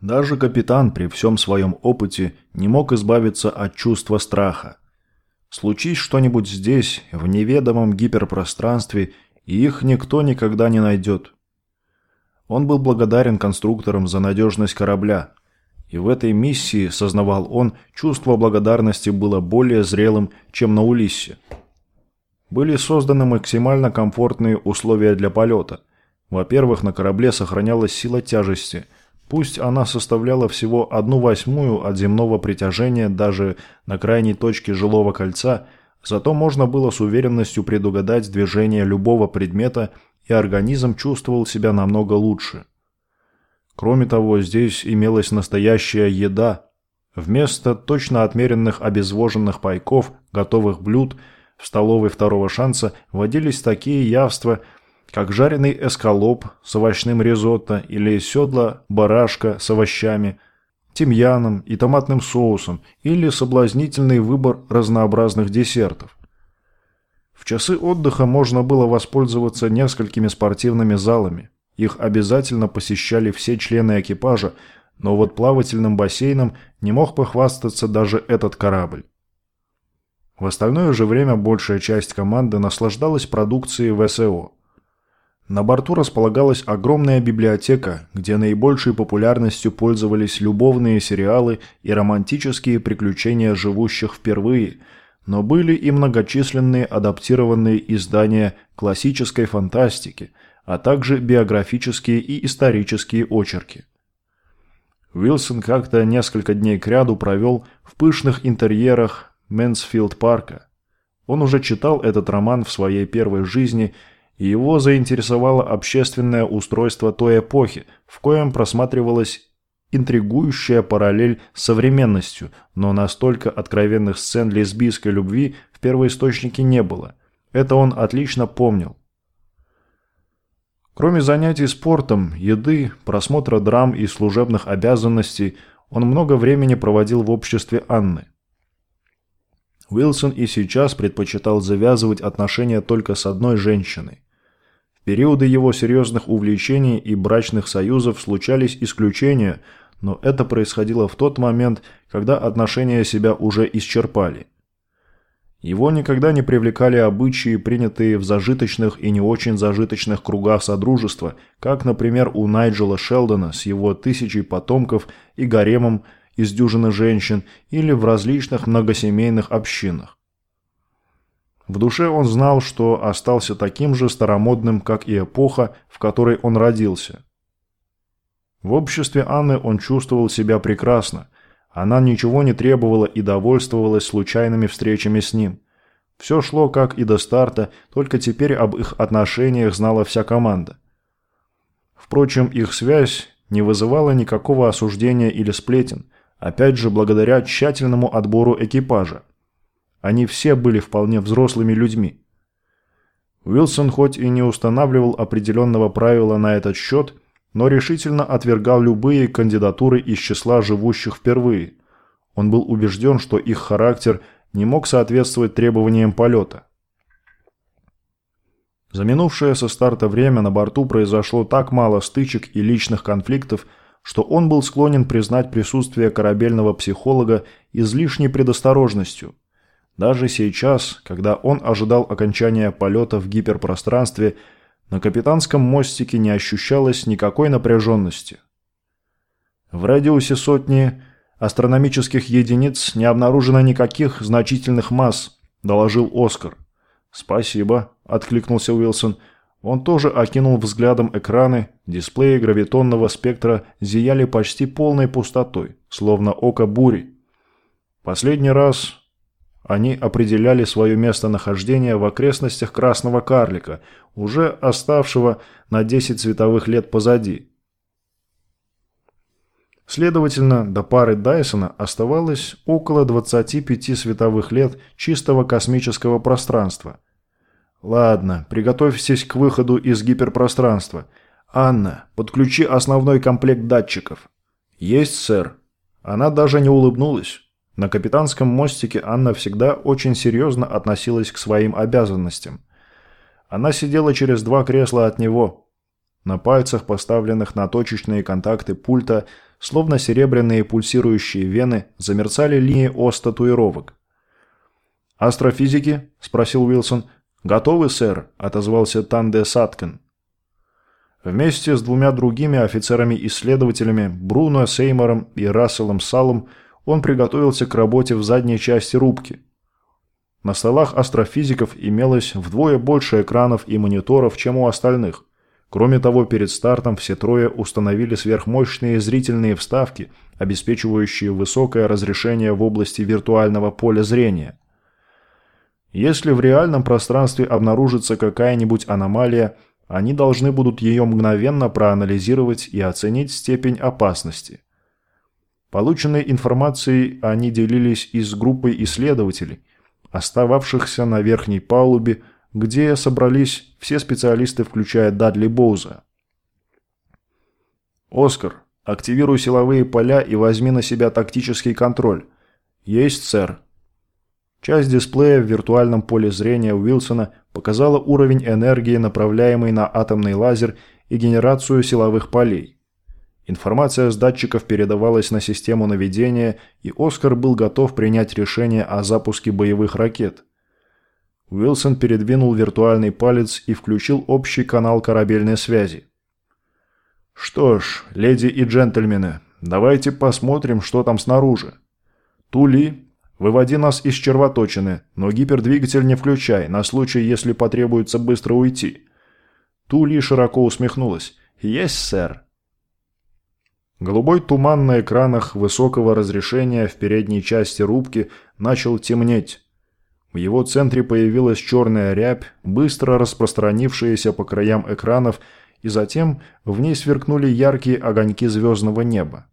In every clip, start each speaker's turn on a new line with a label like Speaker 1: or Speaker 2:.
Speaker 1: Даже капитан при всем своем опыте не мог избавиться от чувства страха. Случись что-нибудь здесь, в неведомом гиперпространстве, и их никто никогда не найдет. Он был благодарен конструкторам за надежность корабля. И в этой миссии, сознавал он, чувство благодарности было более зрелым, чем на Улиссе. Были созданы максимально комфортные условия для полета. Во-первых, на корабле сохранялась сила тяжести – Пусть она составляла всего одну восьмую от земного притяжения даже на крайней точке жилого кольца, зато можно было с уверенностью предугадать движение любого предмета, и организм чувствовал себя намного лучше. Кроме того, здесь имелась настоящая еда. Вместо точно отмеренных обезвоженных пайков, готовых блюд, в столовой второго шанса водились такие явства – как жареный эскалоп с овощным ризотто или седла барашка с овощами, тимьяном и томатным соусом или соблазнительный выбор разнообразных десертов. В часы отдыха можно было воспользоваться несколькими спортивными залами. Их обязательно посещали все члены экипажа, но вот плавательным бассейном не мог похвастаться даже этот корабль. В остальное же время большая часть команды наслаждалась продукцией ВСО – на борту располагалась огромная библиотека, где наибольшей популярностью пользовались любовные сериалы и романтические приключения живущих впервые, но были и многочисленные адаптированные издания классической фантастики, а также биографические и исторические очерки. Уилсон как-то несколько дней кряду провел в пышных интерьерах Мэнсфилд-парка. Он уже читал этот роман в своей первой жизни – его заинтересовало общественное устройство той эпохи, в коем просматривалась интригующая параллель с современностью, но настолько откровенных сцен лесбийской любви в первоисточнике не было. Это он отлично помнил. Кроме занятий спортом, еды, просмотра драм и служебных обязанностей, он много времени проводил в обществе Анны. Уилсон и сейчас предпочитал завязывать отношения только с одной женщиной периоды его серьезных увлечений и брачных союзов случались исключения, но это происходило в тот момент, когда отношения себя уже исчерпали. Его никогда не привлекали обычаи, принятые в зажиточных и не очень зажиточных кругах Содружества, как, например, у Найджела Шелдона с его тысячей потомков и гаремом из дюжины женщин или в различных многосемейных общинах. В душе он знал, что остался таким же старомодным, как и эпоха, в которой он родился. В обществе Анны он чувствовал себя прекрасно. Она ничего не требовала и довольствовалась случайными встречами с ним. Все шло как и до старта, только теперь об их отношениях знала вся команда. Впрочем, их связь не вызывала никакого осуждения или сплетен, опять же благодаря тщательному отбору экипажа. Они все были вполне взрослыми людьми. Уилсон хоть и не устанавливал определенного правила на этот счет, но решительно отвергал любые кандидатуры из числа живущих впервые. Он был убежден, что их характер не мог соответствовать требованиям полета. За минувшее со старта время на борту произошло так мало стычек и личных конфликтов, что он был склонен признать присутствие корабельного психолога излишней предосторожностью – даже сейчас, когда он ожидал окончания полета в гиперпространстве, на капитанском мостике не ощущалось никакой напряженности. В радиусе сотни астрономических единиц не обнаружено никаких значительных масс, доложил Оскар. «Спасибо», – откликнулся Уилсон. Он тоже окинул взглядом экраны, дисплеи гравитонного спектра зияли почти полной пустотой, словно око бури. Последний раз они определяли свое местонахождение в окрестностях Красного Карлика, уже оставшего на 10 световых лет позади. Следовательно, до пары Дайсона оставалось около 25 световых лет чистого космического пространства. Ладно, приготовьтесь к выходу из гиперпространства. Анна, подключи основной комплект датчиков. Есть, сэр. Она даже не улыбнулась. На капитанском мостике Анна всегда очень серьезно относилась к своим обязанностям. Она сидела через два кресла от него. На пальцах, поставленных на точечные контакты пульта, словно серебряные пульсирующие вены, замерцали линии ос татуировок. «Астрофизики?» – спросил Уилсон. «Готовы, сэр?» – отозвался Танде Саткен. Вместе с двумя другими офицерами-исследователями, Бруно Сеймором и Расселом Салом, он приготовился к работе в задней части рубки. На столах астрофизиков имелось вдвое больше экранов и мониторов, чем у остальных. Кроме того, перед стартом все трое установили сверхмощные зрительные вставки, обеспечивающие высокое разрешение в области виртуального поля зрения. Если в реальном пространстве обнаружится какая-нибудь аномалия, они должны будут ее мгновенно проанализировать и оценить степень опасности. Полученной информацией они делились и с группой исследователей, остававшихся на верхней палубе, где собрались все специалисты, включая Дадли Боуза. «Оскар, активируй силовые поля и возьми на себя тактический контроль». «Есть, сэр». Часть дисплея в виртуальном поле зрения Уилсона показала уровень энергии, направляемый на атомный лазер и генерацию силовых полей. Информация с датчиков передавалась на систему наведения, и Оскар был готов принять решение о запуске боевых ракет. Уилсон передвинул виртуальный палец и включил общий канал корабельной связи. «Что ж, леди и джентльмены, давайте посмотрим, что там снаружи. Тули, выводи нас из червоточины, но гипердвигатель не включай, на случай, если потребуется быстро уйти». Тули широко усмехнулась. «Есть, сэр». Голубой туман на экранах высокого разрешения в передней части рубки начал темнеть. В его центре появилась черная рябь, быстро распространившаяся по краям экранов, и затем в ней сверкнули яркие огоньки звездного неба.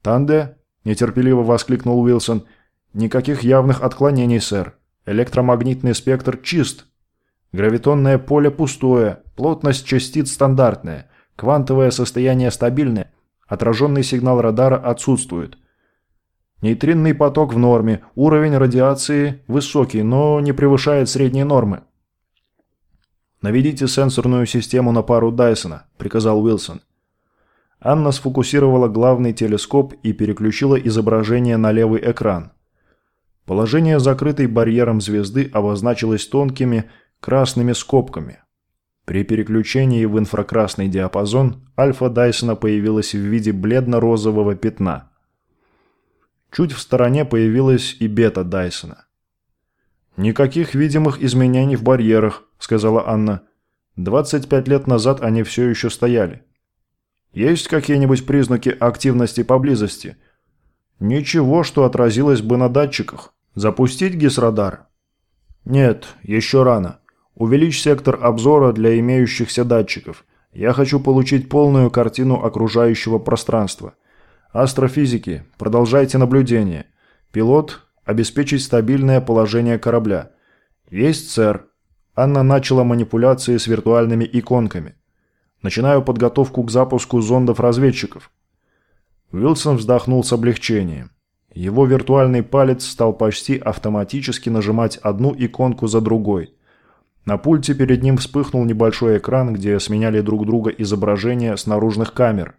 Speaker 1: «Танде?» – нетерпеливо воскликнул Уилсон. «Никаких явных отклонений, сэр. Электромагнитный спектр чист. Гравитонное поле пустое, плотность частиц стандартная, квантовое состояние стабильное – Отраженный сигнал радара отсутствует. Нейтринный поток в норме, уровень радиации высокий, но не превышает средней нормы. «Наведите сенсорную систему на пару Дайсона», – приказал Уилсон. Анна сфокусировала главный телескоп и переключила изображение на левый экран. Положение закрытой барьером звезды обозначилось тонкими красными скобками. При переключении в инфракрасный диапазон альфа Дайсона появилась в виде бледно-розового пятна. Чуть в стороне появилась и бета Дайсона. «Никаких видимых изменений в барьерах», – сказала Анна. «25 лет назад они все еще стояли». «Есть какие-нибудь признаки активности поблизости?» «Ничего, что отразилось бы на датчиках. Запустить гисрадар?» «Нет, еще рано. Увеличь сектор обзора для имеющихся датчиков. Я хочу получить полную картину окружающего пространства. Астрофизики, продолжайте наблюдение. Пилот, обеспечить стабильное положение корабля. Есть, сэр. Анна начала манипуляции с виртуальными иконками. Начинаю подготовку к запуску зондов-разведчиков. Уилсон вздохнул с облегчением. Его виртуальный палец стал почти автоматически нажимать одну иконку за другой – на пульте перед ним вспыхнул небольшой экран, где сменяли друг друга изображения с наружных камер.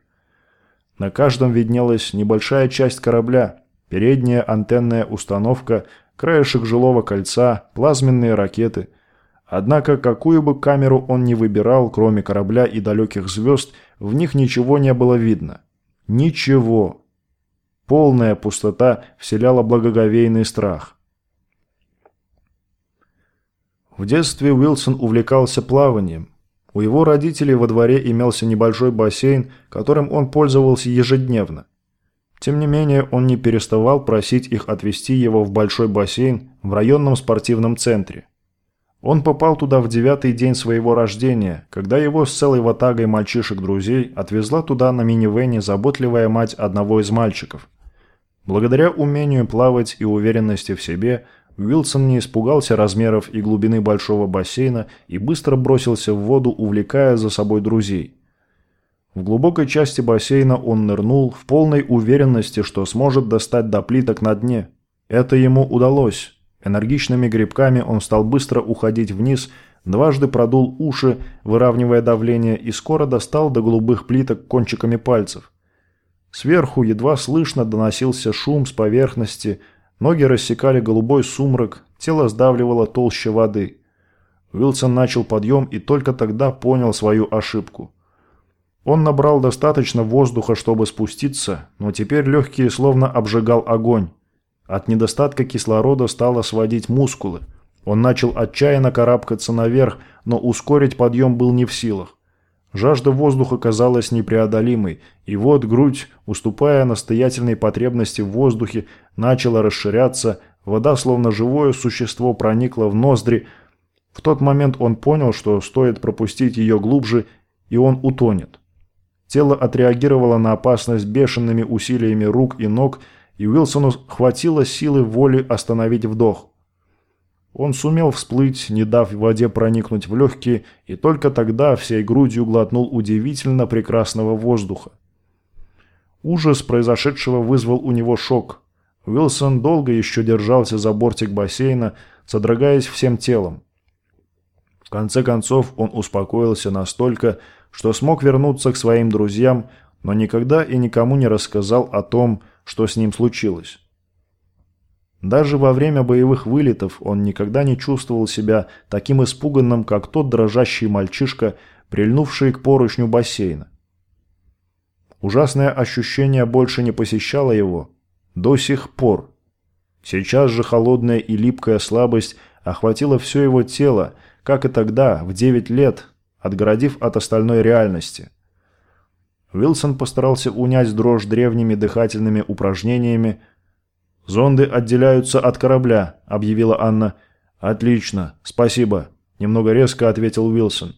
Speaker 1: На каждом виднелась небольшая часть корабля, передняя антенная установка, краешек жилого кольца, плазменные ракеты. Однако, какую бы камеру он ни выбирал, кроме корабля и далеких звезд, в них ничего не было видно. Ничего. Полная пустота вселяла благоговейный страх. В детстве Уилсон увлекался плаванием. У его родителей во дворе имелся небольшой бассейн, которым он пользовался ежедневно. Тем не менее, он не переставал просить их отвезти его в большой бассейн в районном спортивном центре. Он попал туда в девятый день своего рождения, когда его с целой ватагой мальчишек-друзей отвезла туда на минивэне заботливая мать одного из мальчиков. Благодаря умению плавать и уверенности в себе – Уилсон не испугался размеров и глубины большого бассейна и быстро бросился в воду, увлекая за собой друзей. В глубокой части бассейна он нырнул в полной уверенности, что сможет достать до плиток на дне. Это ему удалось. Энергичными грибками он стал быстро уходить вниз, дважды продул уши, выравнивая давление, и скоро достал до голубых плиток кончиками пальцев. Сверху едва слышно доносился шум с поверхности, ноги рассекали голубой сумрак, тело сдавливало толще воды. Уилсон начал подъем и только тогда понял свою ошибку. Он набрал достаточно воздуха, чтобы спуститься, но теперь легкие словно обжигал огонь. От недостатка кислорода стало сводить мускулы. Он начал отчаянно карабкаться наверх, но ускорить подъем был не в силах. Жажда воздуха казалась непреодолимой, и вот грудь, уступая настоятельной потребности в воздухе, начала расширяться, вода, словно живое существо, проникла в ноздри. В тот момент он понял, что стоит пропустить ее глубже, и он утонет. Тело отреагировало на опасность бешеными усилиями рук и ног, и Уилсону хватило силы воли остановить вдох. Он сумел всплыть, не дав воде проникнуть в легкие, и только тогда всей грудью глотнул удивительно прекрасного воздуха. Ужас произошедшего вызвал у него шок. Уилсон долго еще держался за бортик бассейна, содрогаясь всем телом. В конце концов он успокоился настолько, что смог вернуться к своим друзьям, но никогда и никому не рассказал о том, что с ним случилось. Даже во время боевых вылетов он никогда не чувствовал себя таким испуганным, как тот дрожащий мальчишка, прильнувший к поручню бассейна. Ужасное ощущение больше не посещало его. До сих пор. Сейчас же холодная и липкая слабость охватила все его тело, как и тогда, в 9 лет, отгородив от остальной реальности. Уилсон постарался унять дрожь древними дыхательными упражнениями. «Зонды отделяются от корабля», — объявила Анна. «Отлично, спасибо», — немного резко ответил Уилсон.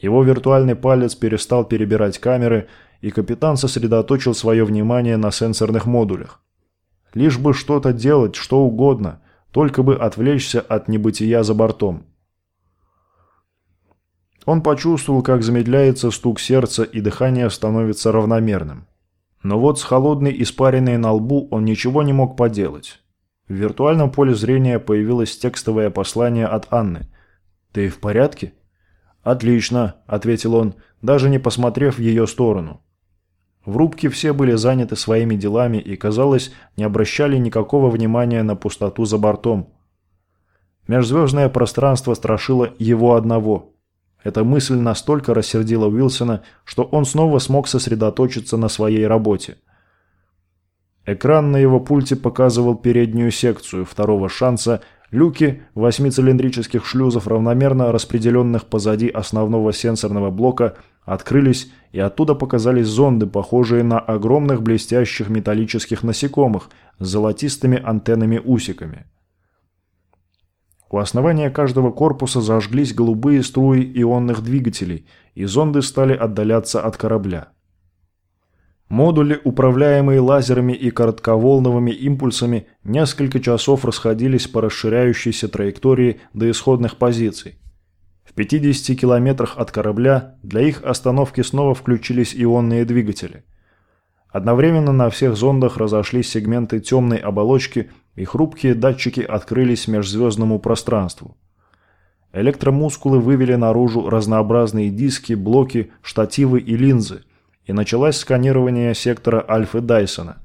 Speaker 1: Его виртуальный палец перестал перебирать камеры, и капитан сосредоточил свое внимание на сенсорных модулях. Лишь бы что-то делать, что угодно, только бы отвлечься от небытия за бортом. Он почувствовал, как замедляется стук сердца и дыхание становится равномерным. Но вот с холодной испаренной на лбу он ничего не мог поделать. В виртуальном поле зрения появилось текстовое послание от Анны. «Ты в порядке?» «Отлично», — ответил он, даже не посмотрев в ее сторону. В рубке все были заняты своими делами и, казалось, не обращали никакого внимания на пустоту за бортом. Межзвездное пространство страшило его одного — эта мысль настолько рассердила Уилсона, что он снова смог сосредоточиться на своей работе. Экран на его пульте показывал переднюю секцию второго шанса, люки восьмицилиндрических шлюзов, равномерно распределенных позади основного сенсорного блока, открылись, и оттуда показались зонды, похожие на огромных блестящих металлических насекомых с золотистыми антеннами-усиками. У основания каждого корпуса зажглись голубые струи ионных двигателей, и зонды стали отдаляться от корабля. Модули, управляемые лазерами и коротковолновыми импульсами, несколько часов расходились по расширяющейся траектории до исходных позиций. В 50 километрах от корабля для их остановки снова включились ионные двигатели. Одновременно на всех зондах разошлись сегменты темной оболочки и хрупкие датчики открылись межзвездному пространству. Электромускулы вывели наружу разнообразные диски, блоки, штативы и линзы, и началось сканирование сектора Альфы Дайсона.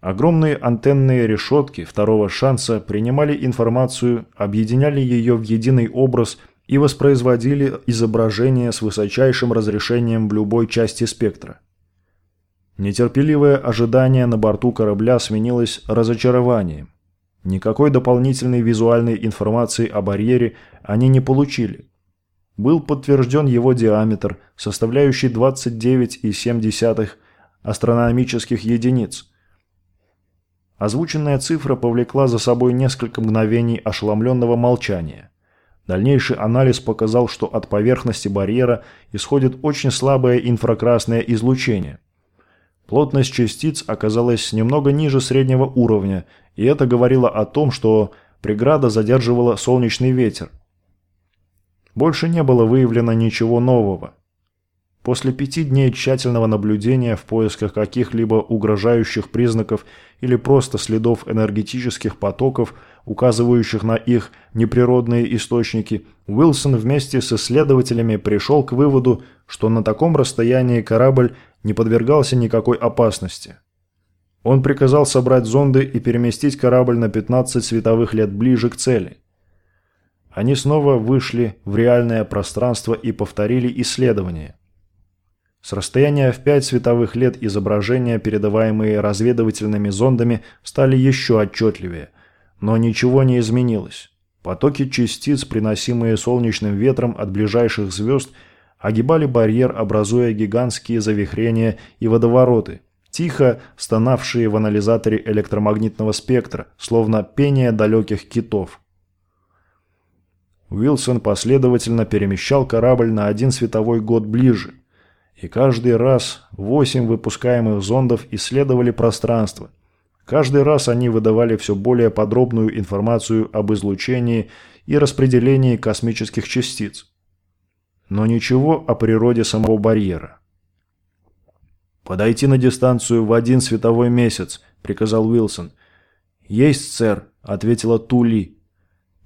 Speaker 1: Огромные антенные решетки второго шанса принимали информацию, объединяли ее в единый образ и воспроизводили изображение с высочайшим разрешением в любой части спектра. Нетерпеливое ожидание на борту корабля сменилось разочарованием. Никакой дополнительной визуальной информации о барьере они не получили. Был подтвержден его диаметр, составляющий 29,7 астрономических единиц. Озвученная цифра повлекла за собой несколько мгновений ошеломленного молчания. Дальнейший анализ показал, что от поверхности барьера исходит очень слабое инфракрасное излучение – Плотность частиц оказалась немного ниже среднего уровня, и это говорило о том, что преграда задерживала солнечный ветер. Больше не было выявлено ничего нового. После пяти дней тщательного наблюдения в поисках каких-либо угрожающих признаков или просто следов энергетических потоков, указывающих на их неприродные источники, Уилсон вместе с исследователями пришел к выводу, что на таком расстоянии корабль не подвергался никакой опасности. Он приказал собрать зонды и переместить корабль на 15 световых лет ближе к цели. Они снова вышли в реальное пространство и повторили исследование. С расстояния в 5 световых лет изображения, передаваемые разведывательными зондами, стали еще отчетливее, но ничего не изменилось. Потоки частиц, приносимые солнечным ветром от ближайших звезд, огибали барьер, образуя гигантские завихрения и водовороты, тихо стонавшие в анализаторе электромагнитного спектра, словно пение далеких китов. Уилсон последовательно перемещал корабль на один световой год ближе, и каждый раз восемь выпускаемых зондов исследовали пространство. Каждый раз они выдавали все более подробную информацию об излучении и распределении космических частиц. Но ничего о природе самого барьера. «Подойти на дистанцию в один световой месяц», – приказал Уилсон. «Есть, сэр», – ответила Тули.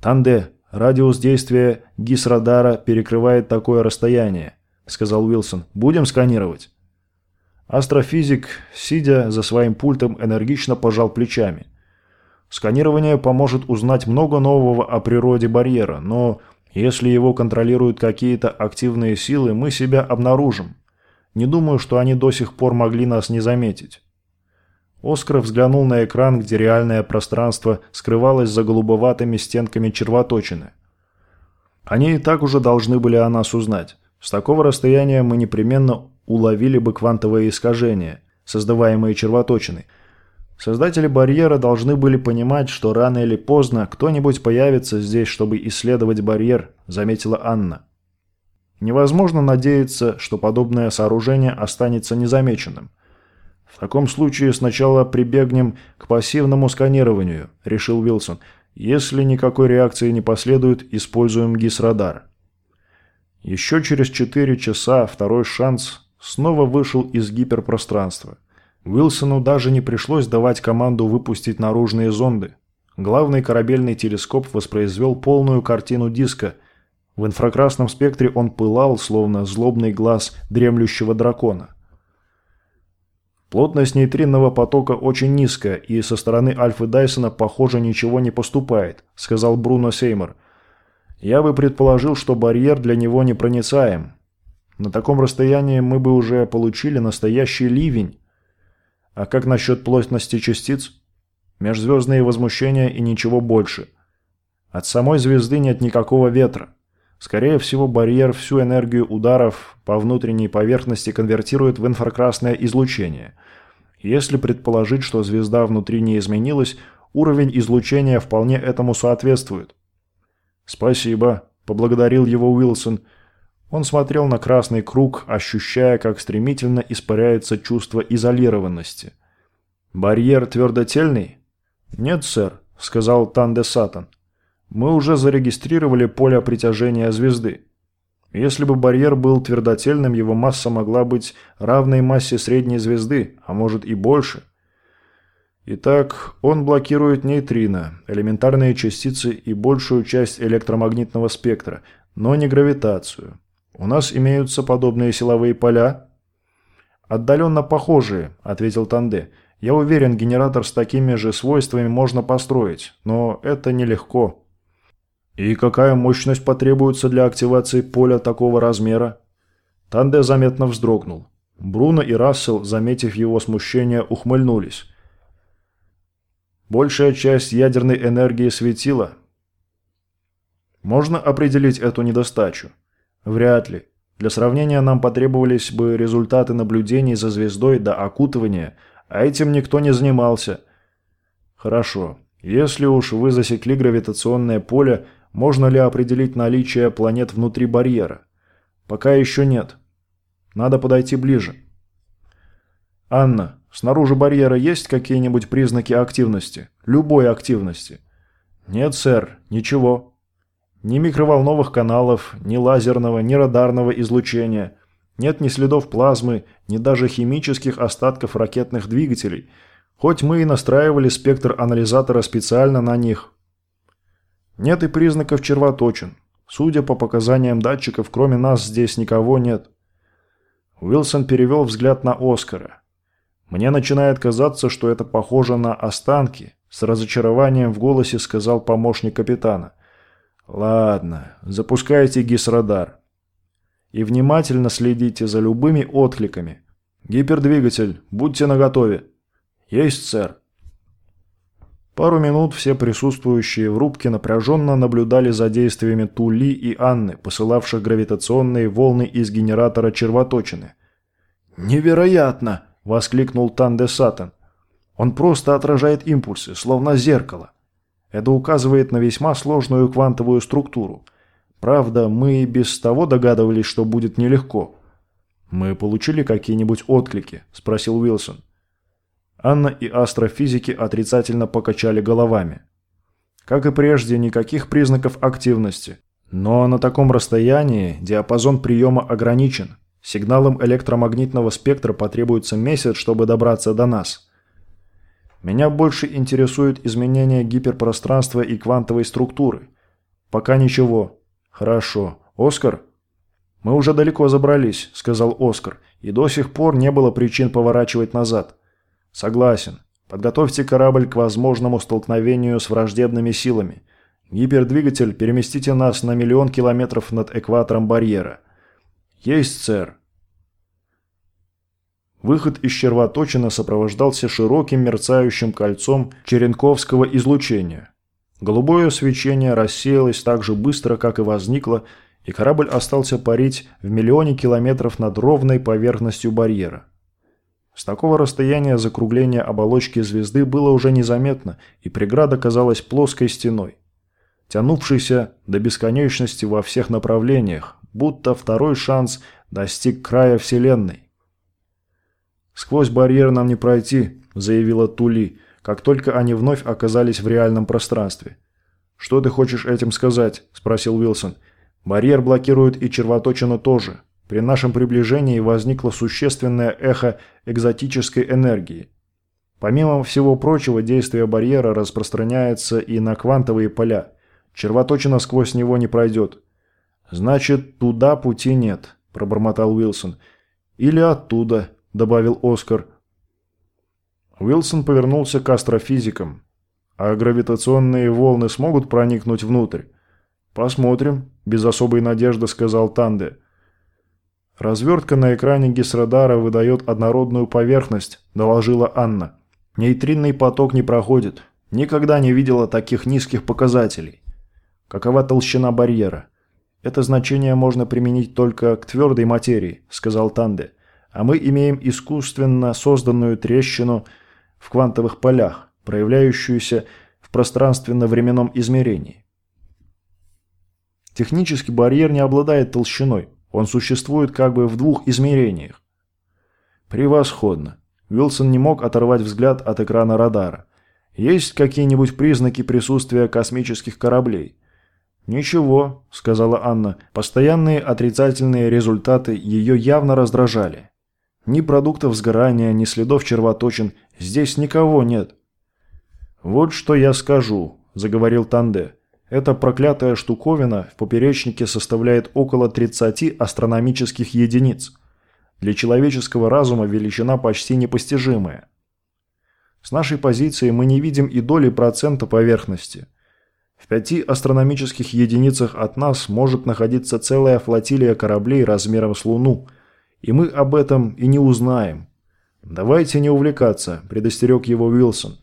Speaker 1: «Танде, радиус действия ГИС-радара перекрывает такое расстояние», – сказал Уилсон. «Будем сканировать?» Астрофизик, сидя за своим пультом, энергично пожал плечами. Сканирование поможет узнать много нового о природе барьера, но если его контролируют какие-то активные силы, мы себя обнаружим. Не думаю, что они до сих пор могли нас не заметить. Оскар взглянул на экран, где реальное пространство скрывалось за голубоватыми стенками червоточины. Они и так уже должны были о нас узнать. С такого расстояния мы непременно уловили бы квантовые искажения, создаваемые червоточиной. Создатели барьера должны были понимать, что рано или поздно кто-нибудь появится здесь, чтобы исследовать барьер, заметила Анна. Невозможно надеяться, что подобное сооружение останется незамеченным. В таком случае сначала прибегнем к пассивному сканированию, решил Уилсон. Если никакой реакции не последует, используем ГИС-радар. Еще через 4 часа второй шанс снова вышел из гиперпространства. Уилсону даже не пришлось давать команду выпустить наружные зонды. Главный корабельный телескоп воспроизвел полную картину диска, в инфракрасном спектре он пылал, словно злобный глаз дремлющего дракона. Плотность нейтринного потока очень низкая, и со стороны Альфы Дайсона, похоже, ничего не поступает, сказал Бруно Сеймор. Я бы предположил, что барьер для него непроницаем. На таком расстоянии мы бы уже получили настоящий ливень. А как насчет плотности частиц? Межзвездные возмущения и ничего больше. От самой звезды нет никакого ветра. Скорее всего, барьер всю энергию ударов по внутренней поверхности конвертирует в инфракрасное излучение. Если предположить, что звезда внутри не изменилась, уровень излучения вполне этому соответствует. «Спасибо», – поблагодарил его Уилсон. Он смотрел на красный круг, ощущая, как стремительно испаряется чувство изолированности. «Барьер твердотельный?» «Нет, сэр», – сказал Танде Сатан. Мы уже зарегистрировали поле притяжения звезды. Если бы барьер был твердотельным, его масса могла быть равной массе средней звезды, а может и больше. Итак, он блокирует нейтрино, элементарные частицы и большую часть электромагнитного спектра, но не гравитацию. У нас имеются подобные силовые поля? Отдаленно похожие, ответил Танде. Я уверен, генератор с такими же свойствами можно построить, но это нелегко. «И какая мощность потребуется для активации поля такого размера?» Танде заметно вздрогнул. Бруно и Рассел, заметив его смущение, ухмыльнулись. «Большая часть ядерной энергии светила». «Можно определить эту недостачу?» «Вряд ли. Для сравнения нам потребовались бы результаты наблюдений за звездой до окутывания, а этим никто не занимался». «Хорошо. Если уж вы засекли гравитационное поле, можно ли определить наличие планет внутри барьера? Пока еще нет. Надо подойти ближе. Анна, снаружи барьера есть какие-нибудь признаки активности? Любой активности? Нет, сэр, ничего. Ни микроволновых каналов, ни лазерного, ни радарного излучения. Нет ни следов плазмы, ни даже химических остатков ракетных двигателей. Хоть мы и настраивали спектр анализатора специально на них, Нет и признаков червоточин. Судя по показаниям датчиков, кроме нас здесь никого нет. Уилсон перевел взгляд на Оскара. Мне начинает казаться, что это похоже на останки. С разочарованием в голосе сказал помощник капитана. Ладно, запускайте гисрадар. И внимательно следите за любыми откликами. Гипердвигатель, будьте наготове. Есть, сэр. Пару минут все присутствующие в рубке напряженно наблюдали за действиями Тули и Анны, посылавших гравитационные волны из генератора червоточины. «Невероятно!» – воскликнул Танде Сатан. «Он просто отражает импульсы, словно зеркало. Это указывает на весьма сложную квантовую структуру. Правда, мы и без того догадывались, что будет нелегко». «Мы получили какие-нибудь отклики?» – спросил Уилсон. Анна и астрофизики отрицательно покачали головами. Как и прежде, никаких признаков активности. Но на таком расстоянии диапазон приема ограничен. Сигналам электромагнитного спектра потребуется месяц, чтобы добраться до нас. Меня больше интересуют изменения гиперпространства и квантовой структуры. Пока ничего. Хорошо. Оскар? Мы уже далеко забрались, сказал Оскар, и до сих пор не было причин поворачивать назад. Согласен. Подготовьте корабль к возможному столкновению с враждебными силами. Гипердвигатель, переместите нас на миллион километров над экватором барьера. Есть, сэр. Выход из червоточины сопровождался широким мерцающим кольцом черенковского излучения. Голубое свечение рассеялось так же быстро, как и возникло, и корабль остался парить в миллионе километров над ровной поверхностью барьера. С такого расстояния закругление оболочки звезды было уже незаметно, и преграда казалась плоской стеной, тянувшейся до бесконечности во всех направлениях, будто второй шанс достиг края Вселенной. «Сквозь барьер нам не пройти», – заявила Тули, как только они вновь оказались в реальном пространстве. «Что ты хочешь этим сказать?» – спросил Уилсон. «Барьер блокирует и червоточину тоже. При нашем приближении возникло существенное эхо экзотической энергии. Помимо всего прочего, действие барьера распространяется и на квантовые поля. Червоточина сквозь него не пройдет. «Значит, туда пути нет», – пробормотал Уилсон. «Или оттуда», – добавил Оскар. Уилсон повернулся к астрофизикам. «А гравитационные волны смогут проникнуть внутрь?» «Посмотрим», – без особой надежды сказал Танде. «Развертка на экране гисрадара выдает однородную поверхность», – доложила Анна. «Нейтринный поток не проходит. Никогда не видела таких низких показателей. Какова толщина барьера?» «Это значение можно применить только к твердой материи», – сказал Танде. «А мы имеем искусственно созданную трещину в квантовых полях, проявляющуюся в пространственно-временном измерении. Технически барьер не обладает толщиной, он существует как бы в двух измерениях. Превосходно. Уилсон не мог оторвать взгляд от экрана радара. Есть какие-нибудь признаки присутствия космических кораблей? «Ничего», – сказала Анна. Постоянные отрицательные результаты ее явно раздражали. Ни продуктов сгорания, ни следов червоточин. Здесь никого нет. «Вот что я скажу», – заговорил Танде. Эта проклятая штуковина в поперечнике составляет около 30 астрономических единиц. Для человеческого разума величина почти непостижимая. С нашей позиции мы не видим и доли процента поверхности. В пяти астрономических единицах от нас может находиться целая флотилия кораблей размером с Луну, и мы об этом и не узнаем. Давайте не увлекаться, предостерег его Уилсон.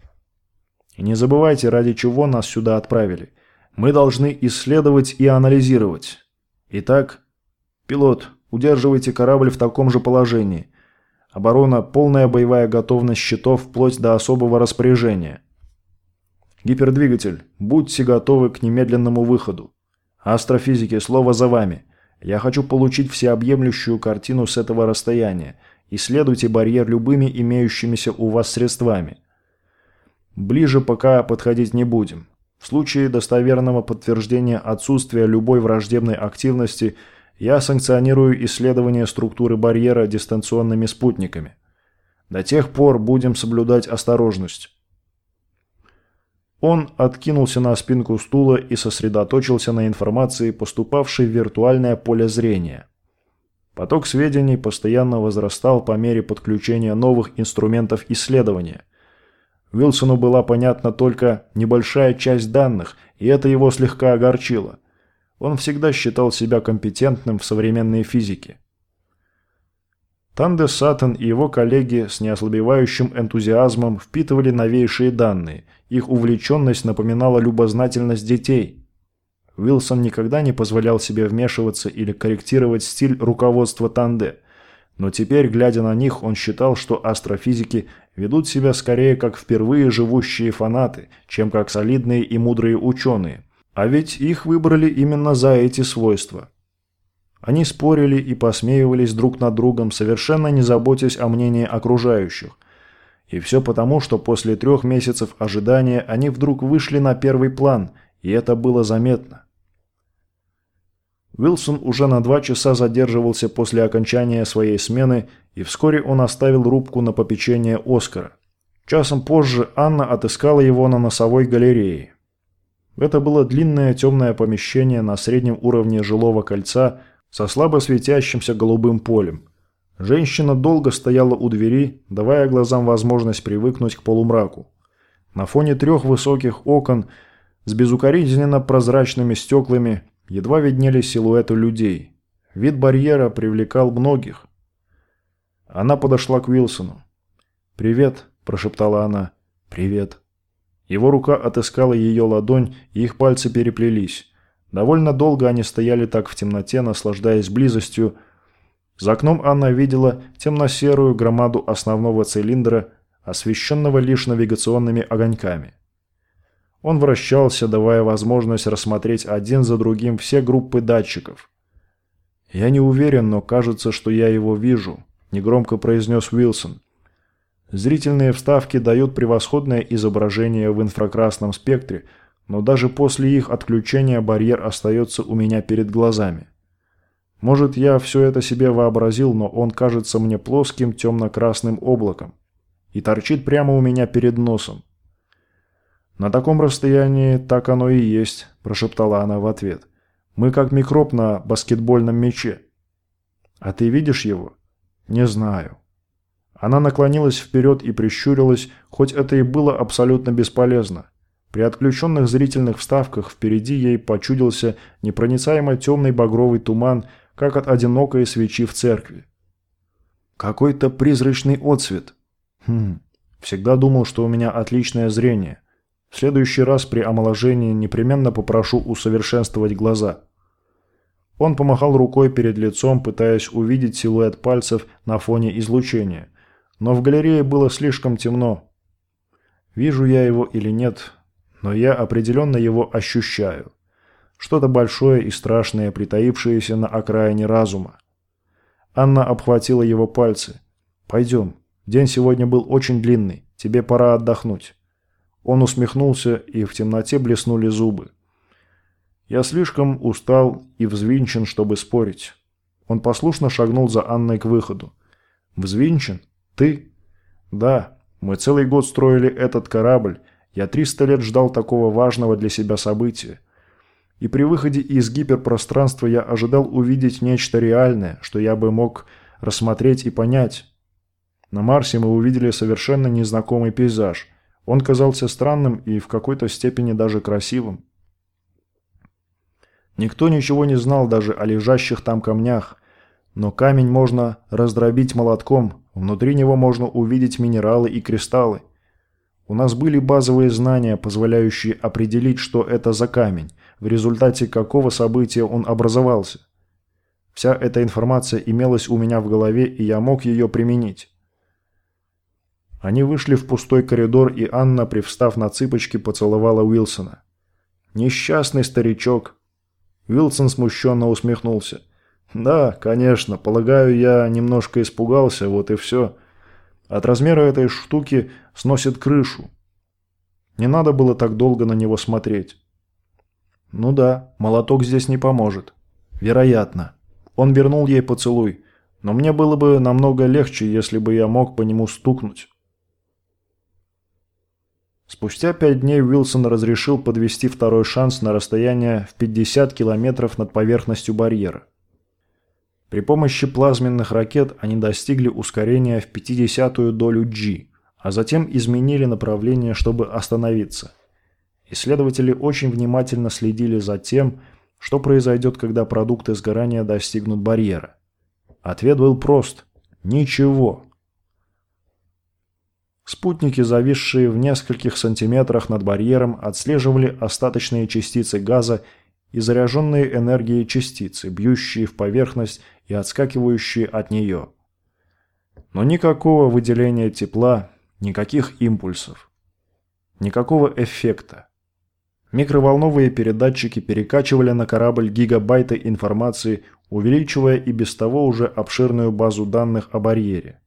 Speaker 1: И не забывайте, ради чего нас сюда отправили – мы должны исследовать и анализировать. Итак, пилот, удерживайте корабль в таком же положении. Оборона – полная боевая готовность щитов вплоть до особого распоряжения. Гипердвигатель, будьте готовы к немедленному выходу. Астрофизики, слово за вами. Я хочу получить всеобъемлющую картину с этого расстояния. Исследуйте барьер любыми имеющимися у вас средствами. Ближе пока подходить не будем. В случае достоверного подтверждения отсутствия любой враждебной активности я санкционирую исследование структуры барьера дистанционными спутниками. До тех пор будем соблюдать осторожность. Он откинулся на спинку стула и сосредоточился на информации, поступавшей в виртуальное поле зрения. Поток сведений постоянно возрастал по мере подключения новых инструментов исследования. Уилсону была понятна только небольшая часть данных, и это его слегка огорчило. Он всегда считал себя компетентным в современной физике. Танде Саттон и его коллеги с неослабевающим энтузиазмом впитывали новейшие данные. Их увлеченность напоминала любознательность детей. Уилсон никогда не позволял себе вмешиваться или корректировать стиль руководства Танде. Но теперь, глядя на них, он считал, что астрофизики ведут себя скорее как впервые живущие фанаты, чем как солидные и мудрые ученые. А ведь их выбрали именно за эти свойства. Они спорили и посмеивались друг над другом, совершенно не заботясь о мнении окружающих. И все потому, что после трех месяцев ожидания они вдруг вышли на первый план, и это было заметно. Уилсон уже на два часа задерживался после окончания своей смены, и вскоре он оставил рубку на попечение Оскара. Часом позже Анна отыскала его на носовой галерее. Это было длинное темное помещение на среднем уровне жилого кольца – со слабо светящимся голубым полем. Женщина долго стояла у двери, давая глазам возможность привыкнуть к полумраку. На фоне трех высоких окон с безукоризненно прозрачными стеклами едва виднелись силуэты людей. Вид барьера привлекал многих. Она подошла к Уилсону. «Привет», – прошептала она. «Привет». Его рука отыскала ее ладонь, и их пальцы переплелись. Довольно долго они стояли так в темноте, наслаждаясь близостью. За окном Анна видела темно-серую громаду основного цилиндра, освещенного лишь навигационными огоньками. Он вращался, давая возможность рассмотреть один за другим все группы датчиков. «Я не уверен, но кажется, что я его вижу», – негромко произнес Уилсон. Зрительные вставки дают превосходное изображение в инфракрасном спектре – но даже после их отключения барьер остается у меня перед глазами. Может, я все это себе вообразил, но он кажется мне плоским темно-красным облаком и торчит прямо у меня перед носом. «На таком расстоянии так оно и есть», – прошептала она в ответ. «Мы как микроб на баскетбольном мяче». «А ты видишь его?» «Не знаю». Она наклонилась вперед и прищурилась, хоть это и было абсолютно бесполезно. При отключенных зрительных вставках впереди ей почудился непроницаемо темный багровый туман, как от одинокой свечи в церкви. Какой-то призрачный отсвет. Хм, всегда думал, что у меня отличное зрение. В следующий раз при омоложении непременно попрошу усовершенствовать глаза. Он помахал рукой перед лицом, пытаясь увидеть силуэт пальцев на фоне излучения. Но в галерее было слишком темно. Вижу я его или нет, но я определенно его ощущаю. Что-то большое и страшное, притаившееся на окраине разума. Анна обхватила его пальцы. «Пойдем. День сегодня был очень длинный. Тебе пора отдохнуть». Он усмехнулся, и в темноте блеснули зубы. «Я слишком устал и взвинчен, чтобы спорить». Он послушно шагнул за Анной к выходу. «Взвинчен? Ты?» «Да. Мы целый год строили этот корабль, я 300 лет ждал такого важного для себя события. И при выходе из гиперпространства я ожидал увидеть нечто реальное, что я бы мог рассмотреть и понять. На Марсе мы увидели совершенно незнакомый пейзаж. Он казался странным и в какой-то степени даже красивым. Никто ничего не знал даже о лежащих там камнях, но камень можно раздробить молотком, внутри него можно увидеть минералы и кристаллы. У нас были базовые знания, позволяющие определить, что это за камень, в результате какого события он образовался. Вся эта информация имелась у меня в голове, и я мог ее применить. Они вышли в пустой коридор, и Анна, привстав на цыпочки, поцеловала Уилсона. «Несчастный старичок!» Уилсон смущенно усмехнулся. «Да, конечно, полагаю, я немножко испугался, вот и все. От размера этой штуки сносит крышу. Не надо было так долго на него смотреть. Ну да, молоток здесь не поможет. Вероятно. Он вернул ей поцелуй. Но мне было бы намного легче, если бы я мог по нему стукнуть. Спустя пять дней Уилсон разрешил подвести второй шанс на расстояние в 50 километров над поверхностью барьера. При помощи плазменных ракет они достигли ускорения в 50-ю долю G, а затем изменили направление, чтобы остановиться. Исследователи очень внимательно следили за тем, что произойдет, когда продукты сгорания достигнут барьера. Ответ был прост – ничего. Спутники, зависшие в нескольких сантиметрах над барьером, отслеживали остаточные частицы газа и заряженные энергией частицы, бьющие в поверхность и отскакивающие от нее. Но никакого выделения тепла, никаких импульсов, никакого эффекта. Микроволновые передатчики перекачивали на корабль гигабайты информации, увеличивая и без того уже обширную базу данных о барьере.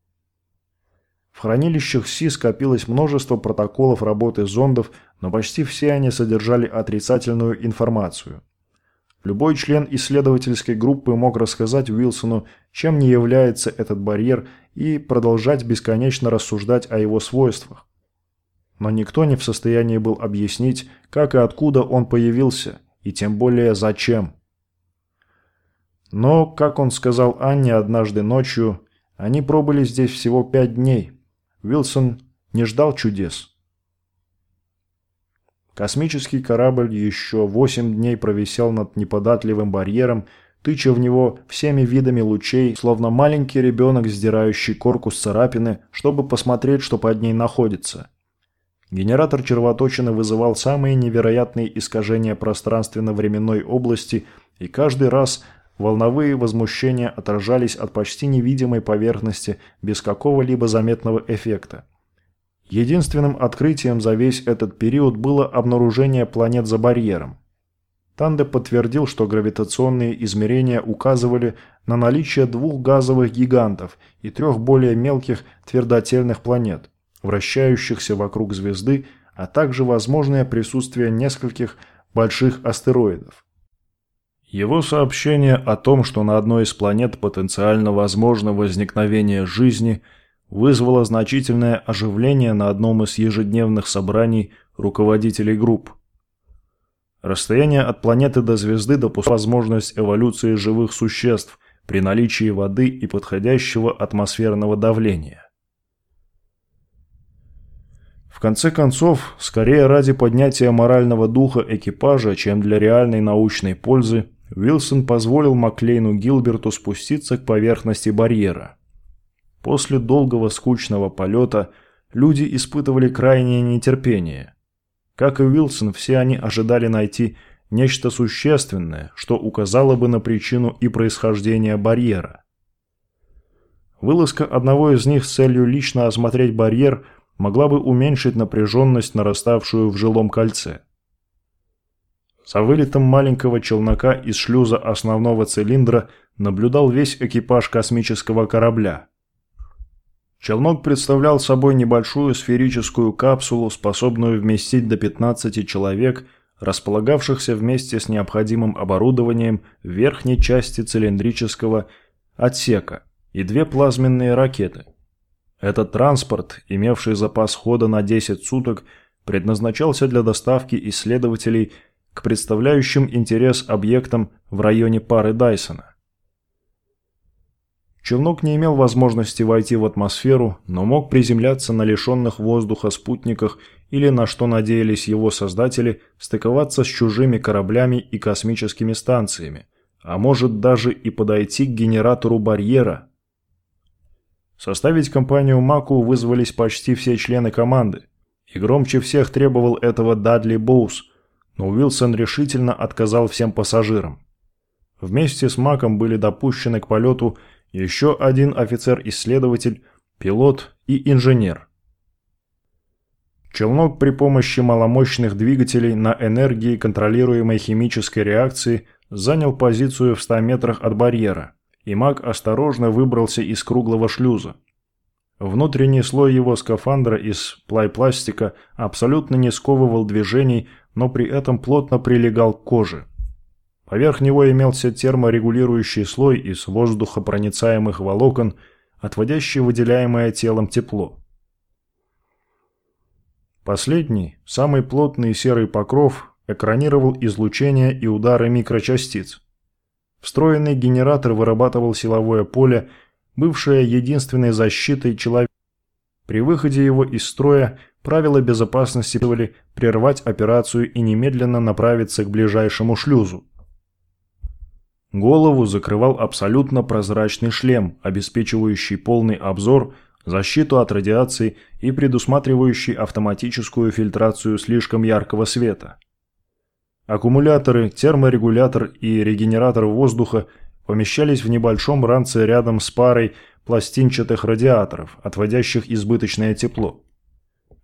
Speaker 1: В хранилищах СИ скопилось множество протоколов работы зондов, но почти все они содержали отрицательную информацию. Любой член исследовательской группы мог рассказать Уилсону, чем не является этот барьер, и продолжать бесконечно рассуждать о его свойствах. Но никто не в состоянии был объяснить, как и откуда он появился, и тем более зачем. Но, как он сказал Анне однажды ночью, они пробыли здесь всего пять дней – Уилсон не ждал чудес. Космический корабль еще восемь дней провисел над неподатливым барьером, тыча в него всеми видами лучей, словно маленький ребенок, сдирающий корку с царапины, чтобы посмотреть, что под ней находится. Генератор червоточины вызывал самые невероятные искажения пространственно-временной области, и каждый раз Волновые возмущения отражались от почти невидимой поверхности без какого-либо заметного эффекта. Единственным открытием за весь этот период было обнаружение планет за барьером. Танде подтвердил, что гравитационные измерения указывали на наличие двух газовых гигантов и трех более мелких твердотельных планет, вращающихся вокруг звезды, а также возможное присутствие нескольких больших астероидов. Его сообщение о том, что на одной из планет потенциально возможно возникновение жизни, вызвало значительное оживление на одном из ежедневных собраний руководителей групп. Расстояние от планеты до звезды допускает возможность эволюции живых существ при наличии воды и подходящего атмосферного давления. В конце концов, скорее ради поднятия морального духа экипажа, чем для реальной научной пользы, Уилсон позволил Маклейну Гилберту спуститься к поверхности барьера. После долгого скучного полета люди испытывали крайнее нетерпение. Как и Уилсон, все они ожидали найти нечто существенное, что указало бы на причину и происхождение барьера. Вылазка одного из них с целью лично осмотреть барьер могла бы уменьшить напряженность, нараставшую в жилом кольце. За вылетом маленького челнока из шлюза основного цилиндра наблюдал весь экипаж космического корабля. Челнок представлял собой небольшую сферическую капсулу, способную вместить до 15 человек, располагавшихся вместе с необходимым оборудованием в верхней части цилиндрического отсека и две плазменные ракеты. Этот транспорт, имевший запас хода на 10 суток, предназначался для доставки исследователей к представляющим интерес объектам в районе пары Дайсона. Челнок не имел возможности войти в атмосферу, но мог приземляться на лишенных воздуха спутниках или, на что надеялись его создатели, стыковаться с чужими кораблями и космическими станциями, а может даже и подойти к генератору барьера. Составить компанию Маку вызвались почти все члены команды, и громче всех требовал этого Дадли Боус – но Уилсон решительно отказал всем пассажирам. Вместе с Маком были допущены к полету еще один офицер-исследователь, пилот и инженер. Челнок при помощи маломощных двигателей на энергии контролируемой химической реакции занял позицию в 100 метрах от барьера, и Мак осторожно выбрался из круглого шлюза. Внутренний слой его скафандра из плай-пластика абсолютно не сковывал движений, но при этом плотно прилегал к коже. Поверх него имелся терморегулирующий слой из воздухопроницаемых волокон, отводящий выделяемое телом тепло. Последний, самый плотный серый покров, экранировал излучение и удары микрочастиц. Встроенный генератор вырабатывал силовое поле, бывшее единственной защитой человека. При выходе его из строя правила безопасности требовали прервать операцию и немедленно направиться к ближайшему шлюзу. Голову закрывал абсолютно прозрачный шлем, обеспечивающий полный обзор, защиту от радиации и предусматривающий автоматическую фильтрацию слишком яркого света. Аккумуляторы, терморегулятор и регенератор воздуха помещались в небольшом ранце рядом с парой пластинчатых радиаторов, отводящих избыточное тепло.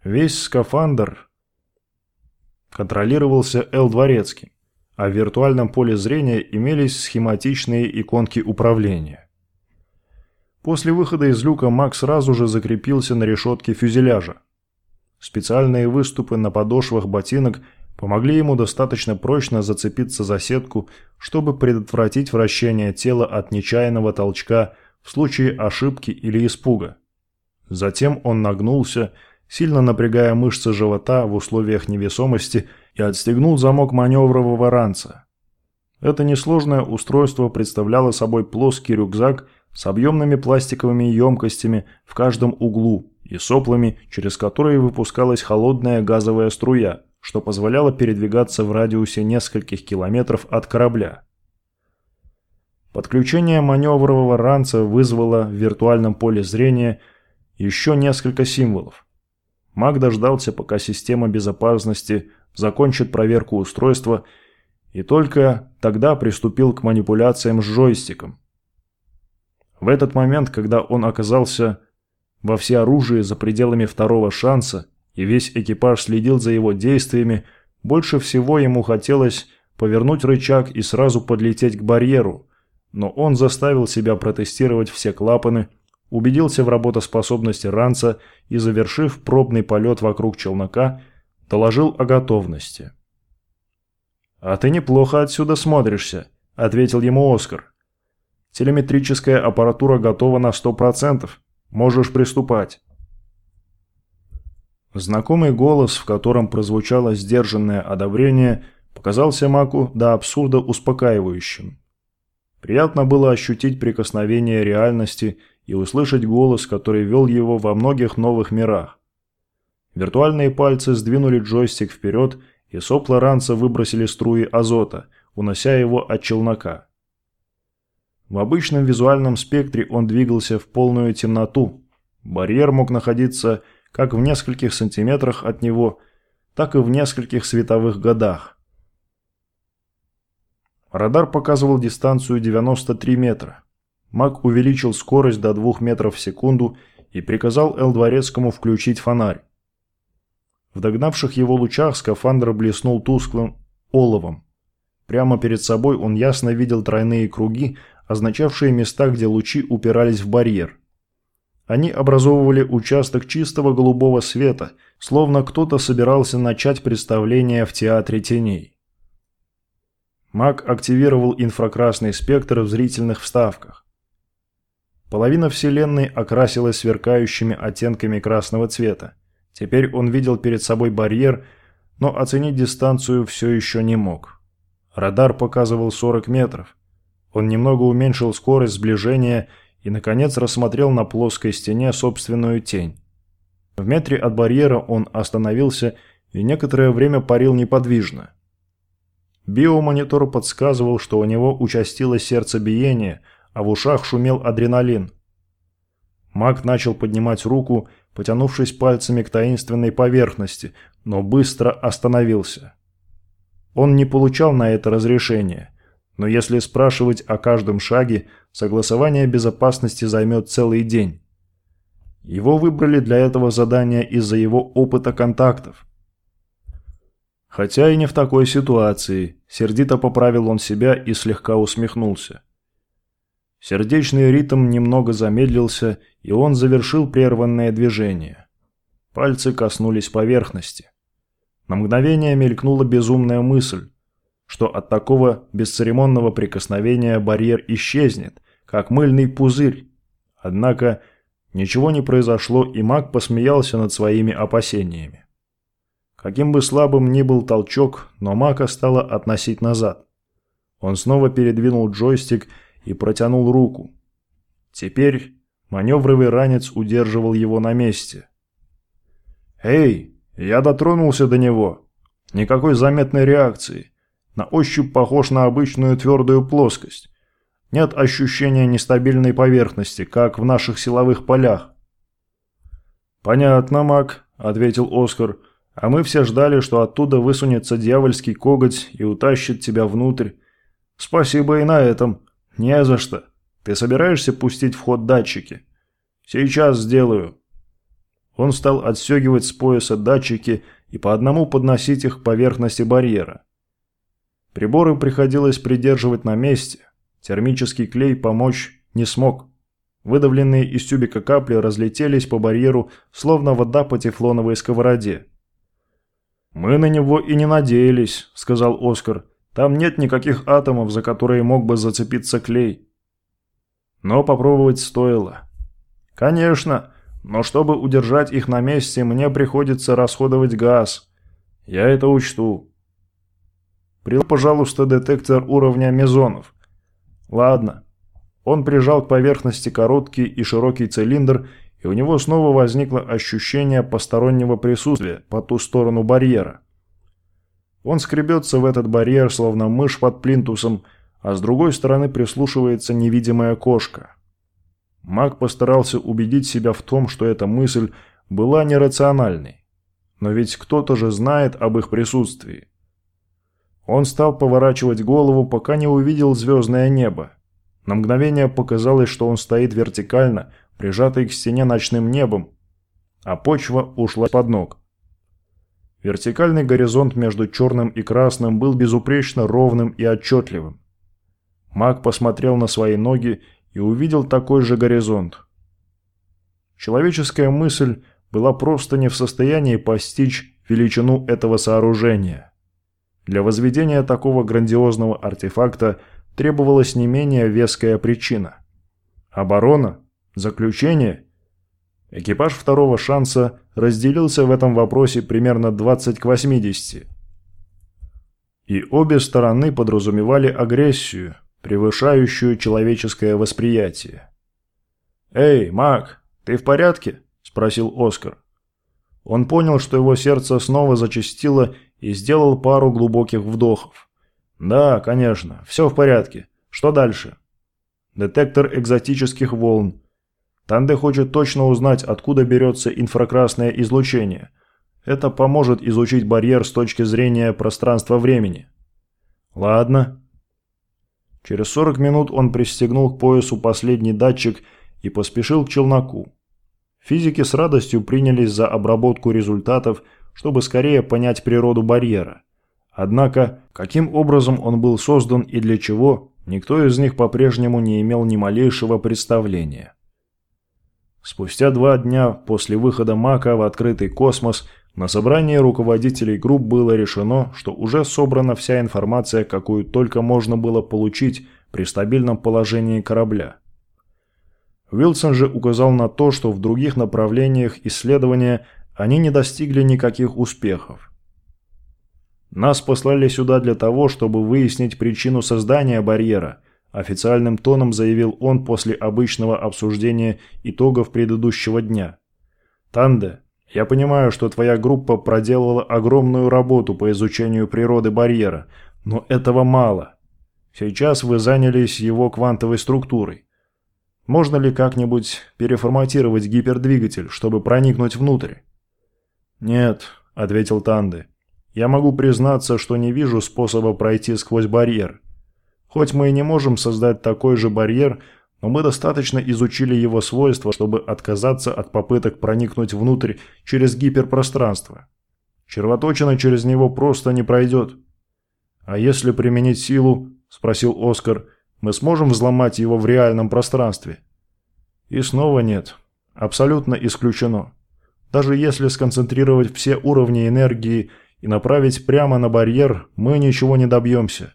Speaker 1: Весь скафандр контролировался Эл Дворецким, а в виртуальном поле зрения имелись схематичные иконки управления. После выхода из люка Мак сразу же закрепился на решетке фюзеляжа. Специальные выступы на подошвах ботинок помогли ему достаточно прочно зацепиться за сетку, чтобы предотвратить вращение тела от нечаянного толчка в случае ошибки или испуга. Затем он нагнулся, сильно напрягая мышцы живота в условиях невесомости и отстегнул замок маневрового ранца. Это несложное устройство представляло собой плоский рюкзак с объемными пластиковыми емкостями в каждом углу и соплами, через которые выпускалась холодная газовая струя – что позволяло передвигаться в радиусе нескольких километров от корабля. Подключение маневрового ранца вызвало в виртуальном поле зрения еще несколько символов. Маг дождался, пока система безопасности закончит проверку устройства, и только тогда приступил к манипуляциям с джойстиком. В этот момент, когда он оказался во всеоружии за пределами второго шанса, и весь экипаж следил за его действиями, больше всего ему хотелось повернуть рычаг и сразу подлететь к барьеру, но он заставил себя протестировать все клапаны, убедился в работоспособности ранца и, завершив пробный полет вокруг челнока, доложил о готовности. «А ты неплохо отсюда смотришься», — ответил ему Оскар. «Телеметрическая аппаратура готова на сто процентов. Можешь приступать». Знакомый голос, в котором прозвучало сдержанное одобрение, показался Маку до абсурда успокаивающим. Приятно было ощутить прикосновение реальности и услышать голос, который вел его во многих новых мирах. Виртуальные пальцы сдвинули джойстик вперед, и сопла ранца выбросили струи азота, унося его от челнока. В обычном визуальном спектре он двигался в полную темноту. Барьер мог находиться как в нескольких сантиметрах от него, так и в нескольких световых годах. Радар показывал дистанцию 93 метра. Маг увеличил скорость до 2 метров в секунду и приказал Эл Дворецкому включить фонарь. В догнавших его лучах скафандр блеснул тусклым оловом. Прямо перед собой он ясно видел тройные круги, означавшие места, где лучи упирались в барьер. Они образовывали участок чистого голубого света, словно кто-то собирался начать представление в театре теней. Маг активировал инфракрасный спектр в зрительных вставках. Половина Вселенной окрасилась сверкающими оттенками красного цвета. Теперь он видел перед собой барьер, но оценить дистанцию все еще не мог. Радар показывал 40 метров. Он немного уменьшил скорость сближения и, наконец, рассмотрел на плоской стене собственную тень. В метре от барьера он остановился и некоторое время парил неподвижно. Биомонитор подсказывал, что у него участилось сердцебиение, а в ушах шумел адреналин. Маг начал поднимать руку, потянувшись пальцами к таинственной поверхности, но быстро остановился. Он не получал на это разрешения – но если спрашивать о каждом шаге, согласование безопасности займет целый день. Его выбрали для этого задания из-за его опыта контактов. Хотя и не в такой ситуации, сердито поправил он себя и слегка усмехнулся. Сердечный ритм немного замедлился, и он завершил прерванное движение. Пальцы коснулись поверхности. На мгновение мелькнула безумная мысль что от такого бесцеремонного прикосновения барьер исчезнет, как мыльный пузырь. Однако ничего не произошло, и маг посмеялся над своими опасениями. Каким бы слабым ни был толчок, но Мака стало относить назад. Он снова передвинул джойстик и протянул руку. Теперь маневровый ранец удерживал его на месте. «Эй, я дотронулся до него. Никакой заметной реакции. На ощупь похож на обычную твердую плоскость. Нет ощущения нестабильной поверхности, как в наших силовых полях». «Понятно, Мак», — ответил Оскар, — а мы все ждали, что оттуда высунется дьявольский коготь и утащит тебя внутрь. Спасибо и на этом. Не за что. Ты собираешься пустить в ход датчики? Сейчас сделаю. Он стал отстегивать с пояса датчики и по одному подносить их к поверхности барьера. Приборы приходилось придерживать на месте. Термический клей помочь не смог. Выдавленные из тюбика капли разлетелись по барьеру, словно вода по тефлоновой сковороде. «Мы на него и не надеялись», — сказал Оскар. «Там нет никаких атомов, за которые мог бы зацепиться клей». Но попробовать стоило. «Конечно, но чтобы удержать их на месте, мне приходится расходовать газ. Я это учту». «Прил, пожалуйста, детектор уровня мезонов». «Ладно». Он прижал к поверхности короткий и широкий цилиндр и у него снова возникло ощущение постороннего присутствия по ту сторону барьера. Он скребется в этот барьер, словно мышь под плинтусом, а с другой стороны прислушивается невидимая кошка. Маг постарался убедить себя в том, что эта мысль была нерациональной. Но ведь кто-то же знает об их присутствии. Он стал поворачивать голову, пока не увидел звездное небо. На мгновение показалось, что он стоит вертикально, прижатый к стене ночным небом, а почва ушла под ног. Вертикальный горизонт между черным и красным был безупречно ровным и отчетливым. Маг посмотрел на свои ноги и увидел такой же горизонт. Человеческая мысль была просто не в состоянии постичь величину этого сооружения. Для возведения такого грандиозного артефакта требовалась не менее веская причина. Оборона Заключение. Экипаж второго шанса разделился в этом вопросе примерно 20 к 80. И обе стороны подразумевали агрессию, превышающую человеческое восприятие. «Эй, Мак, ты в порядке?» – спросил Оскар. Он понял, что его сердце снова зачастило и сделал пару глубоких вдохов. «Да, конечно, все в порядке. Что дальше?» «Детектор экзотических волн. Танде хочет точно узнать, откуда берется инфракрасное излучение. Это поможет изучить барьер с точки зрения пространства-времени. Ладно. Через 40 минут он пристегнул к поясу последний датчик и поспешил к челноку. Физики с радостью принялись за обработку результатов, чтобы скорее понять природу барьера. Однако, каким образом он был создан и для чего, никто из них по-прежнему не имел ни малейшего представления. Спустя два дня после выхода Мака в открытый космос на собрании руководителей групп было решено, что уже собрана вся информация, какую только можно было получить при стабильном положении корабля. Уилсон же указал на то, что в других направлениях исследования они не достигли никаких успехов. Нас послали сюда для того, чтобы выяснить причину создания барьера – Официальным тоном заявил он после обычного обсуждения итогов предыдущего дня. «Танде, я понимаю, что твоя группа проделала огромную работу по изучению природы барьера, но этого мало. Сейчас вы занялись его квантовой структурой. Можно ли как-нибудь переформатировать гипердвигатель, чтобы проникнуть внутрь?» «Нет», — ответил Танде. «Я могу признаться, что не вижу способа пройти сквозь барьер». Хоть мы и не можем создать такой же барьер, но мы достаточно изучили его свойства, чтобы отказаться от попыток проникнуть внутрь через гиперпространство. Червоточина через него просто не пройдет. «А если применить силу?» – спросил Оскар. «Мы сможем взломать его в реальном пространстве?» И снова нет. Абсолютно исключено. Даже если сконцентрировать все уровни энергии и направить прямо на барьер, мы ничего не добьемся.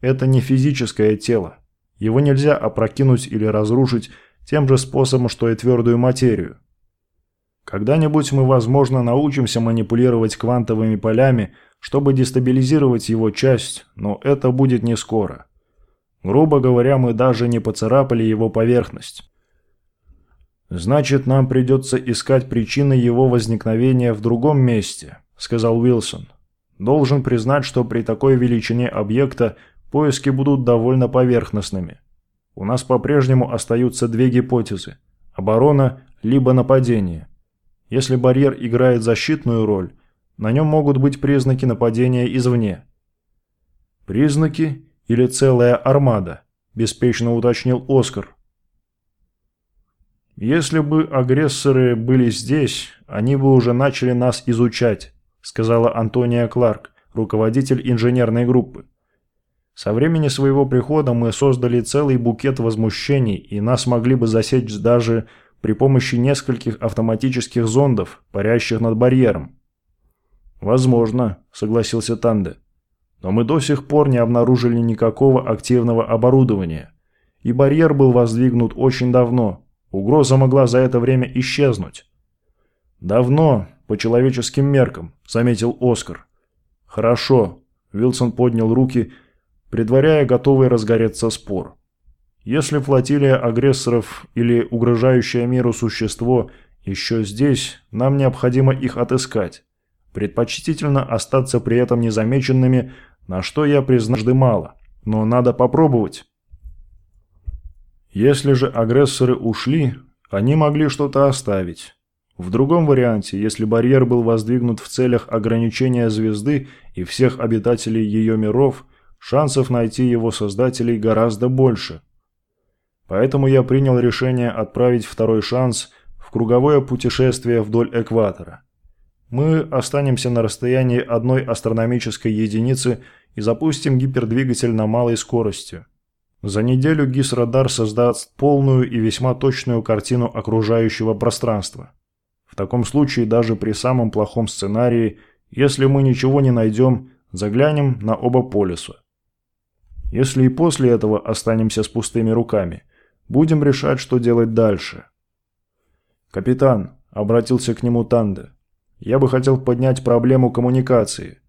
Speaker 1: Это не физическое тело. Его нельзя опрокинуть или разрушить тем же способом, что и твердую материю. Когда-нибудь мы, возможно, научимся манипулировать квантовыми полями, чтобы дестабилизировать его часть, но это будет не скоро. Грубо говоря, мы даже не поцарапали его поверхность. «Значит, нам придется искать причины его возникновения в другом месте», – сказал Уилсон. «Должен признать, что при такой величине объекта поиски будут довольно поверхностными. У нас по-прежнему остаются две гипотезы – оборона либо нападение. Если барьер играет защитную роль, на нем могут быть признаки нападения извне. «Признаки или целая армада?» – беспечно уточнил Оскар. «Если бы агрессоры были здесь, они бы уже начали нас изучать», – сказала Антония Кларк, руководитель инженерной группы. Со времени своего прихода мы создали целый букет возмущений, и нас могли бы засечь даже при помощи нескольких автоматических зондов, парящих над барьером. «Возможно», – согласился Танде. «Но мы до сих пор не обнаружили никакого активного оборудования, и барьер был воздвигнут очень давно, Угроза могла за это время исчезнуть. «Давно, по человеческим меркам», — заметил Оскар. «Хорошо», — Вилсон поднял руки, предваряя готовый разгореться спор. «Если флотилия агрессоров или угрожающее миру существо еще здесь, нам необходимо их отыскать. Предпочтительно остаться при этом незамеченными, на что я признаю мало, но надо попробовать». Если же агрессоры ушли, они могли что-то оставить. В другом варианте, если барьер был воздвигнут в целях ограничения звезды и всех обитателей ее миров, шансов найти его создателей гораздо больше. Поэтому я принял решение отправить второй шанс в круговое путешествие вдоль экватора. Мы останемся на расстоянии одной астрономической единицы и запустим гипердвигатель на малой скорости. За неделю ГИС-радар создаст полную и весьма точную картину окружающего пространства. В таком случае даже при самом плохом сценарии, если мы ничего не найдем, заглянем на оба полюса. Если и после этого останемся с пустыми руками, будем решать, что делать дальше. «Капитан», — обратился к нему Танде, — «я бы хотел поднять проблему коммуникации».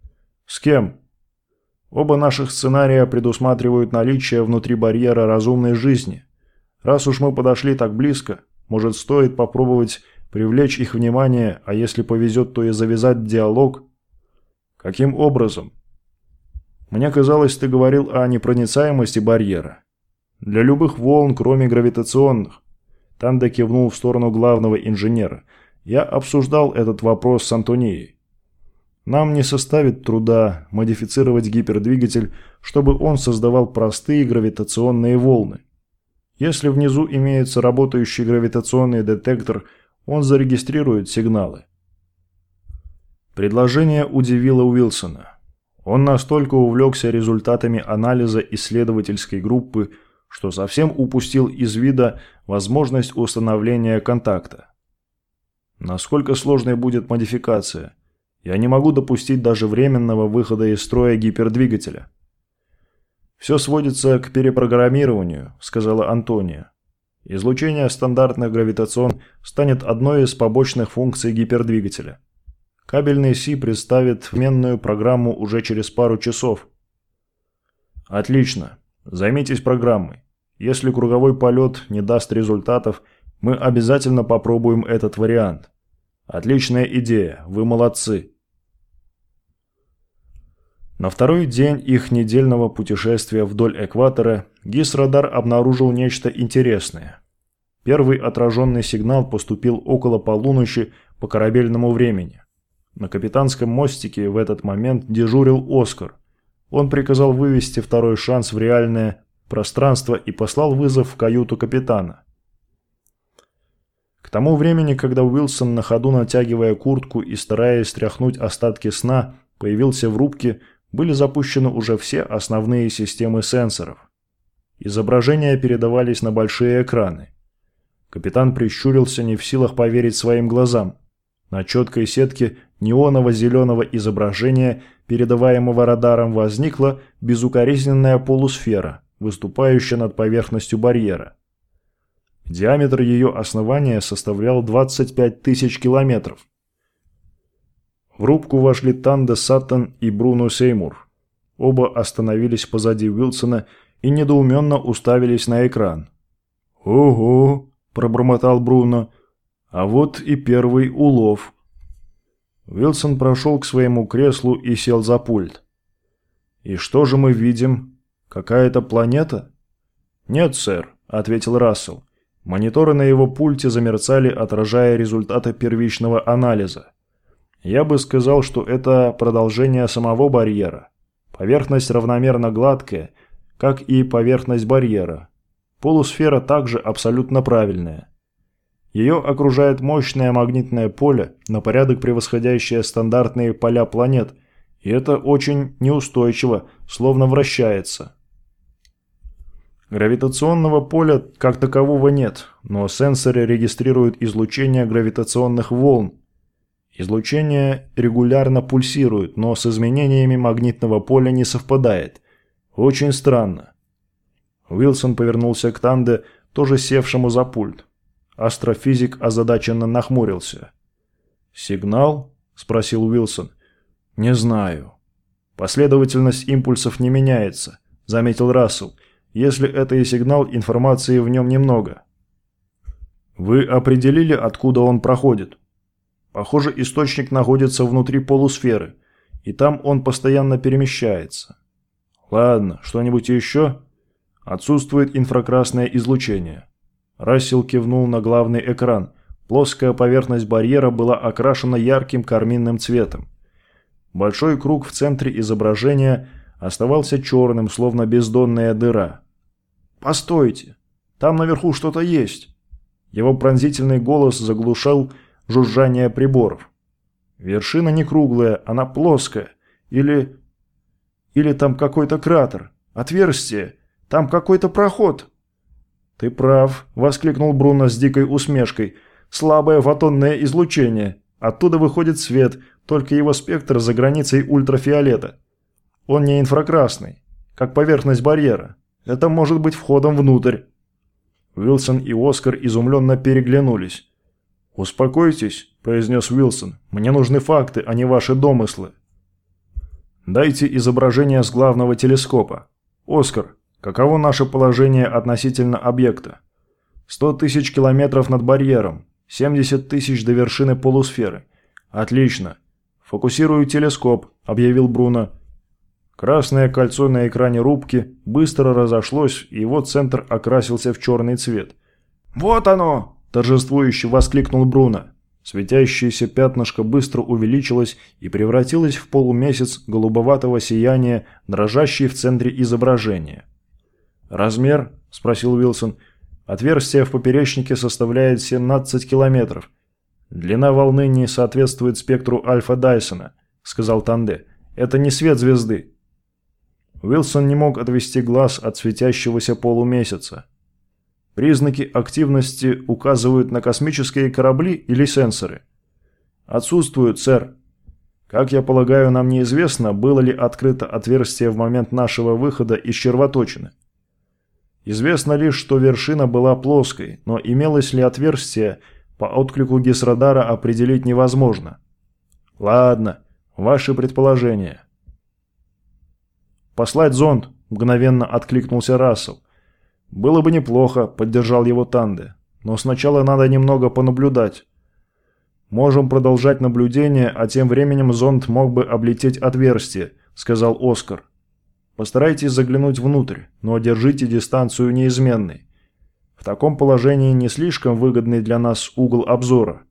Speaker 1: «С кем?» Оба наших сценария предусматривают наличие внутри барьера разумной жизни. Раз уж мы подошли так близко, может стоит попробовать привлечь их внимание, а если повезет, то и завязать диалог? Каким образом? Мне казалось, ты говорил о непроницаемости барьера. Для любых волн, кроме гравитационных. Танда кивнул в сторону главного инженера. Я обсуждал этот вопрос с Антонией. Нам не составит труда модифицировать гипердвигатель, чтобы он создавал простые гравитационные волны. Если внизу имеется работающий гравитационный детектор, он зарегистрирует сигналы. Предложение удивило Уилсона. Он настолько увлекся результатами анализа исследовательской группы, что совсем упустил из вида возможность установления контакта. Насколько сложной будет модификация – я не могу допустить даже временного выхода из строя гипердвигателя. «Все сводится к перепрограммированию», – сказала Антония. Излучение стандартных гравитацион станет одной из побочных функций гипердвигателя. Кабельный Си представит вменную программу уже через пару часов. Отлично. Займитесь программой. Если круговой полет не даст результатов, мы обязательно попробуем этот вариант. Отличная идея. Вы молодцы. На второй день их недельного путешествия вдоль экватора ГИС-радар обнаружил нечто интересное. Первый отраженный сигнал поступил около полуночи по корабельному времени. На капитанском мостике в этот момент дежурил Оскар. Он приказал вывести второй шанс в реальное пространство и послал вызов в каюту капитана. К тому времени, когда Уилсон, на ходу натягивая куртку и стараясь стряхнуть остатки сна, появился в рубке, были запущены уже все основные системы сенсоров. Изображения передавались на большие экраны. Капитан прищурился, не в силах поверить своим глазам. На четкой сетке неоново-зеленого изображения, передаваемого радаром, возникла безукоризненная полусфера, выступающая над поверхностью барьера. Диаметр ее основания составлял 25 тысяч километров. В рубку вошли Танда Саттон и Бруно Сеймур. Оба остановились позади Уилсона и недоуменно уставились на экран. «Ого!» – пробормотал Бруно. «А вот и первый улов». Уилсон прошел к своему креслу и сел за пульт. «И что же мы видим? Какая-то планета?» «Нет, сэр», – ответил Рассел. Мониторы на его пульте замерцали, отражая результаты первичного анализа. Я бы сказал, что это продолжение самого барьера. Поверхность равномерно гладкая, как и поверхность барьера. Полусфера также абсолютно правильная. Ее окружает мощное магнитное поле, на порядок превосходящее стандартные поля планет, и это очень неустойчиво, словно вращается. Гравитационного поля как такового нет, но сенсоры регистрируют излучение гравитационных волн. Излучение регулярно пульсирует, но с изменениями магнитного поля не совпадает. Очень странно. Уилсон повернулся к Танде, тоже севшему за пульт. Астрофизик озадаченно нахмурился. «Сигнал?» – спросил Уилсон. «Не знаю». «Последовательность импульсов не меняется», – заметил Рассел – если это и сигнал, информации в нем немного. Вы определили, откуда он проходит? Похоже, источник находится внутри полусферы, и там он постоянно перемещается. Ладно, что-нибудь еще? Отсутствует инфракрасное излучение. Рассел кивнул на главный экран. Плоская поверхность барьера была окрашена ярким карминным цветом. Большой круг в центре изображения оставался черным, словно бездонная дыра. «Постойте! Там наверху что-то есть!» Его пронзительный голос заглушал жужжание приборов. «Вершина не круглая, она плоская. Или... Или там какой-то кратер. Отверстие. Там какой-то проход». «Ты прав», — воскликнул Бруно с дикой усмешкой. «Слабое фотонное излучение. Оттуда выходит свет, только его спектр за границей ультрафиолета. Он не инфракрасный, как поверхность барьера. Это может быть входом внутрь». Уилсон и Оскар изумленно переглянулись. «Успокойтесь», – произнес Уилсон. «Мне нужны факты, а не ваши домыслы». «Дайте изображение с главного телескопа. Оскар, каково наше положение относительно объекта? Сто тысяч километров над барьером, 70 тысяч до вершины полусферы. Отлично. Фокусирую телескоп», – объявил Бруно. Красное кольцо на экране рубки быстро разошлось, и его центр окрасился в черный цвет. «Вот оно!» – торжествующе воскликнул Бруно. Светящееся пятнышко быстро увеличилось и превратилось в полумесяц голубоватого сияния, дрожащий в центре изображения. «Размер?» – спросил Уилсон. «Отверстие в поперечнике составляет 17 километров. Длина волны не соответствует спектру альфа Дайсона», – сказал Танде. «Это не свет звезды». Уилсон не мог отвести глаз от светящегося полумесяца. Признаки активности указывают на космические корабли или сенсоры. Отсутствуют, сэр. Как я полагаю, нам неизвестно, было ли открыто отверстие в момент нашего выхода из червоточины. Известно лишь, что вершина была плоской, но имелось ли отверстие, по отклику гисрадара определить невозможно. Ладно, ваши предположения. «Послать зонд», – мгновенно откликнулся Рассел. «Было бы неплохо», – поддержал его Танде. «Но сначала надо немного понаблюдать». «Можем продолжать наблюдение, а тем временем зонд мог бы облететь отверстие», – сказал Оскар. «Постарайтесь заглянуть внутрь, но держите дистанцию неизменной. В таком положении не слишком выгодный для нас угол обзора».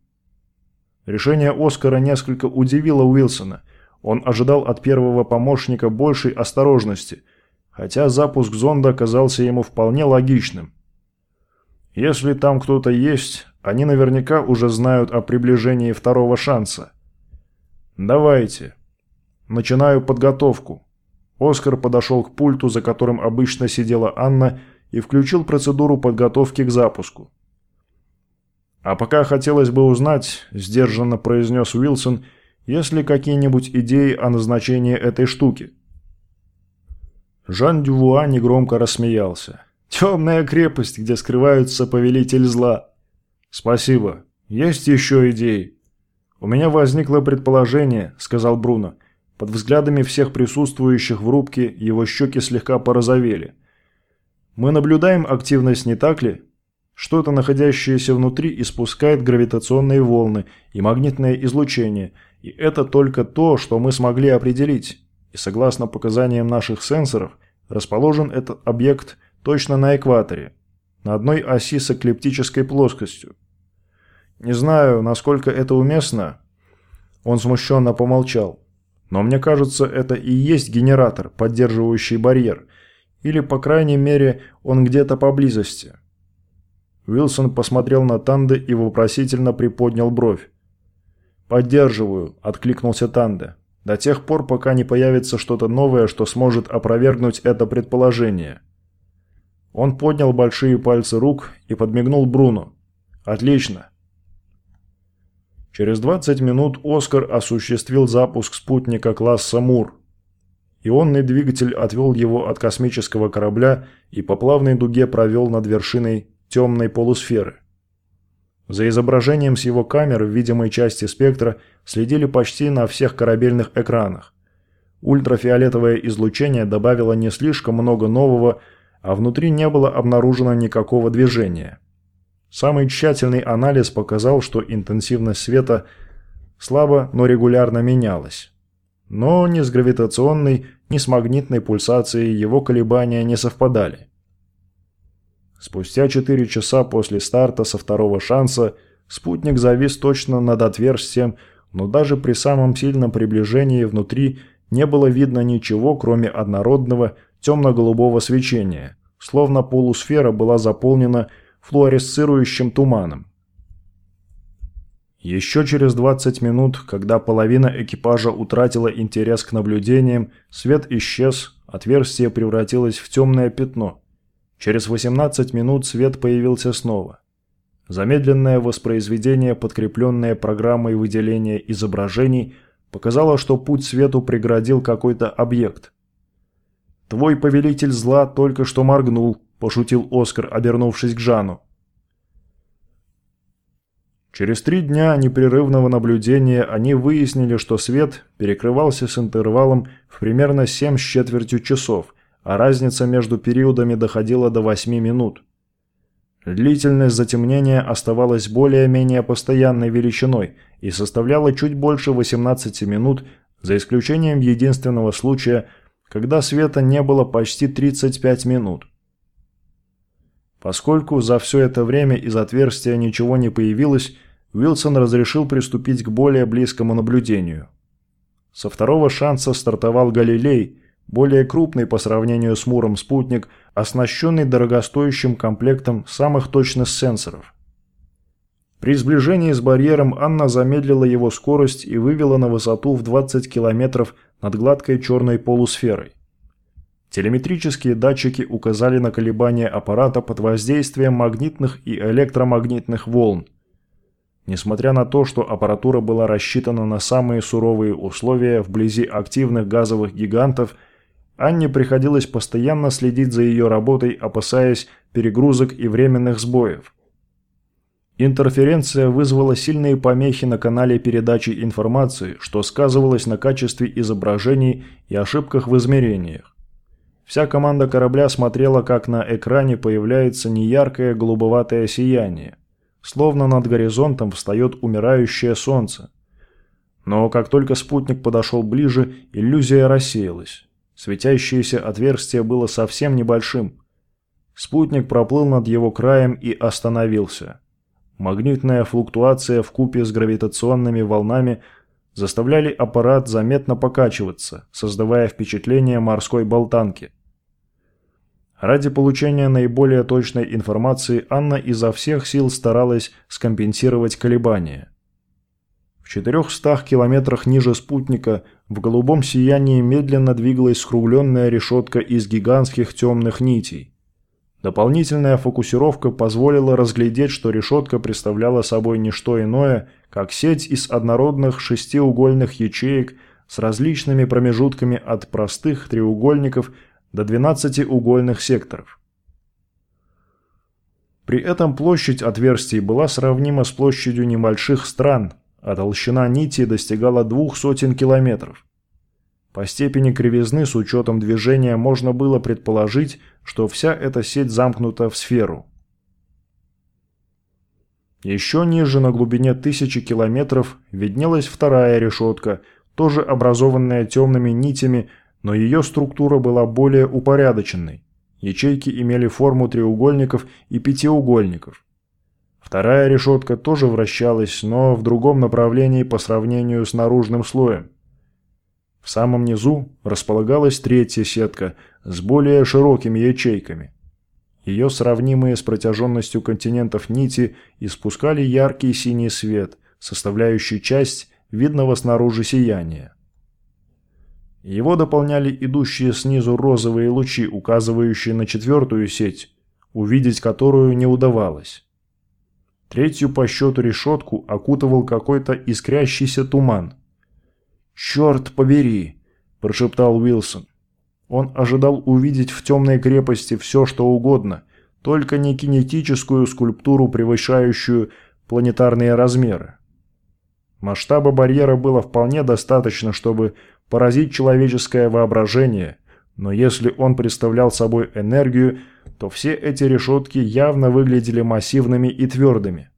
Speaker 1: Решение Оскара несколько удивило Уилсона – он ожидал от первого помощника большей осторожности, хотя запуск зонда оказался ему вполне логичным. Если там кто-то есть, они наверняка уже знают о приближении второго шанса. «Давайте. Начинаю подготовку». Оскар подошел к пульту, за которым обычно сидела Анна, и включил процедуру подготовки к запуску. «А пока хотелось бы узнать», – сдержанно произнес Уилсон – есть ли какие-нибудь идеи о назначении этой штуки?» Жан Дювуа негромко рассмеялся. Темная крепость, где скрываются повелитель зла. Спасибо. Есть еще идеи? У меня возникло предположение, сказал Бруно. Под взглядами всех присутствующих в рубке его щеки слегка порозовели. Мы наблюдаем активность, не так ли? Что-то, находящееся внутри, испускает гравитационные волны и магнитное излучение, и это только то, что мы смогли определить. И согласно показаниям наших сенсоров, расположен этот объект точно на экваторе, на одной оси с эклиптической плоскостью. Не знаю, насколько это уместно. Он смущенно помолчал. Но мне кажется, это и есть генератор, поддерживающий барьер. Или, по крайней мере, он где-то поблизости. Уилсон посмотрел на Танде и вопросительно приподнял бровь. «Поддерживаю», – откликнулся Танде. «До тех пор, пока не появится что-то новое, что сможет опровергнуть это предположение». Он поднял большие пальцы рук и подмигнул Бруно. «Отлично. Через 20 минут «Оскар» осуществил запуск спутника класса «Мур». Ионный двигатель отвел его от космического корабля и по плавной дуге провел над вершиной темной полусферы. За изображением с его камер в видимой части спектра следили почти на всех корабельных экранах. Ультрафиолетовое излучение добавило не слишком много нового, а внутри не было обнаружено никакого движения. Самый тщательный анализ показал, что интенсивность света слабо, но регулярно менялась. Но ни с гравитационной, ни с магнитной пульсацией его колебания не совпадали. Спустя 4 часа после старта со второго шанса спутник завис точно над отверстием, но даже при самом сильном приближении внутри не было видно ничего, кроме однородного темно-голубого свечения, словно полусфера была заполнена флуоресцирующим туманом. Еще через 20 минут, когда половина экипажа утратила интерес к наблюдениям, свет исчез, отверстие превратилось в темное пятно. Через 18 минут свет появился снова. Замедленное воспроизведение, подкрепленное программой выделения изображений, показало, что путь свету преградил какой-то объект. «Твой повелитель зла только что моргнул», – пошутил Оскар, обернувшись к Жану. Через три дня непрерывного наблюдения они выяснили, что свет перекрывался с интервалом в примерно 7 с четвертью часов, а разница между периодами доходила до 8 минут. Длительность затемнения оставалась более-менее постоянной величиной и составляла чуть больше 18 минут, за исключением единственного случая, когда света не было почти 35 минут. Поскольку за все это время из отверстия ничего не появилось, Уилсон разрешил приступить к более близкому наблюдению. Со второго шанса стартовал Галилей, более крупный по сравнению с Муром спутник, оснащенный дорогостоящим комплектом самых точных сенсоров. При сближении с барьером Анна замедлила его скорость и вывела на высоту в 20 километров над гладкой черной полусферой. Телеметрические датчики указали на колебания аппарата под воздействием магнитных и электромагнитных волн. Несмотря на то, что аппаратура была рассчитана на самые суровые условия вблизи активных газовых гигантов, Анне приходилось постоянно следить за ее работой, опасаясь перегрузок и временных сбоев. Интерференция вызвала сильные помехи на канале передачи информации, что сказывалось на качестве изображений и ошибках в измерениях. Вся команда корабля смотрела, как на экране появляется неяркое голубоватое сияние. Словно над горизонтом встает умирающее солнце. Но как только спутник подошел ближе, иллюзия рассеялась. Светящееся отверстие было совсем небольшим. Спутник проплыл над его краем и остановился. Магнитная флуктуация в купе с гравитационными волнами заставляли аппарат заметно покачиваться, создавая впечатление морской болтанки. Ради получения наиболее точной информации Анна изо всех сил старалась скомпенсировать колебания. В 400 километрах ниже спутника в голубом сиянии медленно двигалась скругленная решетка из гигантских темных нитей. Дополнительная фокусировка позволила разглядеть, что решетка представляла собой не что иное, как сеть из однородных шестиугольных ячеек с различными промежутками от простых треугольников до 12 угольных секторов. При этом площадь отверстий была сравнима с площадью небольших стран, а толщина нити достигала двух сотен километров. По степени кривизны с учетом движения можно было предположить, что вся эта сеть замкнута в сферу. Еще ниже, на глубине тысячи километров, виднелась вторая решетка, тоже образованная темными нитями, но ее структура была более упорядоченной. Ячейки имели форму треугольников и пятиугольников. Вторая решетка тоже вращалась, но в другом направлении по сравнению с наружным слоем. В самом низу располагалась третья сетка с более широкими ячейками. Ее сравнимые с протяженностью континентов нити испускали яркий синий свет, составляющий часть видного снаружи сияния. Его дополняли идущие снизу розовые лучи, указывающие на четвертую сеть, увидеть которую не удавалось. Третью по счету решетку окутывал какой-то искрящийся туман. «Черт побери!» – прошептал Уилсон. Он ожидал увидеть в темной крепости все, что угодно, только не кинетическую скульптуру, превышающую планетарные размеры. Масштаба барьера было вполне достаточно, чтобы поразить человеческое воображение, но если он представлял собой энергию, то все эти решетки явно выглядели массивными и твердыми.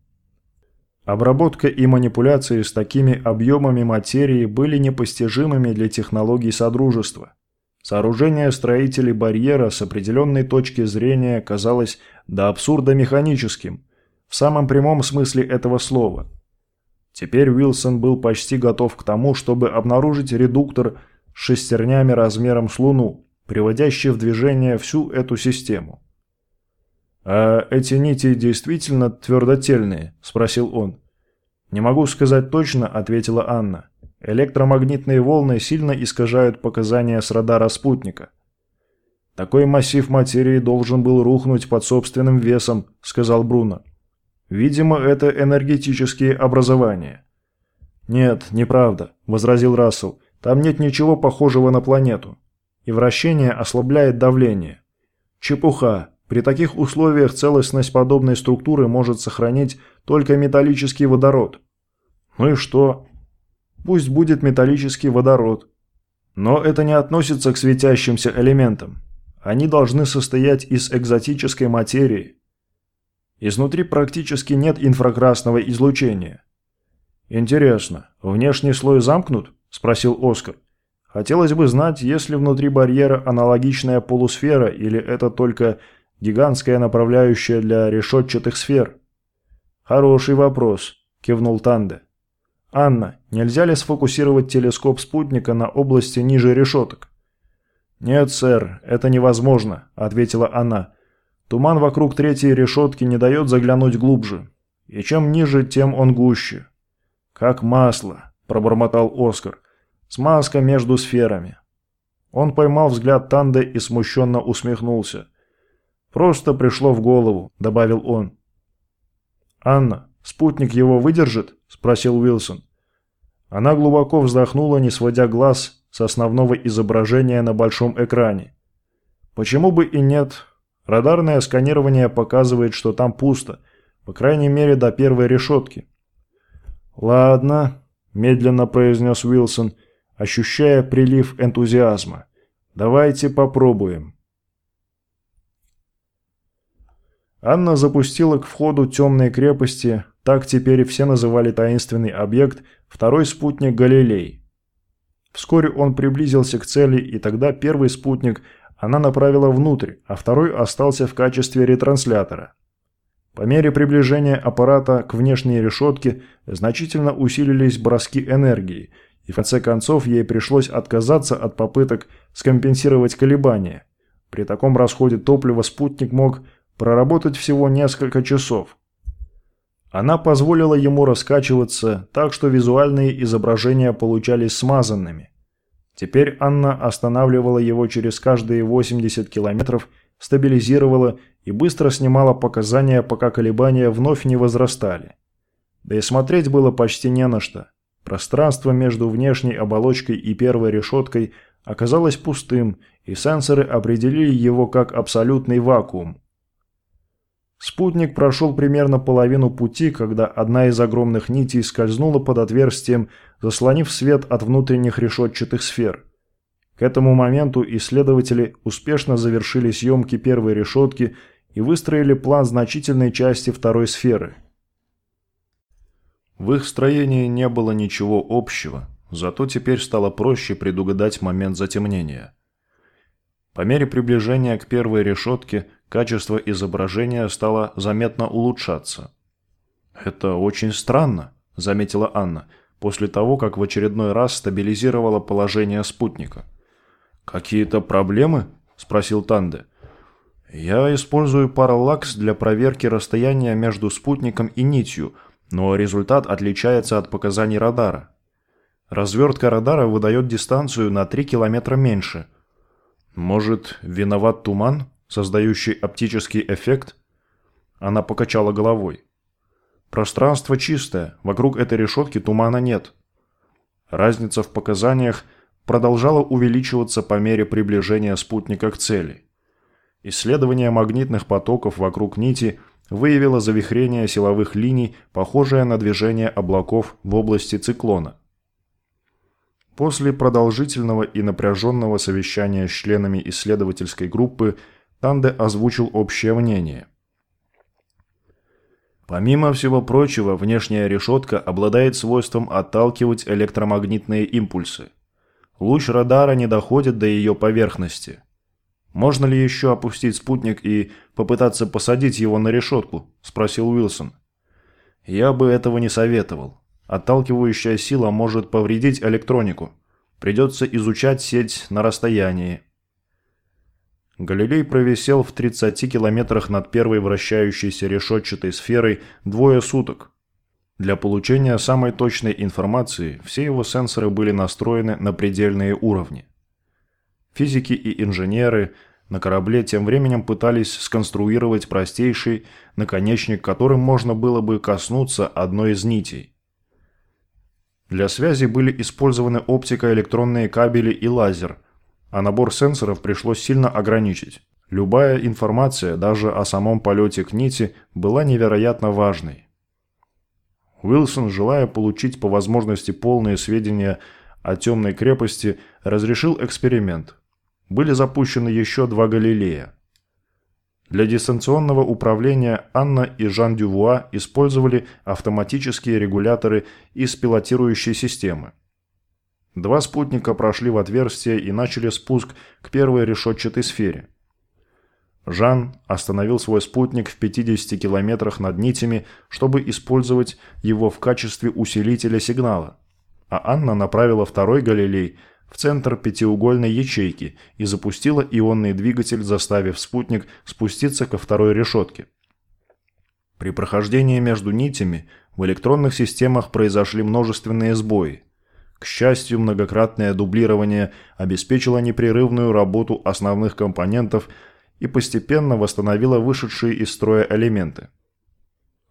Speaker 1: Обработка и манипуляции с такими объемами материи были непостижимыми для технологий Содружества. Сооружение строителей барьера с определенной точки зрения казалось до абсурда механическим, в самом прямом смысле этого слова – Теперь Уилсон был почти готов к тому, чтобы обнаружить редуктор с шестернями размером с Луну, приводящий в движение всю эту систему. «А эти нити действительно твердотельные?» – спросил он. «Не могу сказать точно», – ответила Анна. «Электромагнитные волны сильно искажают показания с радара спутника». «Такой массив материи должен был рухнуть под собственным весом», – сказал Бруно. Видимо, это энергетические образования. «Нет, неправда», – возразил Рассел. «Там нет ничего похожего на планету. И вращение ослабляет давление». «Чепуха. При таких условиях целостность подобной структуры может сохранить только металлический водород». «Ну и что?» «Пусть будет металлический водород». Но это не относится к светящимся элементам. Они должны состоять из экзотической материи, Изнутри практически нет инфракрасного излучения. «Интересно, внешний слой замкнут?» – спросил Оскар. «Хотелось бы знать, есть ли внутри барьера аналогичная полусфера или это только гигантская направляющая для решетчатых сфер?» «Хороший вопрос», – кивнул Танде. «Анна, нельзя ли сфокусировать телескоп спутника на области ниже решеток?» «Нет, сэр, это невозможно», – ответила она. Туман вокруг третьей решетки не дает заглянуть глубже. И чем ниже, тем он гуще. «Как масло», – пробормотал Оскар. «Смазка между сферами». Он поймал взгляд Танды и смущенно усмехнулся. «Просто пришло в голову», – добавил он. «Анна, спутник его выдержит?» – спросил Уилсон. Она глубоко вздохнула, не сводя глаз с основного изображения на большом экране. «Почему бы и нет? Радарное сканирование показывает, что там пусто, по крайней мере до первой решетки. «Ладно», – медленно произнес Уилсон, ощущая прилив энтузиазма. «Давайте попробуем». Анна запустила к входу темной крепости, так теперь все называли таинственный объект, второй спутник Галилей. Вскоре он приблизился к цели, и тогда первый спутник – она направила внутрь, а второй остался в качестве ретранслятора. По мере приближения аппарата к внешней решетке значительно усилились броски энергии, и в конце концов ей пришлось отказаться от попыток скомпенсировать колебания. При таком расходе топлива спутник мог проработать всего несколько часов. Она позволила ему раскачиваться так, что визуальные изображения получались смазанными – Теперь Анна останавливала его через каждые 80 километров, стабилизировала и быстро снимала показания, пока колебания вновь не возрастали. Да и смотреть было почти не на что. Пространство между внешней оболочкой и первой решеткой оказалось пустым, и сенсоры определили его как абсолютный вакуум. Спутник прошел примерно половину пути, когда одна из огромных нитей скользнула под отверстием, заслонив свет от внутренних решетчатых сфер. К этому моменту исследователи успешно завершили съемки первой решетки и выстроили план значительной части второй сферы. В их строении не было ничего общего, зато теперь стало проще предугадать момент затемнения. По мере приближения к первой решетке качество изображения стало заметно улучшаться. «Это очень странно», – заметила Анна, после того, как в очередной раз стабилизировала положение спутника. «Какие-то проблемы?» – спросил Танде. «Я использую параллакс для проверки расстояния между спутником и нитью, но результат отличается от показаний радара. Развертка радара выдает дистанцию на 3 километра меньше. Может, виноват туман, создающий оптический эффект?» Она покачала головой. «Пространство чистое, вокруг этой решетки тумана нет. Разница в показаниях – продолжала увеличиваться по мере приближения спутника к цели. Исследование магнитных потоков вокруг нити выявило завихрение силовых линий, похожее на движение облаков в области циклона. После продолжительного и напряженного совещания с членами исследовательской группы Танде озвучил общее мнение. Помимо всего прочего, внешняя решетка обладает свойством отталкивать электромагнитные импульсы. Луч радара не доходит до ее поверхности. «Можно ли еще опустить спутник и попытаться посадить его на решетку?» – спросил Уилсон. «Я бы этого не советовал. Отталкивающая сила может повредить электронику. Придется изучать сеть на расстоянии». Галилей провисел в 30 километрах над первой вращающейся решетчатой сферой двое суток, для получения самой точной информации все его сенсоры были настроены на предельные уровни. Физики и инженеры на корабле тем временем пытались сконструировать простейший наконечник, которым можно было бы коснуться одной из нитей. Для связи были использованы оптико-электронные кабели и лазер, а набор сенсоров пришлось сильно ограничить. Любая информация, даже о самом полете к нити, была невероятно важной. Уилсон, желая получить по возможности полные сведения о темной крепости, разрешил эксперимент. Были запущены еще два Галилея. Для дистанционного управления Анна и Жан Дювуа использовали автоматические регуляторы из пилотирующей системы. Два спутника прошли в отверстие и начали спуск к первой решетчатой сфере. Жан остановил свой спутник в 50 километрах над нитями, чтобы использовать его в качестве усилителя сигнала. А Анна направила второй Галилей в центр пятиугольной ячейки и запустила ионный двигатель, заставив спутник спуститься ко второй решетке. При прохождении между нитями в электронных системах произошли множественные сбои. К счастью, многократное дублирование обеспечило непрерывную работу основных компонентов – и постепенно восстановила вышедшие из строя элементы.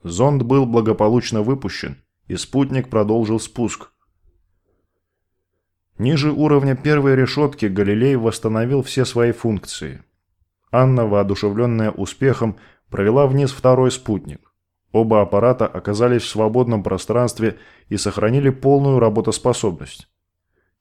Speaker 1: Зонд был благополучно выпущен, и спутник продолжил спуск. Ниже уровня первой решетки Галилей восстановил все свои функции. Анна, воодушевленная успехом, провела вниз второй спутник. Оба аппарата оказались в свободном пространстве и сохранили полную работоспособность.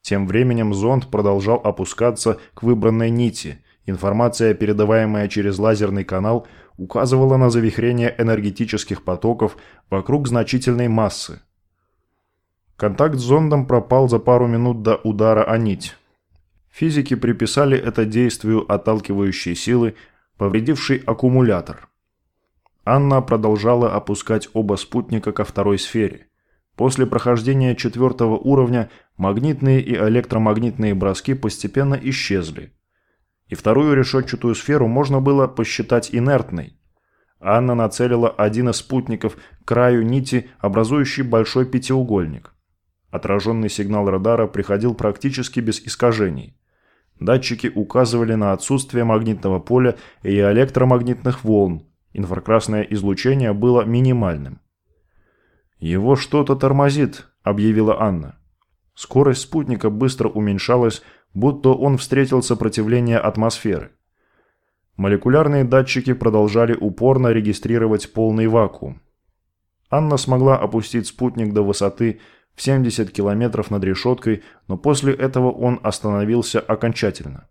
Speaker 1: Тем временем зонд продолжал опускаться к выбранной нити, Информация, передаваемая через лазерный канал, указывала на завихрение энергетических потоков вокруг значительной массы. Контакт с зондом пропал за пару минут до удара о нить. Физики приписали это действию отталкивающей силы, повредившей аккумулятор. Анна продолжала опускать оба спутника ко второй сфере. После прохождения четвертого уровня магнитные и электромагнитные броски постепенно исчезли и вторую решетчатую сферу можно было посчитать инертной. Анна нацелила один из спутников к краю нити, образующий большой пятиугольник. Отраженный сигнал радара приходил практически без искажений. Датчики указывали на отсутствие магнитного поля и электромагнитных волн. Инфракрасное излучение было минимальным. «Его что-то тормозит», – объявила Анна. Скорость спутника быстро уменьшалась, будто он встретил сопротивление атмосферы. Молекулярные датчики продолжали упорно регистрировать полный вакуум. Анна смогла опустить спутник до высоты в 70 километров над решеткой, но после этого он остановился окончательно.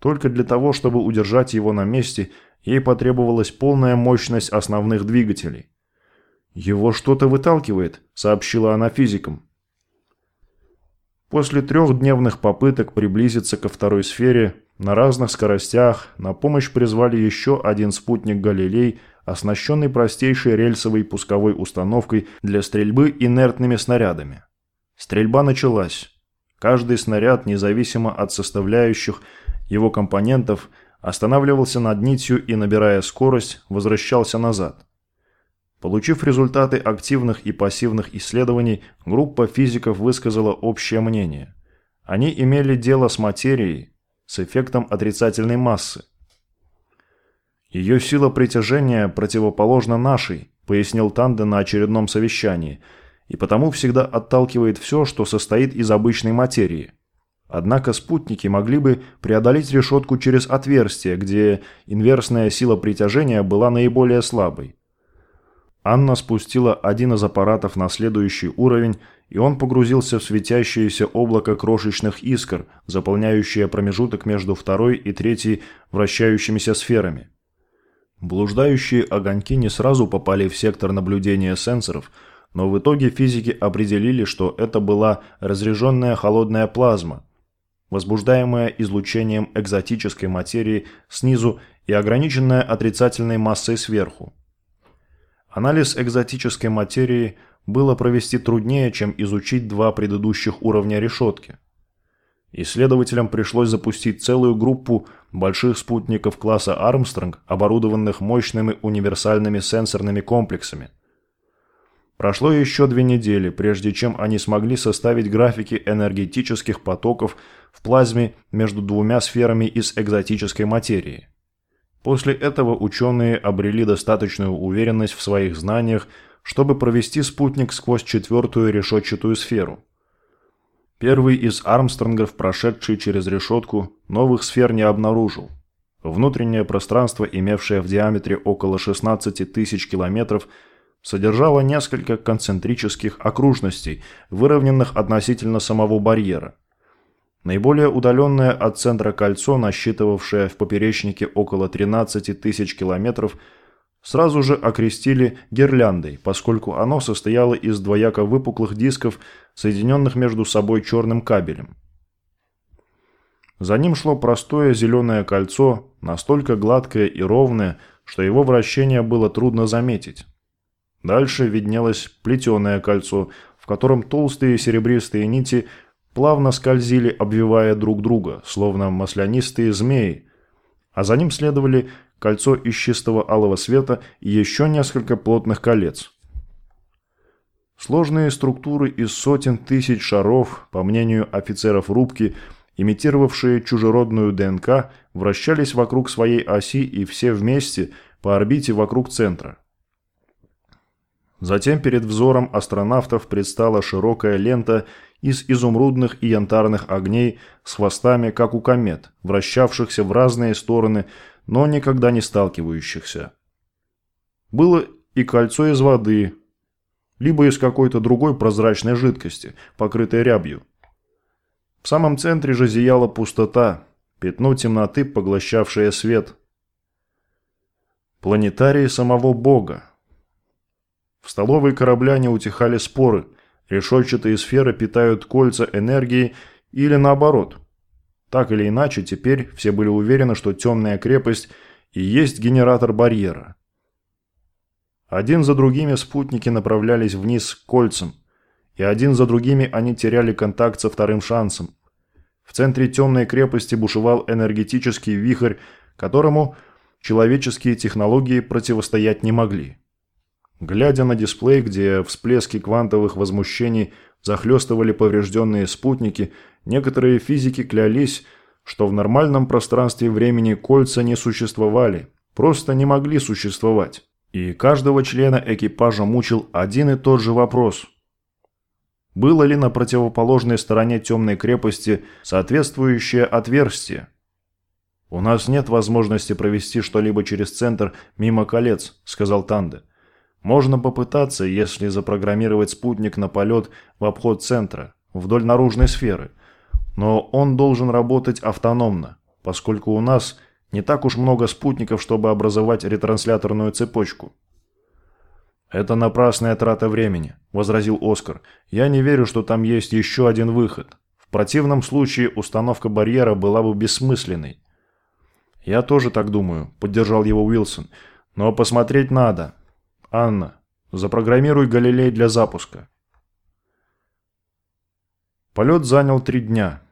Speaker 1: Только для того, чтобы удержать его на месте, ей потребовалась полная мощность основных двигателей. «Его что-то выталкивает», — сообщила она физикам. После трехдневных попыток приблизиться ко второй сфере, на разных скоростях на помощь призвали еще один спутник «Галилей», оснащенный простейшей рельсовой пусковой установкой для стрельбы инертными снарядами. Стрельба началась. Каждый снаряд, независимо от составляющих его компонентов, останавливался над нитью и, набирая скорость, возвращался назад. Получив результаты активных и пассивных исследований, группа физиков высказала общее мнение. Они имели дело с материей, с эффектом отрицательной массы. «Ее сила притяжения противоположна нашей», пояснил Танде на очередном совещании, и потому всегда отталкивает все, что состоит из обычной материи. Однако спутники могли бы преодолеть решетку через отверстие, где инверсная сила притяжения была наиболее слабой. Анна спустила один из аппаратов на следующий уровень, и он погрузился в светящееся облако крошечных искр, заполняющее промежуток между второй и третьей вращающимися сферами. Блуждающие огоньки не сразу попали в сектор наблюдения сенсоров, но в итоге физики определили, что это была разряженная холодная плазма, возбуждаемая излучением экзотической материи снизу и ограниченная отрицательной массой сверху. Анализ экзотической материи было провести труднее, чем изучить два предыдущих уровня решетки. Исследователям пришлось запустить целую группу больших спутников класса Армстронг, оборудованных мощными универсальными сенсорными комплексами. Прошло еще две недели, прежде чем они смогли составить графики энергетических потоков в плазме между двумя сферами из экзотической материи. После этого ученые обрели достаточную уверенность в своих знаниях, чтобы провести спутник сквозь четвертую решетчатую сферу. Первый из Армстронгов, прошедший через решетку, новых сфер не обнаружил. Внутреннее пространство, имевшее в диаметре около 16 тысяч километров, содержало несколько концентрических окружностей, выровненных относительно самого барьера. Наиболее удаленное от центра кольцо, насчитывавшее в поперечнике около 13 тысяч километров, сразу же окрестили гирляндой, поскольку оно состояло из двояко выпуклых дисков, соединенных между собой черным кабелем. За ним шло простое зеленое кольцо, настолько гладкое и ровное, что его вращение было трудно заметить. Дальше виднелось плетеное кольцо, в котором толстые серебристые нити – плавно скользили, обвивая друг друга, словно маслянистые змеи, а за ним следовали кольцо из чистого алого света и еще несколько плотных колец. Сложные структуры из сотен тысяч шаров, по мнению офицеров рубки, имитировавшие чужеродную ДНК, вращались вокруг своей оси и все вместе по орбите вокруг центра. Затем перед взором астронавтов предстала широкая лента из изумрудных и янтарных огней с хвостами, как у комет, вращавшихся в разные стороны, но никогда не сталкивающихся. Было и кольцо из воды, либо из какой-то другой прозрачной жидкости, покрытой рябью. В самом центре же зияла пустота, пятно темноты, поглощавшее свет. Планетарии самого Бога. В столовой корабля не утихали споры – Решетчатые сферы питают кольца энергией или наоборот. Так или иначе, теперь все были уверены, что темная крепость и есть генератор барьера. Один за другими спутники направлялись вниз к кольцам, и один за другими они теряли контакт со вторым шансом. В центре темной крепости бушевал энергетический вихрь, которому человеческие технологии противостоять не могли. Глядя на дисплей, где всплески квантовых возмущений захлестывали поврежденные спутники, некоторые физики клялись, что в нормальном пространстве времени кольца не существовали, просто не могли существовать. И каждого члена экипажа мучил один и тот же вопрос. Было ли на противоположной стороне темной крепости соответствующее отверстие? «У нас нет возможности провести что-либо через центр мимо колец», — сказал Танде. «Можно попытаться, если запрограммировать спутник на полет в обход центра, вдоль наружной сферы. Но он должен работать автономно, поскольку у нас не так уж много спутников, чтобы образовать ретрансляторную цепочку». «Это напрасная трата времени», — возразил Оскар. «Я не верю, что там есть еще один выход. В противном случае установка барьера была бы бессмысленной». «Я тоже так думаю», — поддержал его Уилсон. «Но посмотреть надо. Анна, запрограммируй Галилей для запуска». Полет занял три дня.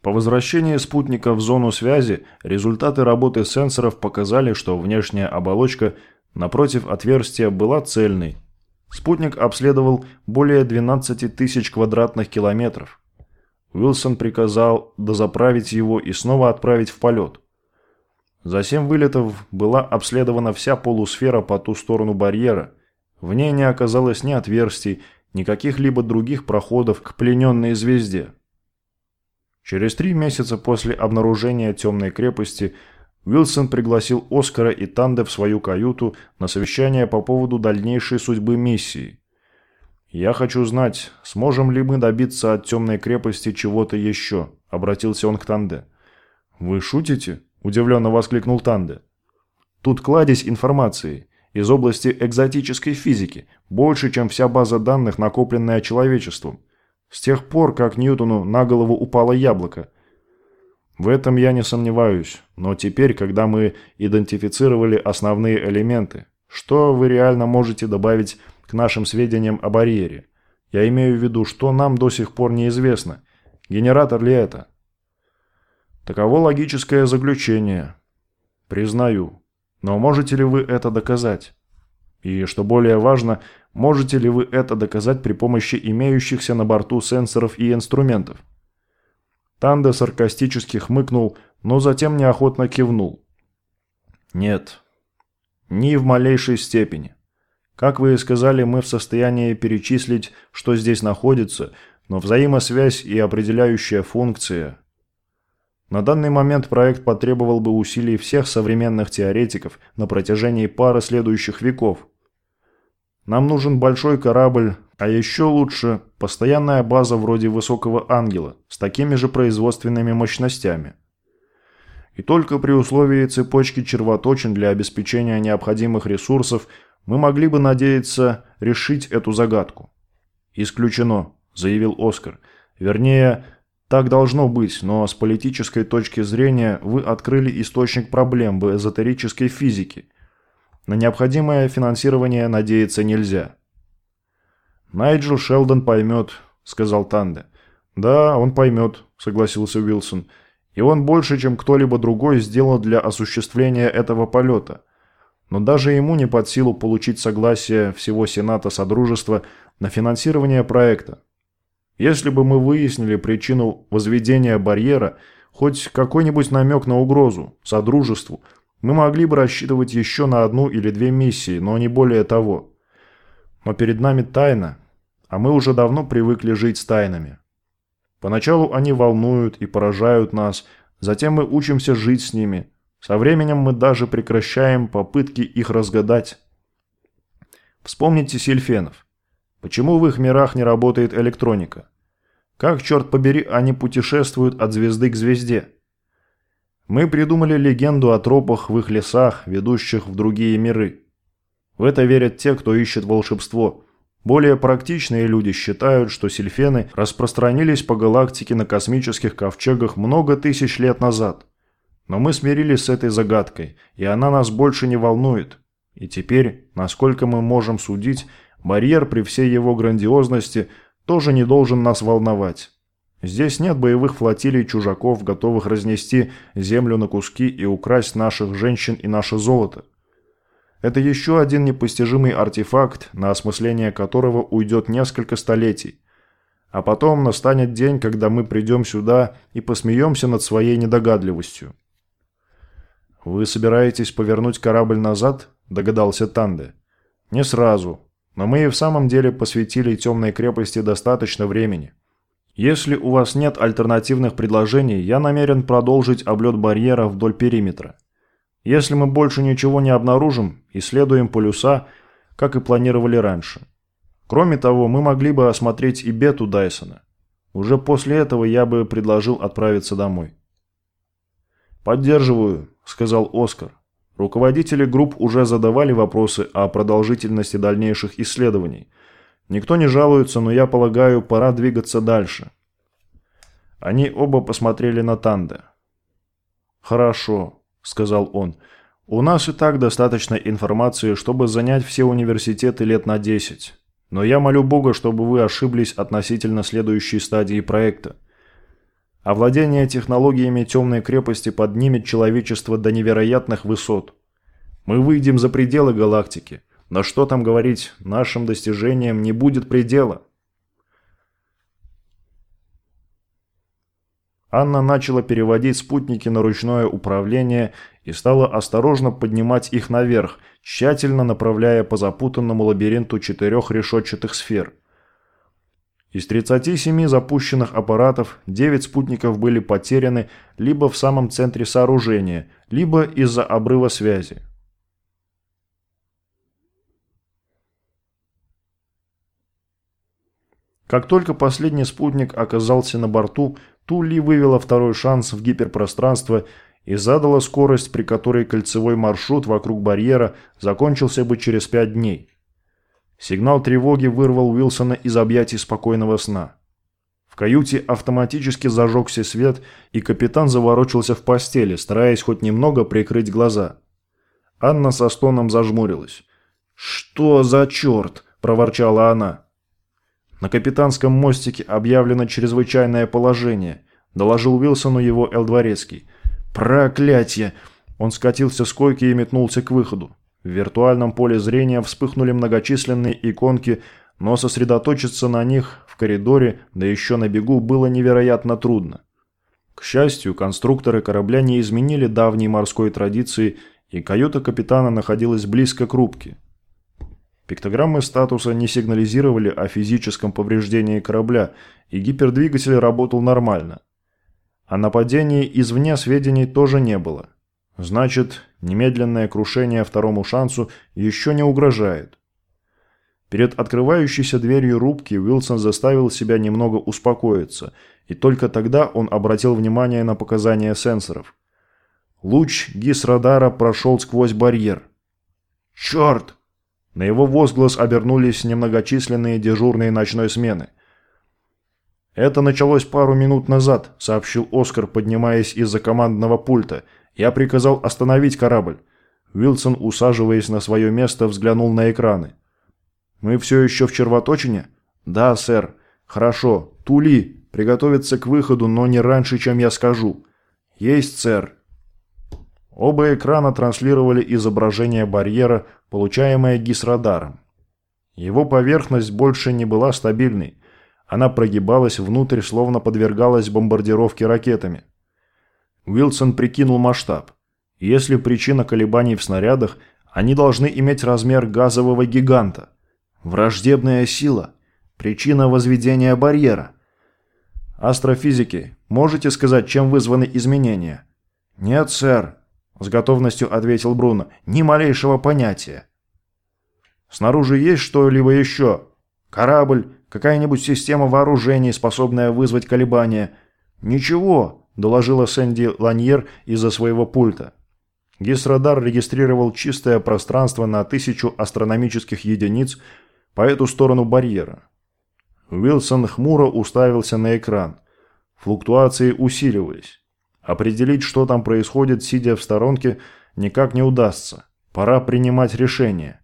Speaker 1: По возвращении спутника в зону связи результаты работы сенсоров показали, что внешняя оболочка напротив отверстия была цельной. Спутник обследовал более 12 тысяч квадратных километров. Уилсон приказал дозаправить его и снова отправить в полет. За семь вылетов была обследована вся полусфера по ту сторону барьера. В ней не оказалось ни отверстий, ни каких-либо других проходов к плененной звезде. Через три месяца после обнаружения темной крепости Уилсон пригласил Оскара и Танде в свою каюту на совещание по поводу дальнейшей судьбы миссии. «Я хочу знать, сможем ли мы добиться от темной крепости чего-то еще?» – обратился он к Танде. «Вы шутите?» – удивленно воскликнул Танде. «Тут кладезь информации из области экзотической физики, больше, чем вся база данных, накопленная человечеством. С тех пор, как Ньютону на голову упало яблоко. В этом я не сомневаюсь, но теперь, когда мы идентифицировали основные элементы, что вы реально можете добавить к нашим сведениям о барьере? Я имею в виду, что нам до сих пор неизвестно. Генератор ли это? Таково логическое заключение. Признаю. Но можете ли вы это доказать? И, что более важно, можете ли вы это доказать при помощи имеющихся на борту сенсоров и инструментов? Танда саркастически хмыкнул, но затем неохотно кивнул. «Нет. Ни в малейшей степени. Как вы и сказали, мы в состоянии перечислить, что здесь находится, но взаимосвязь и определяющая функция на данный момент проект потребовал бы усилий всех современных теоретиков на протяжении пары следующих веков. Нам нужен большой корабль, а еще лучше постоянная база вроде Высокого Ангела с такими же производственными мощностями. И только при условии цепочки червоточин для обеспечения необходимых ресурсов мы могли бы надеяться решить эту загадку. «Исключено», – заявил Оскар. «Вернее, так должно быть, но с политической точки зрения вы открыли источник проблем в эзотерической физике. На необходимое финансирование надеяться нельзя. «Найджел Шелдон поймет», — сказал Танде. «Да, он поймет», — согласился Уилсон. «И он больше, чем кто-либо другой, сделал для осуществления этого полета. Но даже ему не под силу получить согласие всего Сената Содружества на финансирование проекта. Если бы мы выяснили причину возведения барьера, хоть какой-нибудь намек на угрозу, содружеству, мы могли бы рассчитывать еще на одну или две миссии, но не более того. Но перед нами тайна, а мы уже давно привыкли жить с тайнами. Поначалу они волнуют и поражают нас, затем мы учимся жить с ними. Со временем мы даже прекращаем попытки их разгадать. Вспомните сильфенов. Почему в их мирах не работает электроника? Как, черт побери, они путешествуют от звезды к звезде? Мы придумали легенду о тропах в их лесах, ведущих в другие миры. В это верят те, кто ищет волшебство. Более практичные люди считают, что сильфены распространились по галактике на космических ковчегах много тысяч лет назад. Но мы смирились с этой загадкой, и она нас больше не волнует. И теперь, насколько мы можем судить, Барьер при всей его грандиозности тоже не должен нас волновать. Здесь нет боевых флотилий чужаков, готовых разнести землю на куски и украсть наших женщин и наше золото. Это еще один непостижимый артефакт, на осмысление которого уйдет несколько столетий. А потом настанет день, когда мы придем сюда и посмеемся над своей недогадливостью. «Вы собираетесь повернуть корабль назад?» – догадался Танде. «Не сразу. Но мы и в самом деле посвятили темной крепости достаточно времени. Если у вас нет альтернативных предложений, я намерен продолжить облет барьера вдоль периметра. Если мы больше ничего не обнаружим, исследуем полюса, как и планировали раньше. Кроме того, мы могли бы осмотреть и бету Дайсона. Уже после этого я бы предложил отправиться домой. «Поддерживаю», – сказал Оскар. Руководители групп уже задавали вопросы о продолжительности дальнейших исследований. Никто не жалуется, но я полагаю, пора двигаться дальше. Они оба посмотрели на Танде. «Хорошо», – сказал он. «У нас и так достаточно информации, чтобы занять все университеты лет на 10. Но я молю Бога, чтобы вы ошиблись относительно следующей стадии проекта. Овладение технологиями темной крепости поднимет человечество до невероятных высот. Мы выйдем за пределы галактики. Но что там говорить, нашим достижениям не будет предела. Анна начала переводить спутники на ручное управление и стала осторожно поднимать их наверх, тщательно направляя по запутанному лабиринту четырех решетчатых сфер. Из 37 запущенных аппаратов 9 спутников были потеряны либо в самом центре сооружения, либо из-за обрыва связи. Как только последний спутник оказался на борту, Тули вывела второй шанс в гиперпространство и задала скорость, при которой кольцевой маршрут вокруг барьера закончился бы через пять дней. Сигнал тревоги вырвал Уилсона из объятий спокойного сна. В каюте автоматически зажегся свет, и капитан заворочился в постели, стараясь хоть немного прикрыть глаза. Анна со стоном зажмурилась. «Что за черт?» – проворчала она. «На капитанском мостике объявлено чрезвычайное положение», – доложил Уилсону его Элдворецкий. «Проклятье!» Он скатился с койки и метнулся к выходу. В виртуальном поле зрения вспыхнули многочисленные иконки, но сосредоточиться на них в коридоре, да еще на бегу, было невероятно трудно. К счастью, конструкторы корабля не изменили давней морской традиции, и каюта капитана находилась близко к рубке. Пиктограммы статуса не сигнализировали о физическом повреждении корабля, и гипердвигатель работал нормально. О нападении извне сведений тоже не было. Значит, немедленное крушение второму шансу еще не угрожает. Перед открывающейся дверью рубки Уилсон заставил себя немного успокоиться, и только тогда он обратил внимание на показания сенсоров. Луч ГИС-радара прошел сквозь барьер. «Черт!» На его возглас обернулись немногочисленные дежурные ночной смены. «Это началось пару минут назад», — сообщил Оскар, поднимаясь из-за командного пульта. «Я приказал остановить корабль». Уилсон, усаживаясь на свое место, взглянул на экраны. «Мы все еще в червоточине?» «Да, сэр». «Хорошо. Тули. Приготовиться к выходу, но не раньше, чем я скажу». «Есть, сэр». Оба экрана транслировали изображение барьера, получаемое ГИС-радаром. Его поверхность больше не была стабильной. Она прогибалась внутрь, словно подвергалась бомбардировке ракетами. Уилсон прикинул масштаб. Если причина колебаний в снарядах, они должны иметь размер газового гиганта. Враждебная сила. Причина возведения барьера. Астрофизики, можете сказать, чем вызваны изменения? Нет, сэр, с готовностью ответил Бруно. «Ни малейшего понятия». «Снаружи есть что-либо еще? Корабль? Какая-нибудь система вооружений, способная вызвать колебания?» «Ничего», – доложила Сэнди Ланьер из-за своего пульта. Гисрадар регистрировал чистое пространство на тысячу астрономических единиц по эту сторону барьера. Уилсон хмуро уставился на экран. Флуктуации усиливались. Определить, что там происходит, сидя в сторонке, никак не удастся. Пора принимать решение.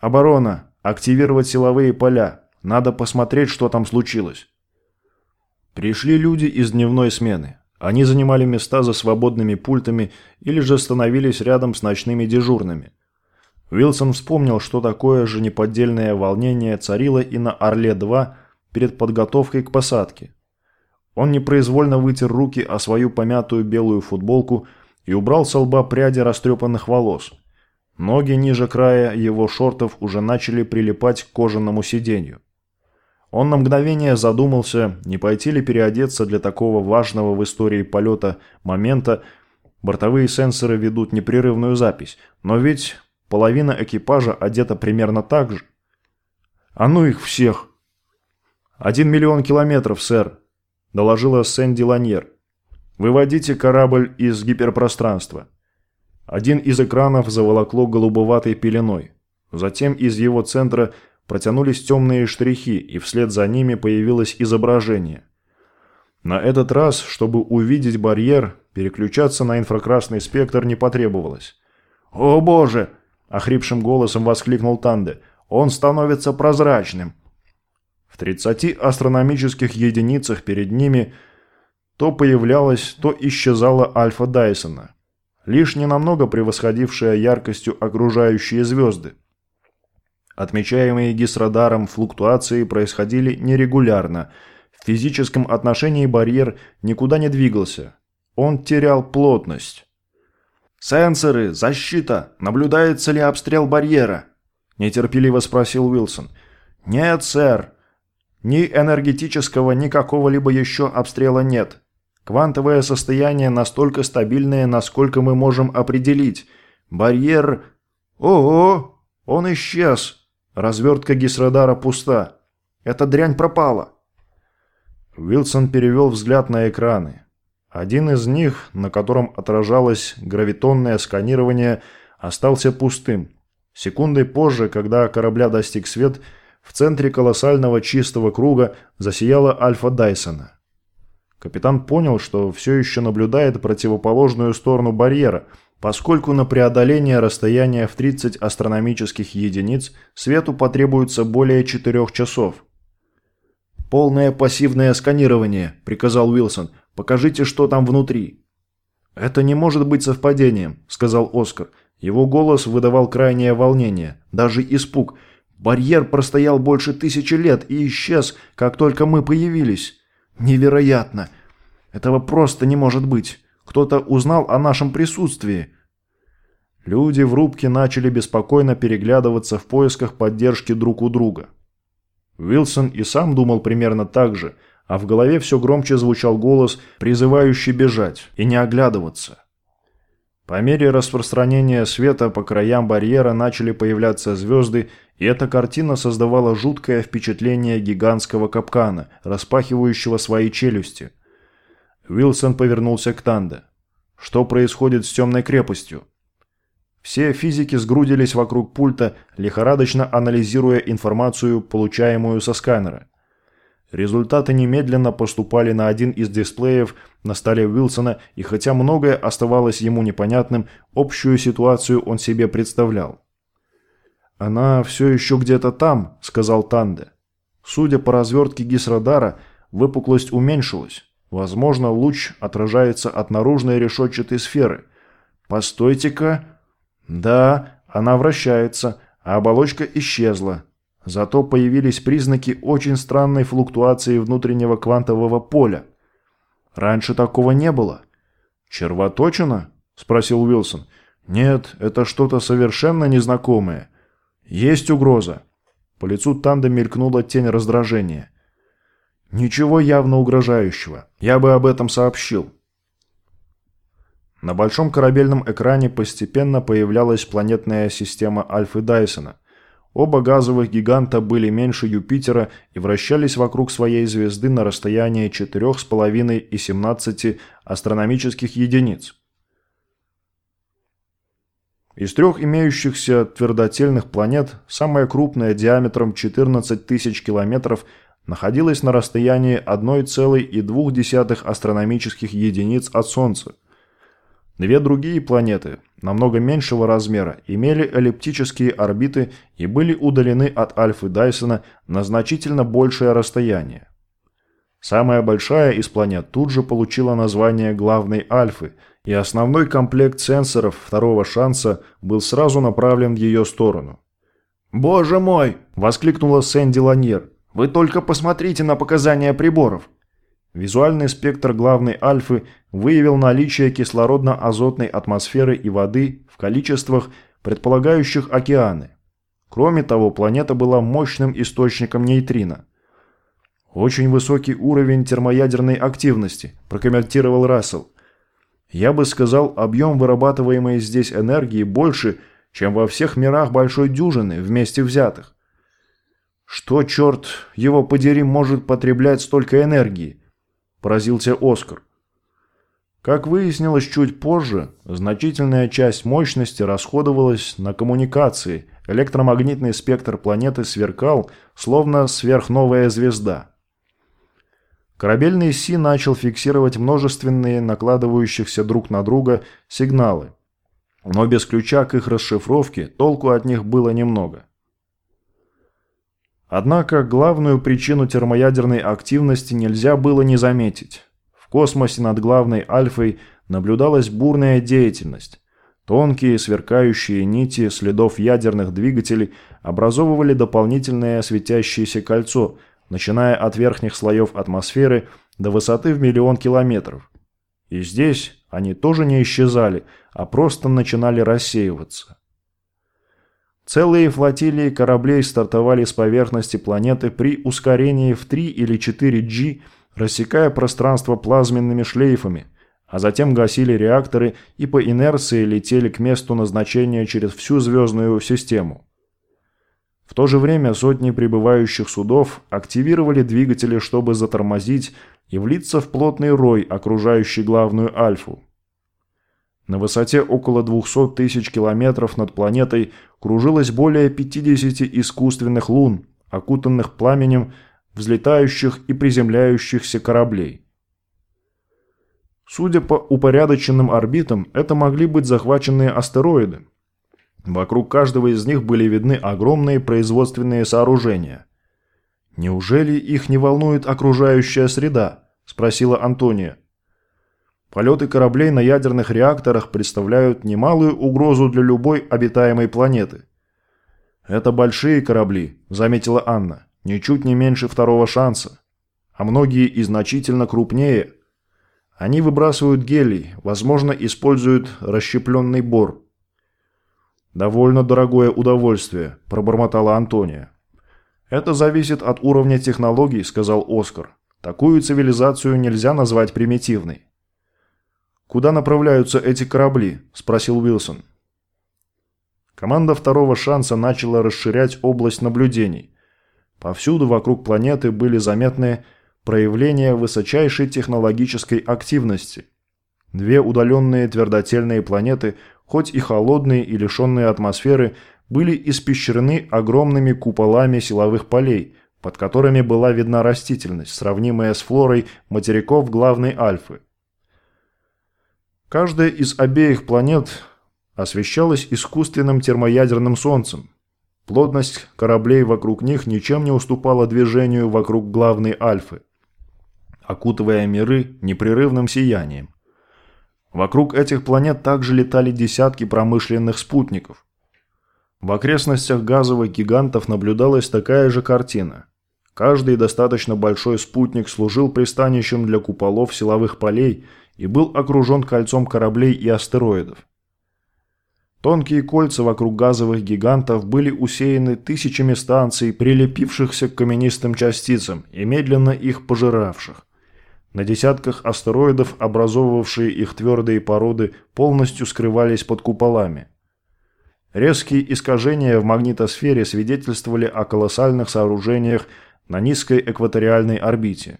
Speaker 1: Оборона. Активировать силовые поля. Надо посмотреть, что там случилось. Пришли люди из дневной смены. Они занимали места за свободными пультами или же становились рядом с ночными дежурными. Уилсон вспомнил, что такое же неподдельное волнение царило и на «Орле-2» перед подготовкой к посадке. Он непроизвольно вытер руки о свою помятую белую футболку и убрал с лба пряди растрепанных волос. Ноги ниже края его шортов уже начали прилипать к кожаному сиденью. Он на мгновение задумался, не пойти ли переодеться для такого важного в истории полета момента. Бортовые сенсоры ведут непрерывную запись, но ведь половина экипажа одета примерно так же. А ну их всех! «Один миллион километров, сэр», – доложила Сэнди Ланьер. «Выводите корабль из гиперпространства». Один из экранов заволокло голубоватой пеленой. Затем из его центра протянулись темные штрихи, и вслед за ними появилось изображение. На этот раз, чтобы увидеть барьер, переключаться на инфракрасный спектр не потребовалось. «О боже!» – охрипшим голосом воскликнул Танде. «Он становится прозрачным!» В 30 астрономических единицах перед ними то появлялась, то исчезала альфа Дайсона, лишь ненамного превосходившая яркостью окружающие звезды. Отмечаемые гисрадаром флуктуации происходили нерегулярно. В физическом отношении барьер никуда не двигался. Он терял плотность. «Сенсоры! Защита! Наблюдается ли обстрел барьера?» – нетерпеливо спросил Уилсон. «Нет, сэр. Ни энергетического, ни какого-либо еще обстрела нет. Квантовое состояние настолько стабильное, насколько мы можем определить. Барьер... Ого! Он исчез. Развертка гисрадара пуста. Эта дрянь пропала. Уилсон перевел взгляд на экраны. Один из них, на котором отражалось гравитонное сканирование, остался пустым. Секундой позже, когда корабля достиг свет, в центре колоссального чистого круга засияла Альфа Дайсона. Капитан понял, что все еще наблюдает противоположную сторону барьера, поскольку на преодоление расстояния в 30 астрономических единиц свету потребуется более 4 часов. «Полное пассивное сканирование», – приказал Уилсон. «Покажите, что там внутри». «Это не может быть совпадением», – сказал Оскар. Его голос выдавал крайнее волнение, даже испуг – Барьер простоял больше тысячи лет и исчез, как только мы появились. Невероятно. Этого просто не может быть. Кто-то узнал о нашем присутствии. Люди в рубке начали беспокойно переглядываться в поисках поддержки друг у друга. Уилсон и сам думал примерно так же, а в голове все громче звучал голос, призывающий бежать и не оглядываться. По мере распространения света по краям барьера начали появляться звезды, и эта картина создавала жуткое впечатление гигантского капкана, распахивающего свои челюсти. Уилсон повернулся к Танде. «Что происходит с темной крепостью?» Все физики сгрудились вокруг пульта, лихорадочно анализируя информацию, получаемую со сканера. Результаты немедленно поступали на один из дисплеев на столе Уилсона, и хотя многое оставалось ему непонятным, общую ситуацию он себе представлял. «Она все еще где-то там», — сказал Танде. Судя по развертке гисрадара, выпуклость уменьшилась. Возможно, луч отражается от наружной решетчатой сферы. Постойте-ка. Да, она вращается, а оболочка исчезла. Зато появились признаки очень странной флуктуации внутреннего квантового поля. Раньше такого не было. «Червоточина?» – спросил Уилсон. «Нет, это что-то совершенно незнакомое. Есть угроза». По лицу Танда мелькнула тень раздражения. «Ничего явно угрожающего. Я бы об этом сообщил». На большом корабельном экране постепенно появлялась планетная система Альфы Дайсона – Оба газовых гиганта были меньше Юпитера и вращались вокруг своей звезды на расстоянии 4,5 и 17 астрономических единиц. Из трех имеющихся твердотельных планет, самая крупная диаметром 14 тысяч километров находилась на расстоянии 1,2 астрономических единиц от Солнца. Две другие планеты, намного меньшего размера, имели эллиптические орбиты и были удалены от Альфы Дайсона на значительно большее расстояние. Самая большая из планет тут же получила название главной Альфы, и основной комплект сенсоров второго шанса был сразу направлен в ее сторону. «Боже мой!» – воскликнула Сэнди Ланьер. «Вы только посмотрите на показания приборов!» Визуальный спектр главной альфы выявил наличие кислородно-азотной атмосферы и воды в количествах, предполагающих океаны. Кроме того, планета была мощным источником нейтрино. «Очень высокий уровень термоядерной активности», – прокомментировал Рассел. «Я бы сказал, объем вырабатываемой здесь энергии больше, чем во всех мирах большой дюжины вместе взятых. Что, черт, его подери, может потреблять столько энергии?» – поразился Оскар. Как выяснилось чуть позже, значительная часть мощности расходовалась на коммуникации, электромагнитный спектр планеты сверкал, словно сверхновая звезда. Корабельный Си начал фиксировать множественные накладывающихся друг на друга сигналы, но без ключа к их расшифровке толку от них было немного. Однако главную причину термоядерной активности нельзя было не заметить. В космосе над главной Альфой наблюдалась бурная деятельность. Тонкие сверкающие нити следов ядерных двигателей образовывали дополнительное светящееся кольцо – начиная от верхних слоев атмосферы до высоты в миллион километров. И здесь они тоже не исчезали, а просто начинали рассеиваться. Целые флотилии кораблей стартовали с поверхности планеты при ускорении в 3 или 4 G, рассекая пространство плазменными шлейфами, а затем гасили реакторы и по инерции летели к месту назначения через всю звездную систему. В то же время сотни прибывающих судов активировали двигатели, чтобы затормозить и влиться в плотный рой, окружающий главную Альфу. На высоте около 200 тысяч километров над планетой кружилось более 50 искусственных лун, окутанных пламенем взлетающих и приземляющихся кораблей. Судя по упорядоченным орбитам, это могли быть захваченные астероиды, Вокруг каждого из них были видны огромные производственные сооружения. «Неужели их не волнует окружающая среда?» – спросила Антония. Полеты кораблей на ядерных реакторах представляют немалую угрозу для любой обитаемой планеты. «Это большие корабли», – заметила Анна, – «ничуть не меньше второго шанса. А многие и значительно крупнее. Они выбрасывают гелий, возможно, используют расщепленный бор, «Довольно дорогое удовольствие», – пробормотала Антония. «Это зависит от уровня технологий», – сказал Оскар. «Такую цивилизацию нельзя назвать примитивной». «Куда направляются эти корабли?» – спросил Уилсон. Команда второго шанса начала расширять область наблюдений. Повсюду вокруг планеты были заметны проявления высочайшей технологической активности. Две удаленные твердотельные планеты хоть и холодные и лишенные атмосферы, были испещрены огромными куполами силовых полей, под которыми была видна растительность, сравнимая с флорой материков главной Альфы. Каждая из обеих планет освещалась искусственным термоядерным солнцем. Плотность кораблей вокруг них ничем не уступала движению вокруг главной Альфы, окутывая миры непрерывным сиянием. Вокруг этих планет также летали десятки промышленных спутников. В окрестностях газовых гигантов наблюдалась такая же картина. Каждый достаточно большой спутник служил пристанищем для куполов силовых полей и был окружен кольцом кораблей и астероидов. Тонкие кольца вокруг газовых гигантов были усеяны тысячами станций, прилепившихся к каменистым частицам и медленно их пожиравших. На десятках астероидов, образовывавшие их твердые породы, полностью скрывались под куполами. Резкие искажения в магнитосфере свидетельствовали о колоссальных сооружениях на низкой экваториальной орбите.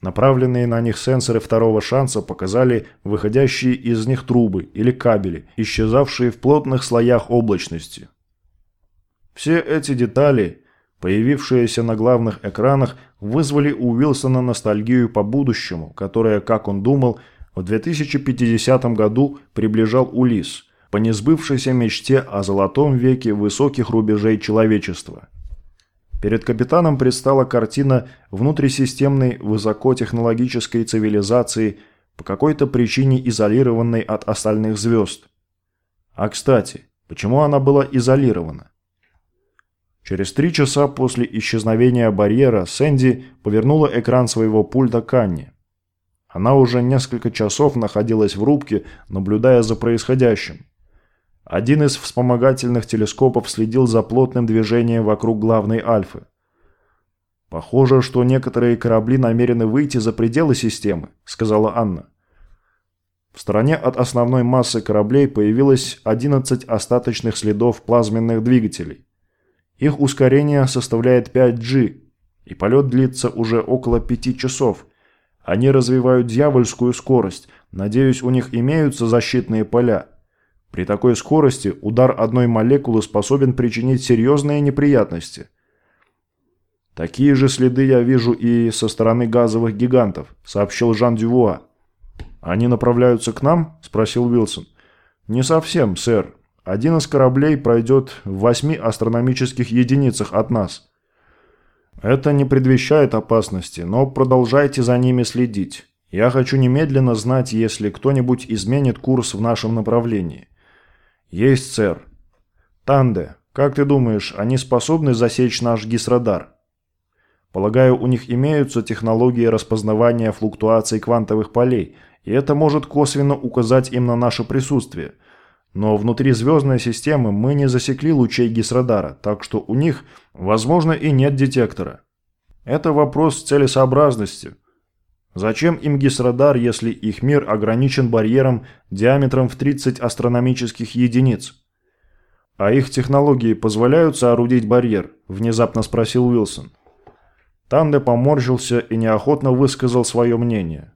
Speaker 1: Направленные на них сенсоры второго шанса показали выходящие из них трубы или кабели, исчезавшие в плотных слоях облачности. Все эти детали Появившиеся на главных экранах вызвали у Уилсона ностальгию по будущему, которое, как он думал, в 2050 году приближал Улис, по несбывшейся мечте о золотом веке высоких рубежей человечества. Перед капитаном предстала картина внутрисистемной высокотехнологической цивилизации, по какой-то причине изолированной от остальных звезд. А кстати, почему она была изолирована? Через три часа после исчезновения барьера Сэнди повернула экран своего пульта к Анне. Она уже несколько часов находилась в рубке, наблюдая за происходящим. Один из вспомогательных телескопов следил за плотным движением вокруг главной Альфы. «Похоже, что некоторые корабли намерены выйти за пределы системы», — сказала Анна. В стороне от основной массы кораблей появилось 11 остаточных следов плазменных двигателей. Их ускорение составляет 5G, и полет длится уже около 5 часов. Они развивают дьявольскую скорость, надеюсь, у них имеются защитные поля. При такой скорости удар одной молекулы способен причинить серьезные неприятности. «Такие же следы я вижу и со стороны газовых гигантов», — сообщил Жан Дювуа. «Они направляются к нам?» – спросил Уилсон. «Не совсем, сэр. Один из кораблей пройдет в восьми астрономических единицах от нас». «Это не предвещает опасности, но продолжайте за ними следить. Я хочу немедленно знать, если кто-нибудь изменит курс в нашем направлении». «Есть, сэр». «Танде, как ты думаешь, они способны засечь наш гисрадар?» «Полагаю, у них имеются технологии распознавания флуктуаций квантовых полей – и это может косвенно указать им на наше присутствие. Но внутри звездной системы мы не засекли лучей гисрадара, так что у них, возможно, и нет детектора. Это вопрос целесообразности. Зачем им гисрадар, если их мир ограничен барьером диаметром в 30 астрономических единиц? «А их технологии позволяют соорудить барьер?» – внезапно спросил Уилсон. Танде поморщился и неохотно высказал свое мнение.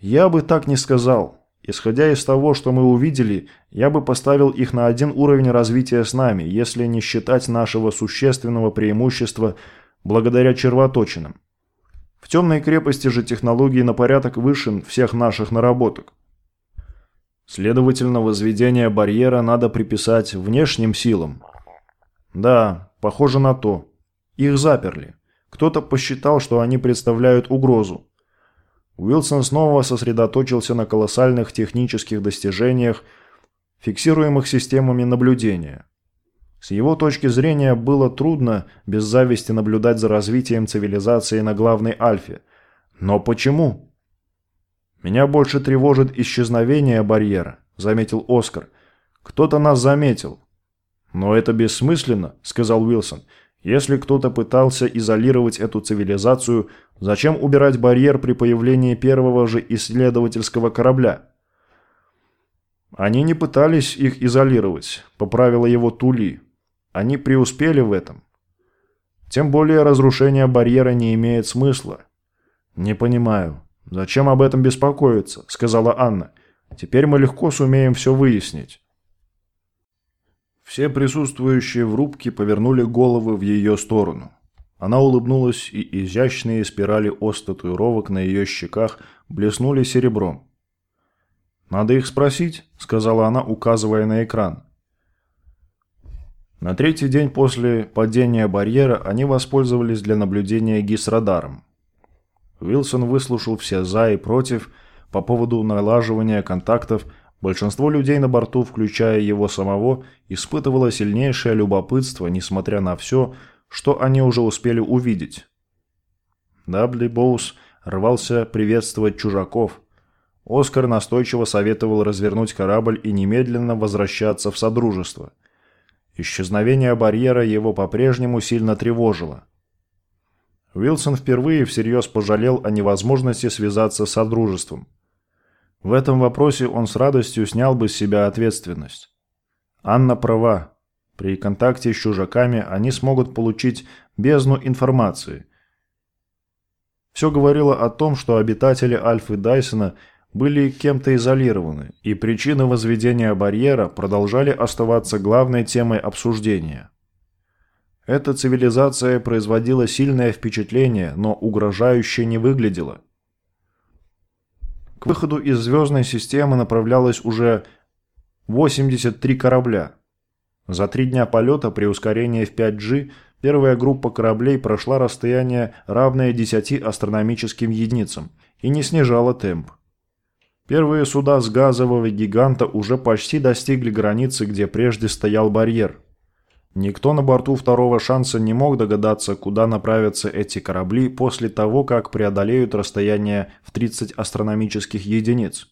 Speaker 1: Я бы так не сказал. Исходя из того, что мы увидели, я бы поставил их на один уровень развития с нами, если не считать нашего существенного преимущества благодаря червоточинам. В темной крепости же технологии на порядок выше всех наших наработок. Следовательно, возведение барьера надо приписать внешним силам. Да, похоже на то. Их заперли. Кто-то посчитал, что они представляют угрозу. Уилсон снова сосредоточился на колоссальных технических достижениях, фиксируемых системами наблюдения. С его точки зрения было трудно без зависти наблюдать за развитием цивилизации на главной Альфе. Но почему? «Меня больше тревожит исчезновение барьера», – заметил Оскар. «Кто-то нас заметил». «Но это бессмысленно», – сказал Уилсон. Если кто-то пытался изолировать эту цивилизацию, зачем убирать барьер при появлении первого же исследовательского корабля? Они не пытались их изолировать, поправила его Тули. Они преуспели в этом. Тем более разрушение барьера не имеет смысла. Не понимаю, зачем об этом беспокоиться, сказала Анна. Теперь мы легко сумеем все выяснить. Все присутствующие в рубке повернули головы в ее сторону. Она улыбнулась, и изящные спирали ос татуировок на ее щеках блеснули серебром. «Надо их спросить», — сказала она, указывая на экран. На третий день после падения барьера они воспользовались для наблюдения ГИС-радаром. Уилсон выслушал все «за» и «против» по поводу налаживания контактов Большинство людей на борту, включая его самого, испытывало сильнейшее любопытство, несмотря на все, что они уже успели увидеть. Дабли Боус рвался приветствовать чужаков. Оскар настойчиво советовал развернуть корабль и немедленно возвращаться в Содружество. Исчезновение барьера его по-прежнему сильно тревожило. Уилсон впервые всерьез пожалел о невозможности связаться с Содружеством. В этом вопросе он с радостью снял бы с себя ответственность. Анна права. При контакте с чужаками они смогут получить бездну информации. Все говорило о том, что обитатели Альфы Дайсона были кем-то изолированы, и причины возведения барьера продолжали оставаться главной темой обсуждения. Эта цивилизация производила сильное впечатление, но угрожающе не выглядела – к выходу из звездной системы направлялось уже 83 корабля. За три дня полета при ускорении в 5G первая группа кораблей прошла расстояние, равное 10 астрономическим единицам, и не снижала темп. Первые суда с газового гиганта уже почти достигли границы, где прежде стоял барьер – Никто на борту второго шанса не мог догадаться, куда направятся эти корабли после того, как преодолеют расстояние в 30 астрономических единиц.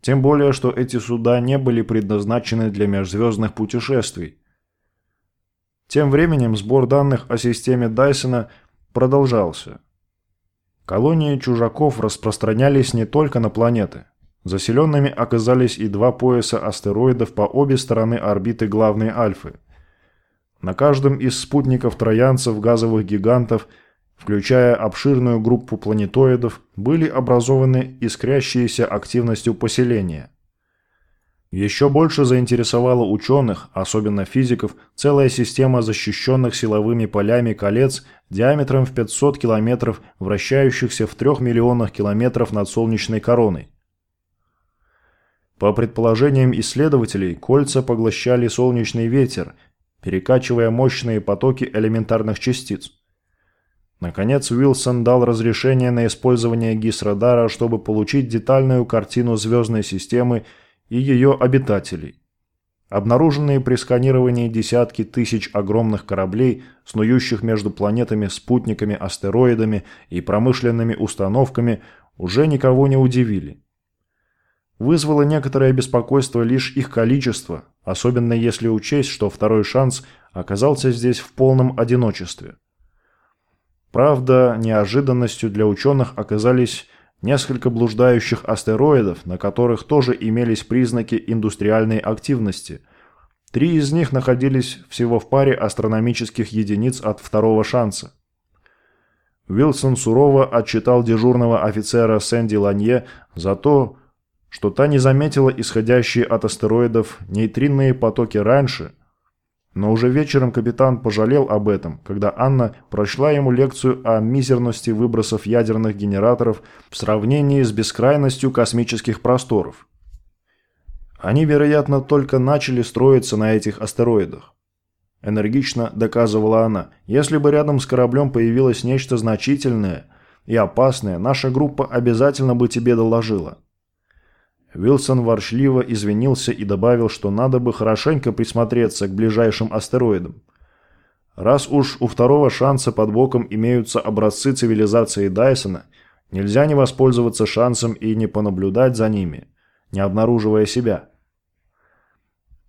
Speaker 1: Тем более, что эти суда не были предназначены для межзвездных путешествий. Тем временем сбор данных о системе Дайсона продолжался. Колонии чужаков распространялись не только на планеты. Заселенными оказались и два пояса астероидов по обе стороны орбиты главной Альфы. На каждом из спутников троянцев газовых гигантов, включая обширную группу планетоидов, были образованы искрящиеся активностью поселения. Еще больше заинтересовала ученых, особенно физиков, целая система защищенных силовыми полями колец диаметром в 500 километров, вращающихся в 3 миллионах километров над солнечной короной. По предположениям исследователей, кольца поглощали солнечный ветер, перекачивая мощные потоки элементарных частиц. Наконец, Уилсон дал разрешение на использование ГИС-радара, чтобы получить детальную картину звездной системы и ее обитателей. Обнаруженные при сканировании десятки тысяч огромных кораблей, снующих между планетами, спутниками, астероидами и промышленными установками, уже никого не удивили. Вызвало некоторое беспокойство лишь их количество, особенно если учесть, что второй шанс оказался здесь в полном одиночестве. Правда, неожиданностью для ученых оказались несколько блуждающих астероидов, на которых тоже имелись признаки индустриальной активности. Три из них находились всего в паре астрономических единиц от второго шанса. Уилсон сурово отчитал дежурного офицера Сэнди Ланье за то, что та не заметила исходящие от астероидов нейтринные потоки раньше – но уже вечером капитан пожалел об этом, когда Анна прочла ему лекцию о мизерности выбросов ядерных генераторов в сравнении с бескрайностью космических просторов. Они, вероятно, только начали строиться на этих астероидах. Энергично доказывала она, если бы рядом с кораблем появилось нечто значительное и опасное, наша группа обязательно бы тебе доложила. Вилсон ворчливо извинился и добавил, что надо бы хорошенько присмотреться к ближайшим астероидам. Раз уж у второго шанса под боком имеются образцы цивилизации Дайсона, нельзя не воспользоваться шансом и не понаблюдать за ними, не обнаруживая себя.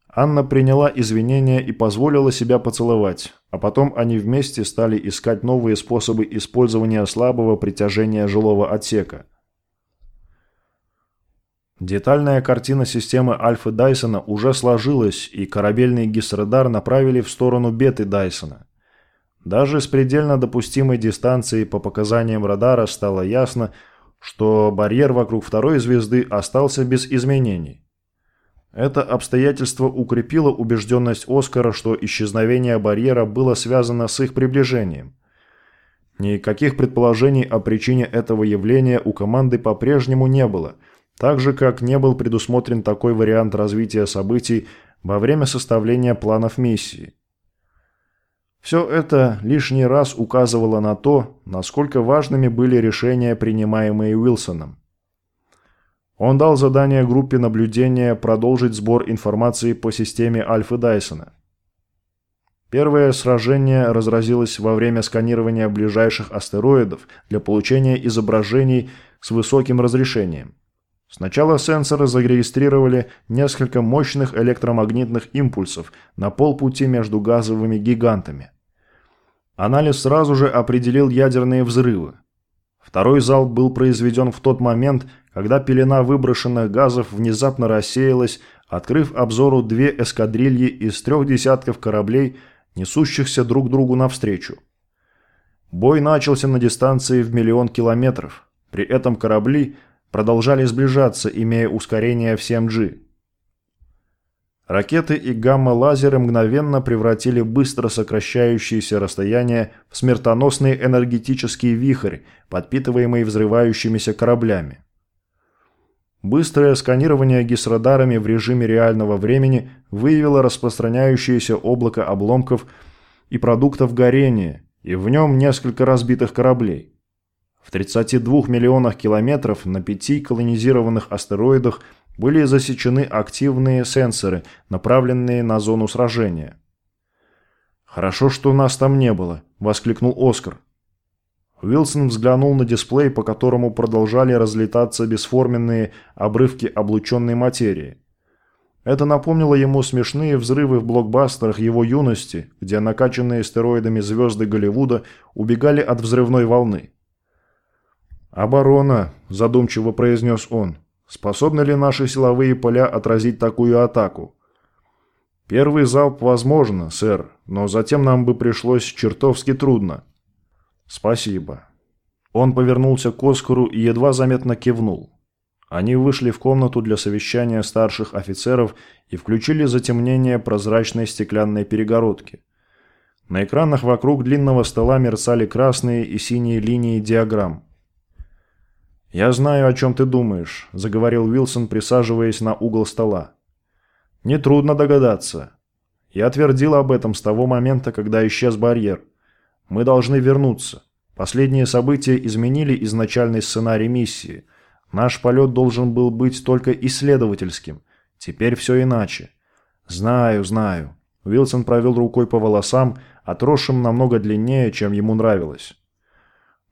Speaker 1: Анна приняла извинения и позволила себя поцеловать, а потом они вместе стали искать новые способы использования слабого притяжения жилого отсека – Детальная картина системы Альфы Дайсона уже сложилась, и корабельный гисрадар направили в сторону беты Дайсона. Даже с предельно допустимой дистанции по показаниям радара стало ясно, что барьер вокруг второй звезды остался без изменений. Это обстоятельство укрепило убежденность Оскара, что исчезновение барьера было связано с их приближением. Никаких предположений о причине этого явления у команды по-прежнему не было – так же, как не был предусмотрен такой вариант развития событий во время составления планов миссии. Все это лишний раз указывало на то, насколько важными были решения, принимаемые Уилсоном. Он дал задание группе наблюдения продолжить сбор информации по системе Альфы Дайсона. Первое сражение разразилось во время сканирования ближайших астероидов для получения изображений с высоким разрешением. Сначала сенсоры зарегистрировали несколько мощных электромагнитных импульсов на полпути между газовыми гигантами. Анализ сразу же определил ядерные взрывы. Второй залп был произведен в тот момент, когда пелена выброшенных газов внезапно рассеялась, открыв обзору две эскадрильи из трех десятков кораблей, несущихся друг другу навстречу. Бой начался на дистанции в миллион километров. При этом корабли – продолжали сближаться, имея ускорение в 7G. Ракеты и гамма-лазеры мгновенно превратили быстро сокращающиеся расстояния в смертоносный энергетический вихрь, подпитываемый взрывающимися кораблями. Быстрое сканирование гисрадарами в режиме реального времени выявило распространяющееся облако обломков и продуктов горения, и в нем несколько разбитых кораблей. В 32 миллионах километров на пяти колонизированных астероидах были засечены активные сенсоры, направленные на зону сражения. «Хорошо, что нас там не было», – воскликнул Оскар. Уилсон взглянул на дисплей, по которому продолжали разлетаться бесформенные обрывки облученной материи. Это напомнило ему смешные взрывы в блокбастерах его юности, где накачанные стероидами звезды Голливуда убегали от взрывной волны. «Оборона», – задумчиво произнес он. «Способны ли наши силовые поля отразить такую атаку?» «Первый залп возможно, сэр, но затем нам бы пришлось чертовски трудно». «Спасибо». Он повернулся к Оскару и едва заметно кивнул. Они вышли в комнату для совещания старших офицеров и включили затемнение прозрачной стеклянной перегородки. На экранах вокруг длинного стола мерцали красные и синие линии диаграмм. «Я знаю, о чем ты думаешь», – заговорил Уилсон, присаживаясь на угол стола. «Нетрудно догадаться. Я твердил об этом с того момента, когда исчез барьер. Мы должны вернуться. Последние события изменили изначальный сценарий миссии. Наш полет должен был быть только исследовательским. Теперь все иначе. Знаю, знаю». Уилсон провел рукой по волосам, отросшим намного длиннее, чем ему нравилось.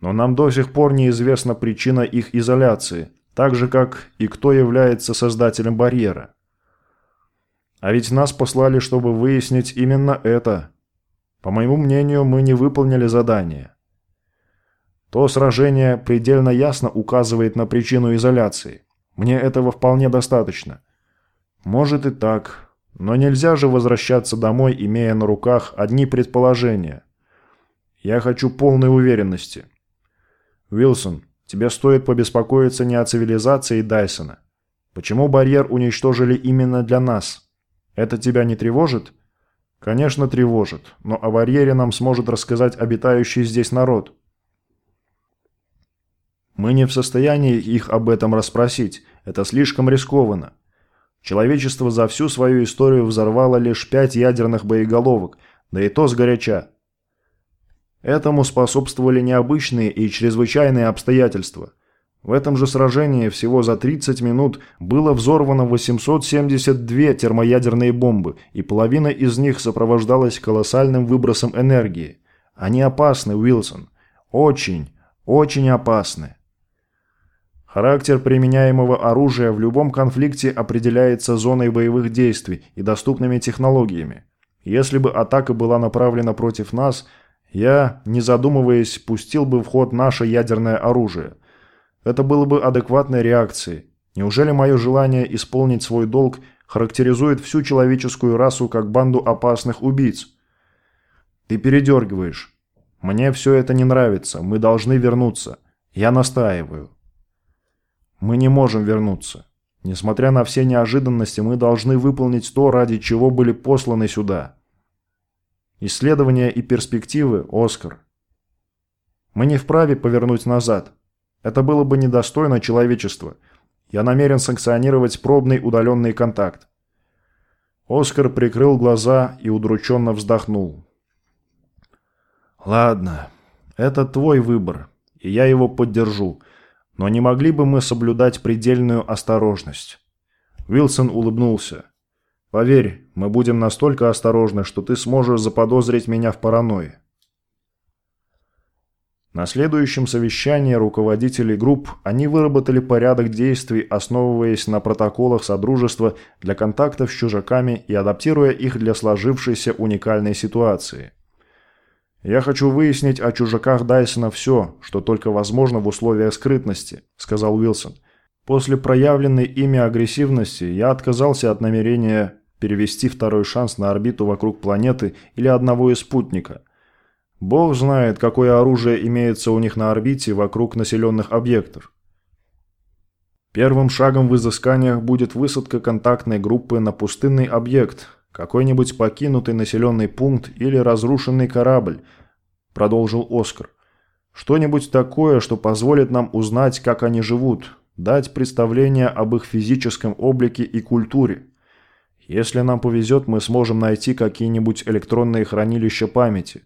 Speaker 1: Но нам до сих пор неизвестна причина их изоляции, так же как и кто является создателем барьера. А ведь нас послали, чтобы выяснить именно это. По моему мнению, мы не выполнили задание. То сражение предельно ясно указывает на причину изоляции. Мне этого вполне достаточно. Может и так, но нельзя же возвращаться домой, имея на руках одни предположения. Я хочу полной уверенности. «Уилсон, тебе стоит побеспокоиться не о цивилизации Дайсона. Почему барьер уничтожили именно для нас? Это тебя не тревожит?» «Конечно, тревожит, но о барьере нам сможет рассказать обитающий здесь народ». «Мы не в состоянии их об этом расспросить. Это слишком рискованно. Человечество за всю свою историю взорвало лишь пять ядерных боеголовок, да и то сгоряча. Этому способствовали необычные и чрезвычайные обстоятельства. В этом же сражении всего за 30 минут было взорвано 872 термоядерные бомбы, и половина из них сопровождалась колоссальным выбросом энергии. Они опасны, Уилсон. Очень, очень опасны. Характер применяемого оружия в любом конфликте определяется зоной боевых действий и доступными технологиями. Если бы атака была направлена против нас – я, не задумываясь, пустил бы в ход наше ядерное оружие. Это было бы адекватной реакцией. Неужели мое желание исполнить свой долг характеризует всю человеческую расу как банду опасных убийц? Ты передергиваешь. Мне все это не нравится. Мы должны вернуться. Я настаиваю. Мы не можем вернуться. Несмотря на все неожиданности, мы должны выполнить то, ради чего были посланы сюда. Исследования и перспективы, Оскар. Мы не вправе повернуть назад. Это было бы недостойно человечества. Я намерен санкционировать пробный удаленный контакт. Оскар прикрыл глаза и удрученно вздохнул. «Ладно, это твой выбор, и я его поддержу, но не могли бы мы соблюдать предельную осторожность?» Уилсон улыбнулся. Поверь, мы будем настолько осторожны, что ты сможешь заподозрить меня в паранойи. На следующем совещании руководителей групп они выработали порядок действий, основываясь на протоколах Содружества для контактов с чужаками и адаптируя их для сложившейся уникальной ситуации. «Я хочу выяснить о чужаках Дайсона все, что только возможно в условиях скрытности», – сказал Уилсон. «После проявленной ими агрессивности я отказался от намерения перевести второй шанс на орбиту вокруг планеты или одного из спутника. Бог знает, какое оружие имеется у них на орбите вокруг населенных объектов. Первым шагом в изысканиях будет высадка контактной группы на пустынный объект, какой-нибудь покинутый населенный пункт или разрушенный корабль, продолжил Оскар. Что-нибудь такое, что позволит нам узнать, как они живут, дать представление об их физическом облике и культуре. Если нам повезет, мы сможем найти какие-нибудь электронные хранилища памяти.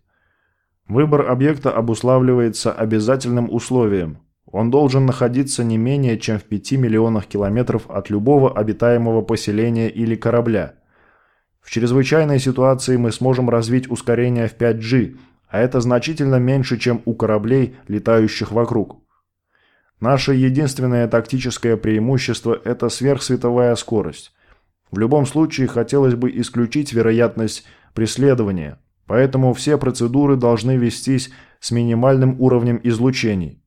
Speaker 1: Выбор объекта обуславливается обязательным условием. Он должен находиться не менее чем в 5 миллионах километров от любого обитаемого поселения или корабля. В чрезвычайной ситуации мы сможем развить ускорение в 5G, а это значительно меньше, чем у кораблей, летающих вокруг. Наше единственное тактическое преимущество – это сверхсветовая скорость. В любом случае, хотелось бы исключить вероятность преследования, поэтому все процедуры должны вестись с минимальным уровнем излучений.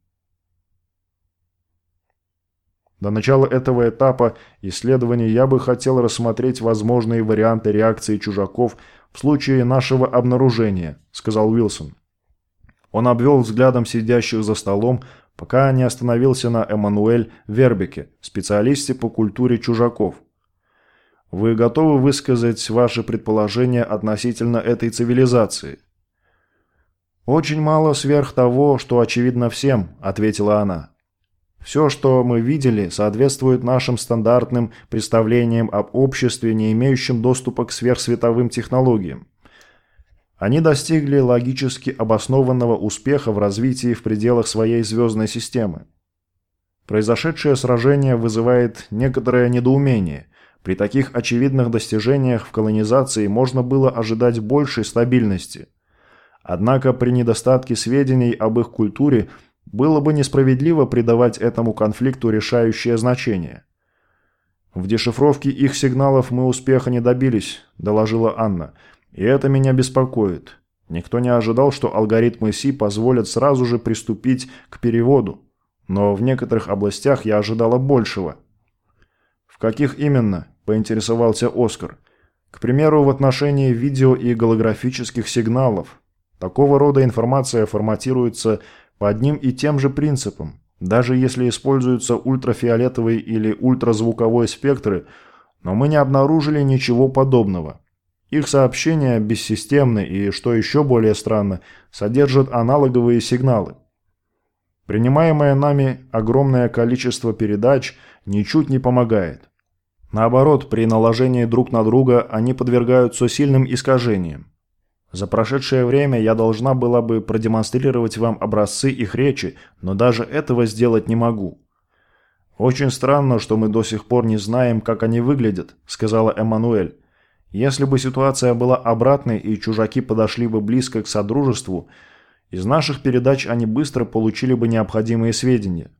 Speaker 1: До начала этого этапа исследования я бы хотел рассмотреть возможные варианты реакции чужаков в случае нашего обнаружения», – сказал Уилсон. Он обвел взглядом сидящих за столом, пока не остановился на Эммануэль Вербеке, специалисте по культуре чужаков. «Вы готовы высказать ваши предположения относительно этой цивилизации?» «Очень мало сверх того, что очевидно всем», – ответила она. Все, что мы видели, соответствует нашим стандартным представлениям об обществе, не имеющем доступа к сверхсветовым технологиям. Они достигли логически обоснованного успеха в развитии в пределах своей звездной системы. Произошедшее сражение вызывает некоторое недоумение. При таких очевидных достижениях в колонизации можно было ожидать большей стабильности. Однако при недостатке сведений об их культуре – было бы несправедливо придавать этому конфликту решающее значение. «В дешифровке их сигналов мы успеха не добились», – доложила Анна. «И это меня беспокоит. Никто не ожидал, что алгоритмы Си позволят сразу же приступить к переводу. Но в некоторых областях я ожидала большего». «В каких именно?» – поинтересовался Оскар. «К примеру, в отношении видео и голографических сигналов. Такого рода информация форматируется по одним и тем же принципам, даже если используются ультрафиолетовый или ультразвуковой спектры, но мы не обнаружили ничего подобного. Их сообщения бессистемны и, что еще более странно, содержат аналоговые сигналы. Принимаемое нами огромное количество передач ничуть не помогает. Наоборот, при наложении друг на друга они подвергаются сильным искажениям. За прошедшее время я должна была бы продемонстрировать вам образцы их речи, но даже этого сделать не могу. «Очень странно, что мы до сих пор не знаем, как они выглядят», – сказала Эммануэль. «Если бы ситуация была обратной и чужаки подошли бы близко к Содружеству, из наших передач они быстро получили бы необходимые сведения».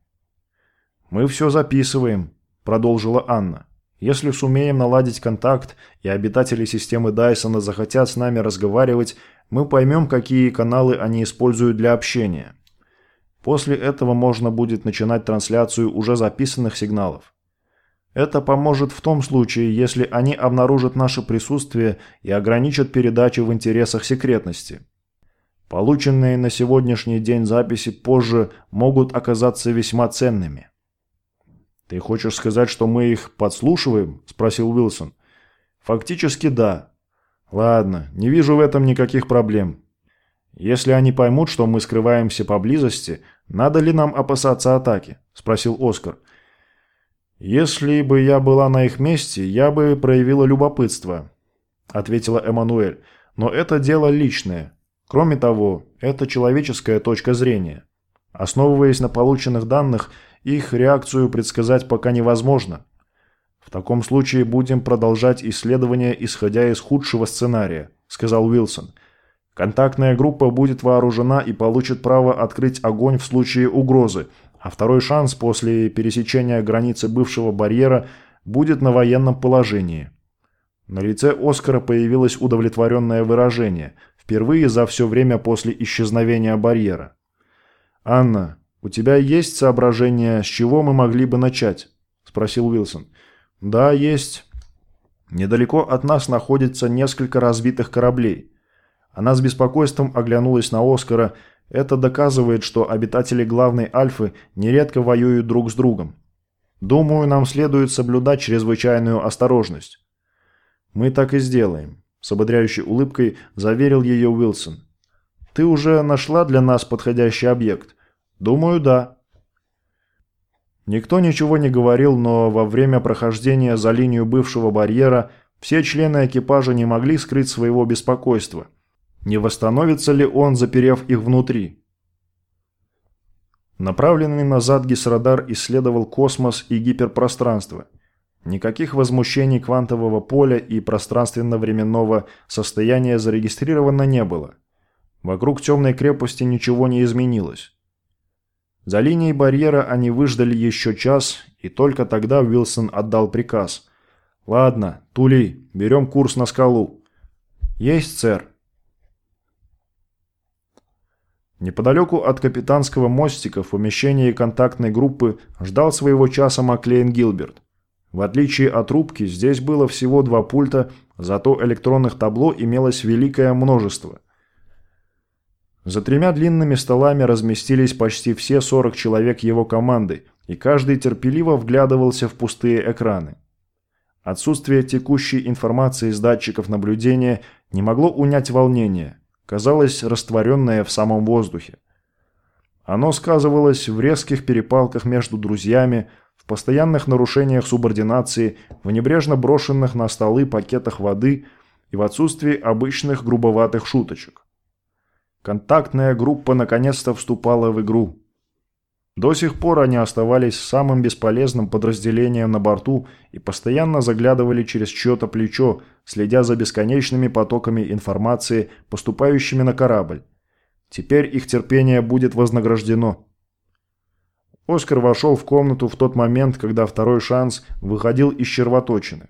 Speaker 1: «Мы все записываем», – продолжила Анна. Если сумеем наладить контакт, и обитатели системы Дайсона захотят с нами разговаривать, мы поймем, какие каналы они используют для общения. После этого можно будет начинать трансляцию уже записанных сигналов. Это поможет в том случае, если они обнаружат наше присутствие и ограничат передачу в интересах секретности. Полученные на сегодняшний день записи позже могут оказаться весьма ценными. «Ты хочешь сказать, что мы их подслушиваем?» – спросил Уилсон. «Фактически да. Ладно, не вижу в этом никаких проблем. Если они поймут, что мы скрываемся поблизости, надо ли нам опасаться атаки?» – спросил Оскар. «Если бы я была на их месте, я бы проявила любопытство», – ответила Эммануэль. «Но это дело личное. Кроме того, это человеческая точка зрения. Основываясь на полученных данных – их реакцию предсказать пока невозможно. В таком случае будем продолжать исследования, исходя из худшего сценария, сказал Уилсон. Контактная группа будет вооружена и получит право открыть огонь в случае угрозы, а второй шанс после пересечения границы бывшего барьера будет на военном положении. На лице Оскара появилось удовлетворенное выражение, впервые за все время после исчезновения барьера. «Анна, «У тебя есть соображение, с чего мы могли бы начать?» – спросил Уилсон. «Да, есть. Недалеко от нас находится несколько разбитых кораблей». Она с беспокойством оглянулась на Оскара. Это доказывает, что обитатели главной Альфы нередко воюют друг с другом. Думаю, нам следует соблюдать чрезвычайную осторожность. Мы так и сделаем, с ободряющей улыбкой заверил ее Уилсон. Ты уже нашла для нас подходящий объект? «Думаю, да». Никто ничего не говорил, но во время прохождения за линию бывшего барьера все члены экипажа не могли скрыть своего беспокойства. Не восстановится ли он, заперев их внутри? Направленный назад гисрадар исследовал космос и гиперпространство. Никаких возмущений квантового поля и пространственно-временного состояния зарегистрировано не было. Вокруг темной крепости ничего не изменилось. За линией барьера они выждали еще час, и только тогда Уилсон отдал приказ. «Ладно, Тули, берем курс на скалу». «Есть, сэр». Неподалеку от капитанского мостика в помещении контактной группы ждал своего часа Маклейн Гилберт. В отличие от рубки, здесь было всего два пульта, зато электронных табло имелось великое множество. За тремя длинными столами разместились почти все 40 человек его команды, и каждый терпеливо вглядывался в пустые экраны. Отсутствие текущей информации из датчиков наблюдения не могло унять волнение – казалось растворенное в самом воздухе. Оно сказывалось в резких перепалках между друзьями, в постоянных нарушениях субординации, в небрежно брошенных на столы пакетах воды и в отсутствии обычных грубоватых шуточек. Контактная группа наконец-то вступала в игру. До сих пор они оставались самым бесполезным подразделением на борту и постоянно заглядывали через чье-то плечо, следя за бесконечными потоками информации, поступающими на корабль. Теперь их терпение будет вознаграждено. Оскар вошел в комнату в тот момент, когда второй шанс выходил из червоточины.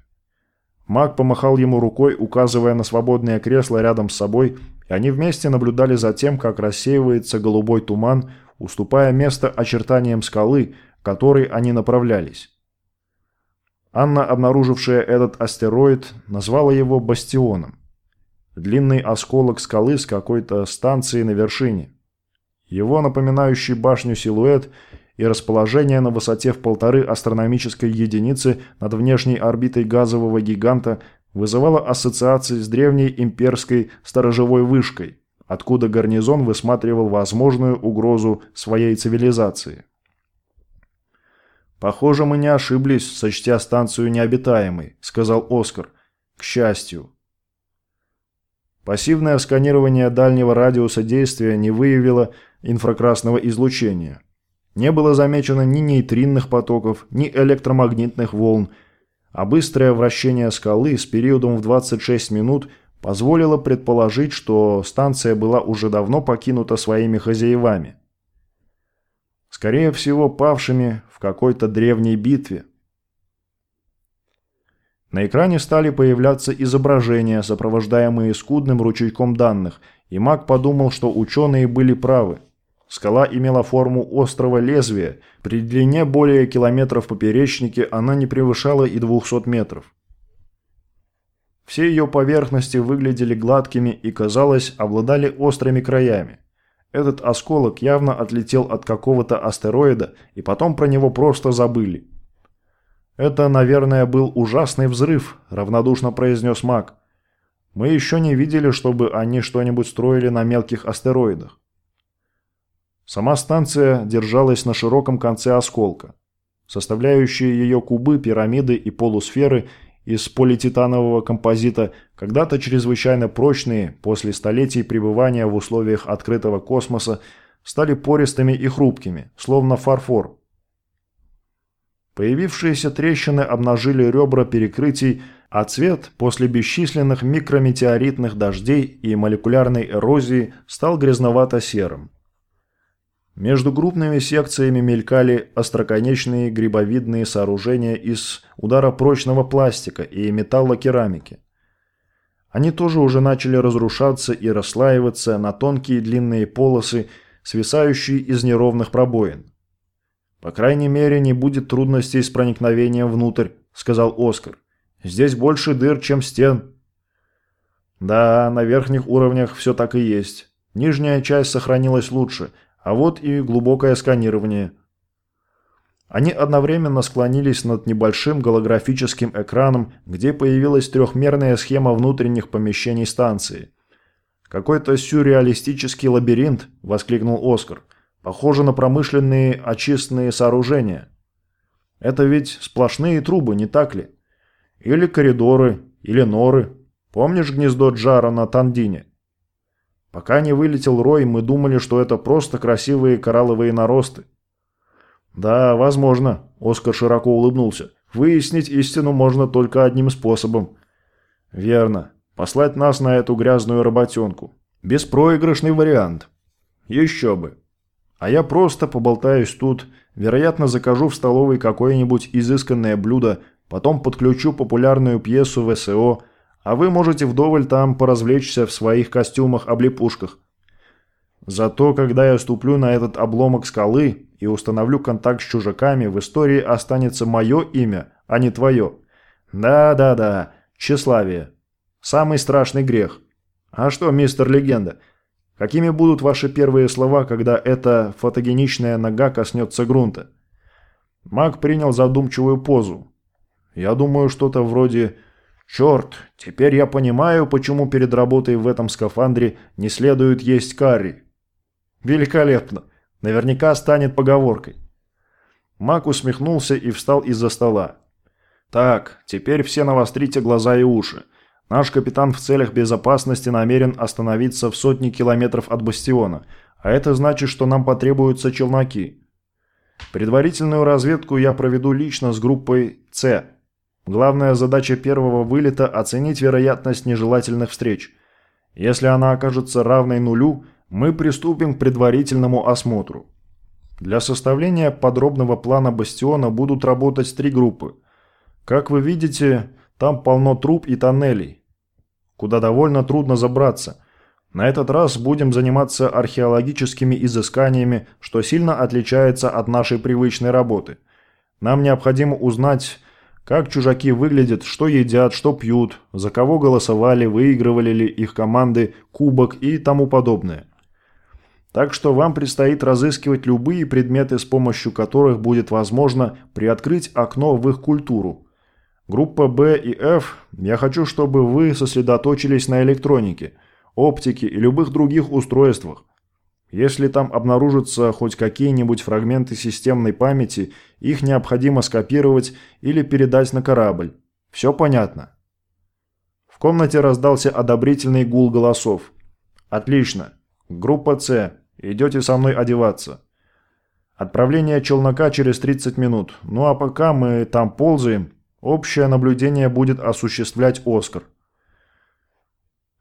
Speaker 1: Маг помахал ему рукой, указывая на свободное кресло рядом с собой, и они вместе наблюдали за тем, как рассеивается голубой туман, уступая место очертаниям скалы, к которой они направлялись. Анна, обнаружившая этот астероид, назвала его «бастионом». Длинный осколок скалы с какой-то станцией на вершине. Его напоминающий башню силуэт и расположение на высоте в полторы астрономической единицы над внешней орбитой газового гиганта вызывало ассоциации с древней имперской сторожевой вышкой, откуда гарнизон высматривал возможную угрозу своей цивилизации. «Похоже, мы не ошиблись, сочтя станцию необитаемой», — сказал Оскар. «К счастью». Пассивное сканирование дальнего радиуса действия не выявило инфракрасного излучения. Не было замечено ни нейтринных потоков, ни электромагнитных волн, а быстрое вращение скалы с периодом в 26 минут – позволило предположить, что станция была уже давно покинута своими хозяевами. Скорее всего, павшими в какой-то древней битве. На экране стали появляться изображения, сопровождаемые скудным ручейком данных, и Мак подумал, что ученые были правы. Скала имела форму острого лезвия, при длине более километров поперечнике она не превышала и 200 метров. Все ее поверхности выглядели гладкими и, казалось, обладали острыми краями. Этот осколок явно отлетел от какого-то астероида, и потом про него просто забыли. «Это, наверное, был ужасный взрыв», – равнодушно произнес маг. «Мы еще не видели, чтобы они что-нибудь строили на мелких астероидах». Сама станция держалась на широком конце осколка. Составляющие ее кубы, пирамиды и полусферы из полититанового композита, когда-то чрезвычайно прочные, после столетий пребывания в условиях открытого космоса, стали пористыми и хрупкими, словно фарфор. Появившиеся трещины обнажили ребра перекрытий, а цвет после бесчисленных микрометеоритных дождей и молекулярной эрозии стал грязновато-серым. Между группными секциями мелькали остроконечные грибовидные сооружения из ударопрочного пластика и металлокерамики. Они тоже уже начали разрушаться и расслаиваться на тонкие длинные полосы, свисающие из неровных пробоин. «По крайней мере, не будет трудностей с проникновением внутрь», — сказал Оскар. «Здесь больше дыр, чем стен». «Да, на верхних уровнях все так и есть. Нижняя часть сохранилась лучше, а вот и глубокое сканирование. Они одновременно склонились над небольшим голографическим экраном, где появилась трехмерная схема внутренних помещений станции. «Какой-то сюрреалистический лабиринт», – воскликнул Оскар. «Похоже на промышленные очистные сооружения. Это ведь сплошные трубы, не так ли? Или коридоры, или норы. Помнишь гнездо Джара на Тандине? Пока не вылетел Рой, мы думали, что это просто красивые коралловые наросты. Да, возможно, Оскар широко улыбнулся. Выяснить истину можно только одним способом. Верно. Послать нас на эту грязную работенку. Беспроигрышный вариант. Еще бы. А я просто поболтаюсь тут, вероятно, закажу в столовой какое-нибудь изысканное блюдо, потом подключу популярную пьесу ВСО, а вы можете вдоволь там поразвлечься в своих костюмах-облепушках. Зато, когда я ступлю на этот обломок скалы и установлю контакт с чужаками, в истории останется мое имя, а не твое. Да-да-да, тщеславие. Самый страшный грех. А что, мистер Легенда, какими будут ваши первые слова, когда эта фотогеничная нога коснется грунта? Маг принял задумчивую позу. Я думаю, что-то вроде «Черт, теперь я понимаю, почему перед работой в этом скафандре не следует есть карри». Великолепно. Наверняка станет поговоркой. Мак усмехнулся и встал из-за стола. «Так, теперь все навострите глаза и уши. Наш капитан в целях безопасности намерен остановиться в сотни километров от бастиона, а это значит, что нам потребуются челноки. Предварительную разведку я проведу лично с группой «С». Главная задача первого вылета – оценить вероятность нежелательных встреч. Если она окажется равной нулю, мы приступим к предварительному осмотру. Для составления подробного плана бастиона будут работать три группы. Как вы видите, там полно труб и тоннелей, куда довольно трудно забраться. На этот раз будем заниматься археологическими изысканиями, что сильно отличается от нашей привычной работы. Нам необходимо узнать, как чужаки выглядят, что едят, что пьют, за кого голосовали, выигрывали ли их команды, кубок и тому подобное. Так что вам предстоит разыскивать любые предметы, с помощью которых будет возможно приоткрыть окно в их культуру. Группа Б и F, я хочу, чтобы вы сосредоточились на электронике, оптике и любых других устройствах. Если там обнаружатся хоть какие-нибудь фрагменты системной памяти, их необходимо скопировать или передать на корабль. Все понятно? В комнате раздался одобрительный гул голосов. Отлично. Группа С. Идете со мной одеваться. Отправление челнока через 30 минут. Ну а пока мы там ползаем, общее наблюдение будет осуществлять Оскар.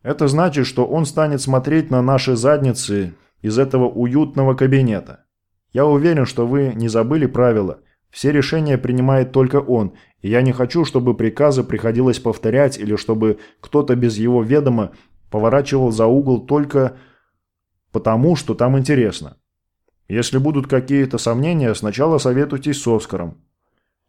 Speaker 1: Это значит, что он станет смотреть на наши задницы из этого уютного кабинета. Я уверен, что вы не забыли правила. Все решения принимает только он, и я не хочу, чтобы приказы приходилось повторять или чтобы кто-то без его ведома поворачивал за угол только потому, что там интересно. Если будут какие-то сомнения, сначала советуйтесь с Оскаром.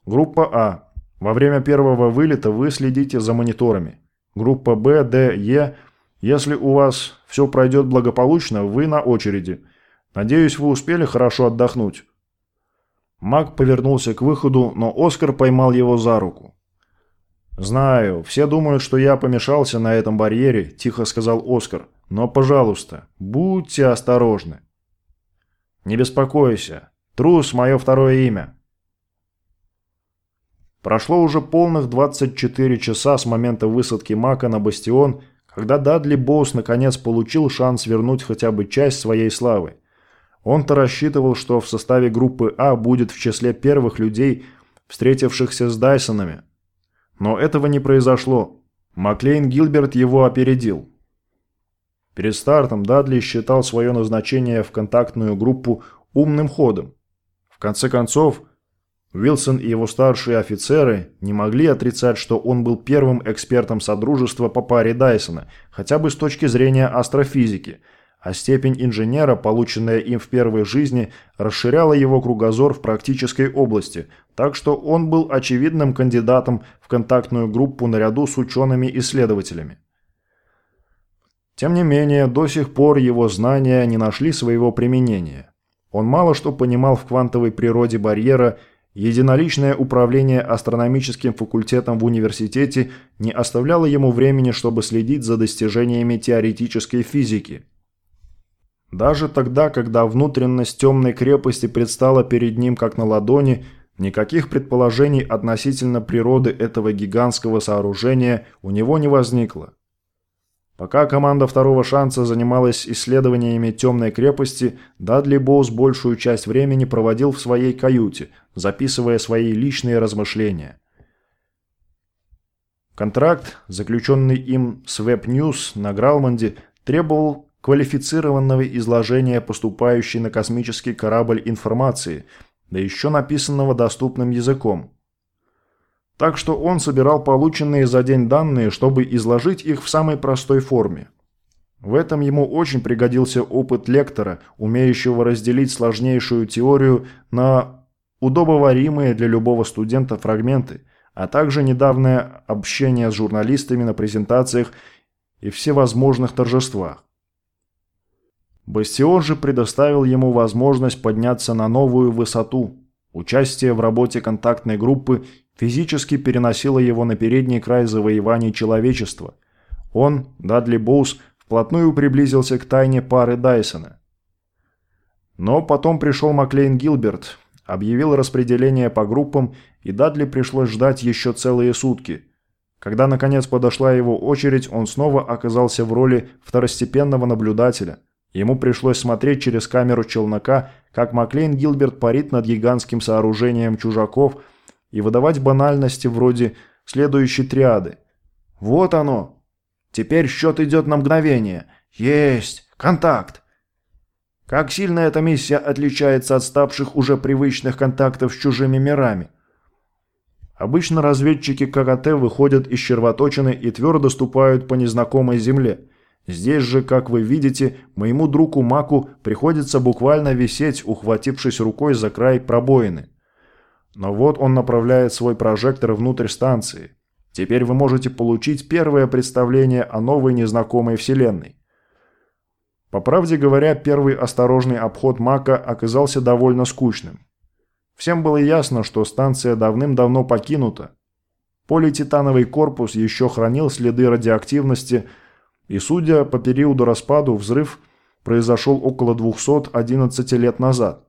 Speaker 1: Группа А. Во время первого вылета вы следите за мониторами. Группа Б, Д, Е. Если у вас все пройдет благополучно, вы на очереди. Надеюсь, вы успели хорошо отдохнуть. Маг повернулся к выходу, но Оскар поймал его за руку. «Знаю, все думают, что я помешался на этом барьере», – тихо сказал Оскар. Но, пожалуйста, будьте осторожны. Не беспокойся. Трус – мое второе имя. Прошло уже полных 24 часа с момента высадки Мака на бастион, когда Дадли Боус наконец получил шанс вернуть хотя бы часть своей славы. Он-то рассчитывал, что в составе группы А будет в числе первых людей, встретившихся с Дайсонами. Но этого не произошло. Маклейн Гилберт его опередил. Перед стартом Дадли считал свое назначение в контактную группу умным ходом. В конце концов, Уилсон и его старшие офицеры не могли отрицать, что он был первым экспертом Содружества по паре Дайсона, хотя бы с точки зрения астрофизики, а степень инженера, полученная им в первой жизни, расширяла его кругозор в практической области, так что он был очевидным кандидатом в контактную группу наряду с учеными-исследователями. Тем не менее, до сих пор его знания не нашли своего применения. Он мало что понимал в квантовой природе барьера, единоличное управление астрономическим факультетом в университете не оставляло ему времени, чтобы следить за достижениями теоретической физики. Даже тогда, когда внутренность темной крепости предстала перед ним как на ладони, никаких предположений относительно природы этого гигантского сооружения у него не возникло. Пока команда второго шанса занималась исследованиями темной крепости, Дадли Боус большую часть времени проводил в своей каюте, записывая свои личные размышления. Контракт, заключенный им с Web News на Гралмонде, требовал квалифицированного изложения поступающей на космический корабль информации, да еще написанного доступным языком. Так что он собирал полученные за день данные, чтобы изложить их в самой простой форме. В этом ему очень пригодился опыт лектора, умеющего разделить сложнейшую теорию на удобоваримые для любого студента фрагменты, а также недавнее общение с журналистами на презентациях и всевозможных торжествах. Бастион же предоставил ему возможность подняться на новую высоту. Участие в работе контактной группы физически переносило его на передний край завоеваний человечества. Он, Дадли Боус, вплотную приблизился к тайне пары Дайсона. Но потом пришел Маклейн Гилберт, объявил распределение по группам, и Дадли пришлось ждать еще целые сутки. Когда наконец подошла его очередь, он снова оказался в роли второстепенного наблюдателя. Ему пришлось смотреть через камеру челнока, как Маклейн Гилберт парит над гигантским сооружением чужаков и выдавать банальности вроде следующей триады. «Вот оно! Теперь счет идет на мгновение. Есть! Контакт!» Как сильно эта миссия отличается от ставших уже привычных контактов с чужими мирами? Обычно разведчики ККТ выходят из червоточины и твердо ступают по незнакомой земле. Здесь же, как вы видите, моему другу Маку приходится буквально висеть, ухватившись рукой за край пробоины. Но вот он направляет свой прожектор внутрь станции. Теперь вы можете получить первое представление о новой незнакомой вселенной. По правде говоря, первый осторожный обход Мака оказался довольно скучным. Всем было ясно, что станция давным-давно покинута. Полититановый корпус еще хранил следы радиоактивности, и, судя по периоду распаду, взрыв произошел около 211 лет назад.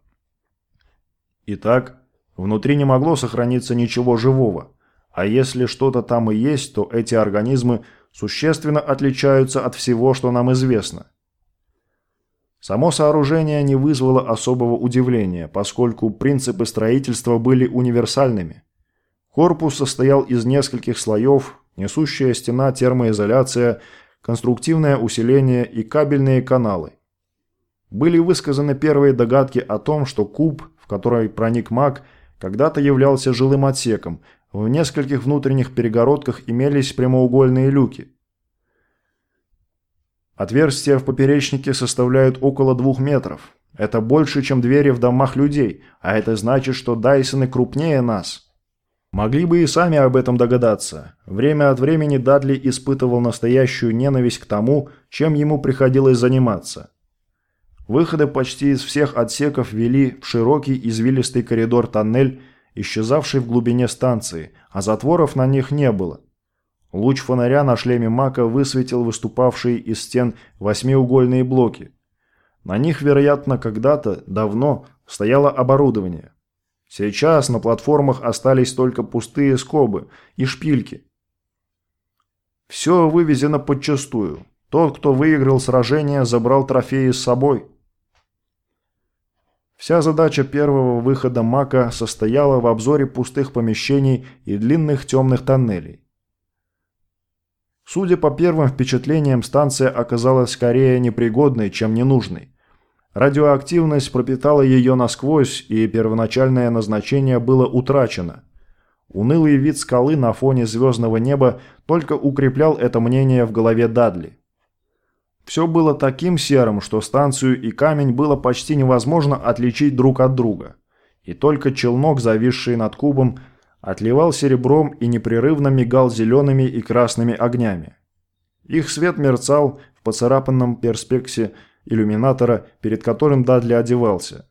Speaker 1: Итак, внутри не могло сохраниться ничего живого – а если что-то там и есть, то эти организмы существенно отличаются от всего, что нам известно. Само сооружение не вызвало особого удивления, поскольку принципы строительства были универсальными. Корпус состоял из нескольких слоев, несущая стена термоизоляция, конструктивное усиление и кабельные каналы. Были высказаны первые догадки о том, что куб, в который проник маг, когда-то являлся жилым отсеком, в нескольких внутренних перегородках имелись прямоугольные люки. Отверстия в поперечнике составляют около двух метров. Это больше, чем двери в домах людей, а это значит, что Дайсоны крупнее нас. Могли бы и сами об этом догадаться. Время от времени Дадли испытывал настоящую ненависть к тому, чем ему приходилось заниматься. Выходы почти из всех отсеков вели в широкий извилистый коридор-тоннель, исчезавший в глубине станции, а затворов на них не было. Луч фонаря на шлеме Мака высветил выступавшие из стен восьмиугольные блоки. На них, вероятно, когда-то, давно, стояло оборудование. Сейчас на платформах остались только пустые скобы и шпильки. Все вывезено подчастую. Тот, кто выиграл сражение, забрал трофеи с собой. Вся задача первого выхода Мака состояла в обзоре пустых помещений и длинных темных тоннелей. Судя по первым впечатлениям, станция оказалась скорее непригодной, чем ненужной. Радиоактивность пропитала ее насквозь, и первоначальное назначение было утрачено. Унылый вид скалы на фоне звездного неба только укреплял это мнение в голове Дадли. Все было таким серым, что станцию и камень было почти невозможно отличить друг от друга. И только челнок, зависший над кубом, отливал серебром и непрерывно мигал зелеными и красными огнями. Их свет мерцал в поцарапанном перспексе иллюминатора, перед которым Дадли одевался.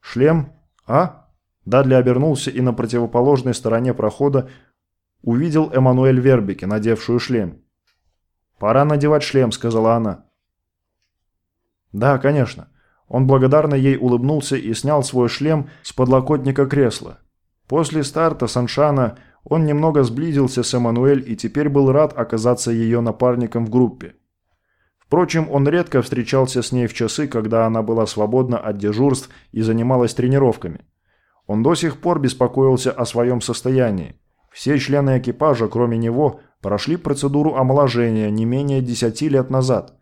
Speaker 1: «Шлем? А?» Дадли обернулся и на противоположной стороне прохода увидел Эммануэль Вербике, надевшую шлем. «Пора надевать шлем», — сказала она. «Да, конечно». Он благодарно ей улыбнулся и снял свой шлем с подлокотника кресла. После старта Саншана он немного сблизился с Эммануэль и теперь был рад оказаться ее напарником в группе. Впрочем, он редко встречался с ней в часы, когда она была свободна от дежурств и занималась тренировками. Он до сих пор беспокоился о своем состоянии. Все члены экипажа, кроме него, прошли процедуру омоложения не менее 10 лет назад.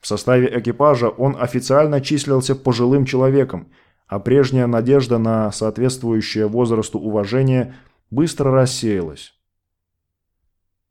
Speaker 1: В составе экипажа он официально числился пожилым человеком, а прежняя надежда на соответствующее возрасту уважение быстро рассеялось.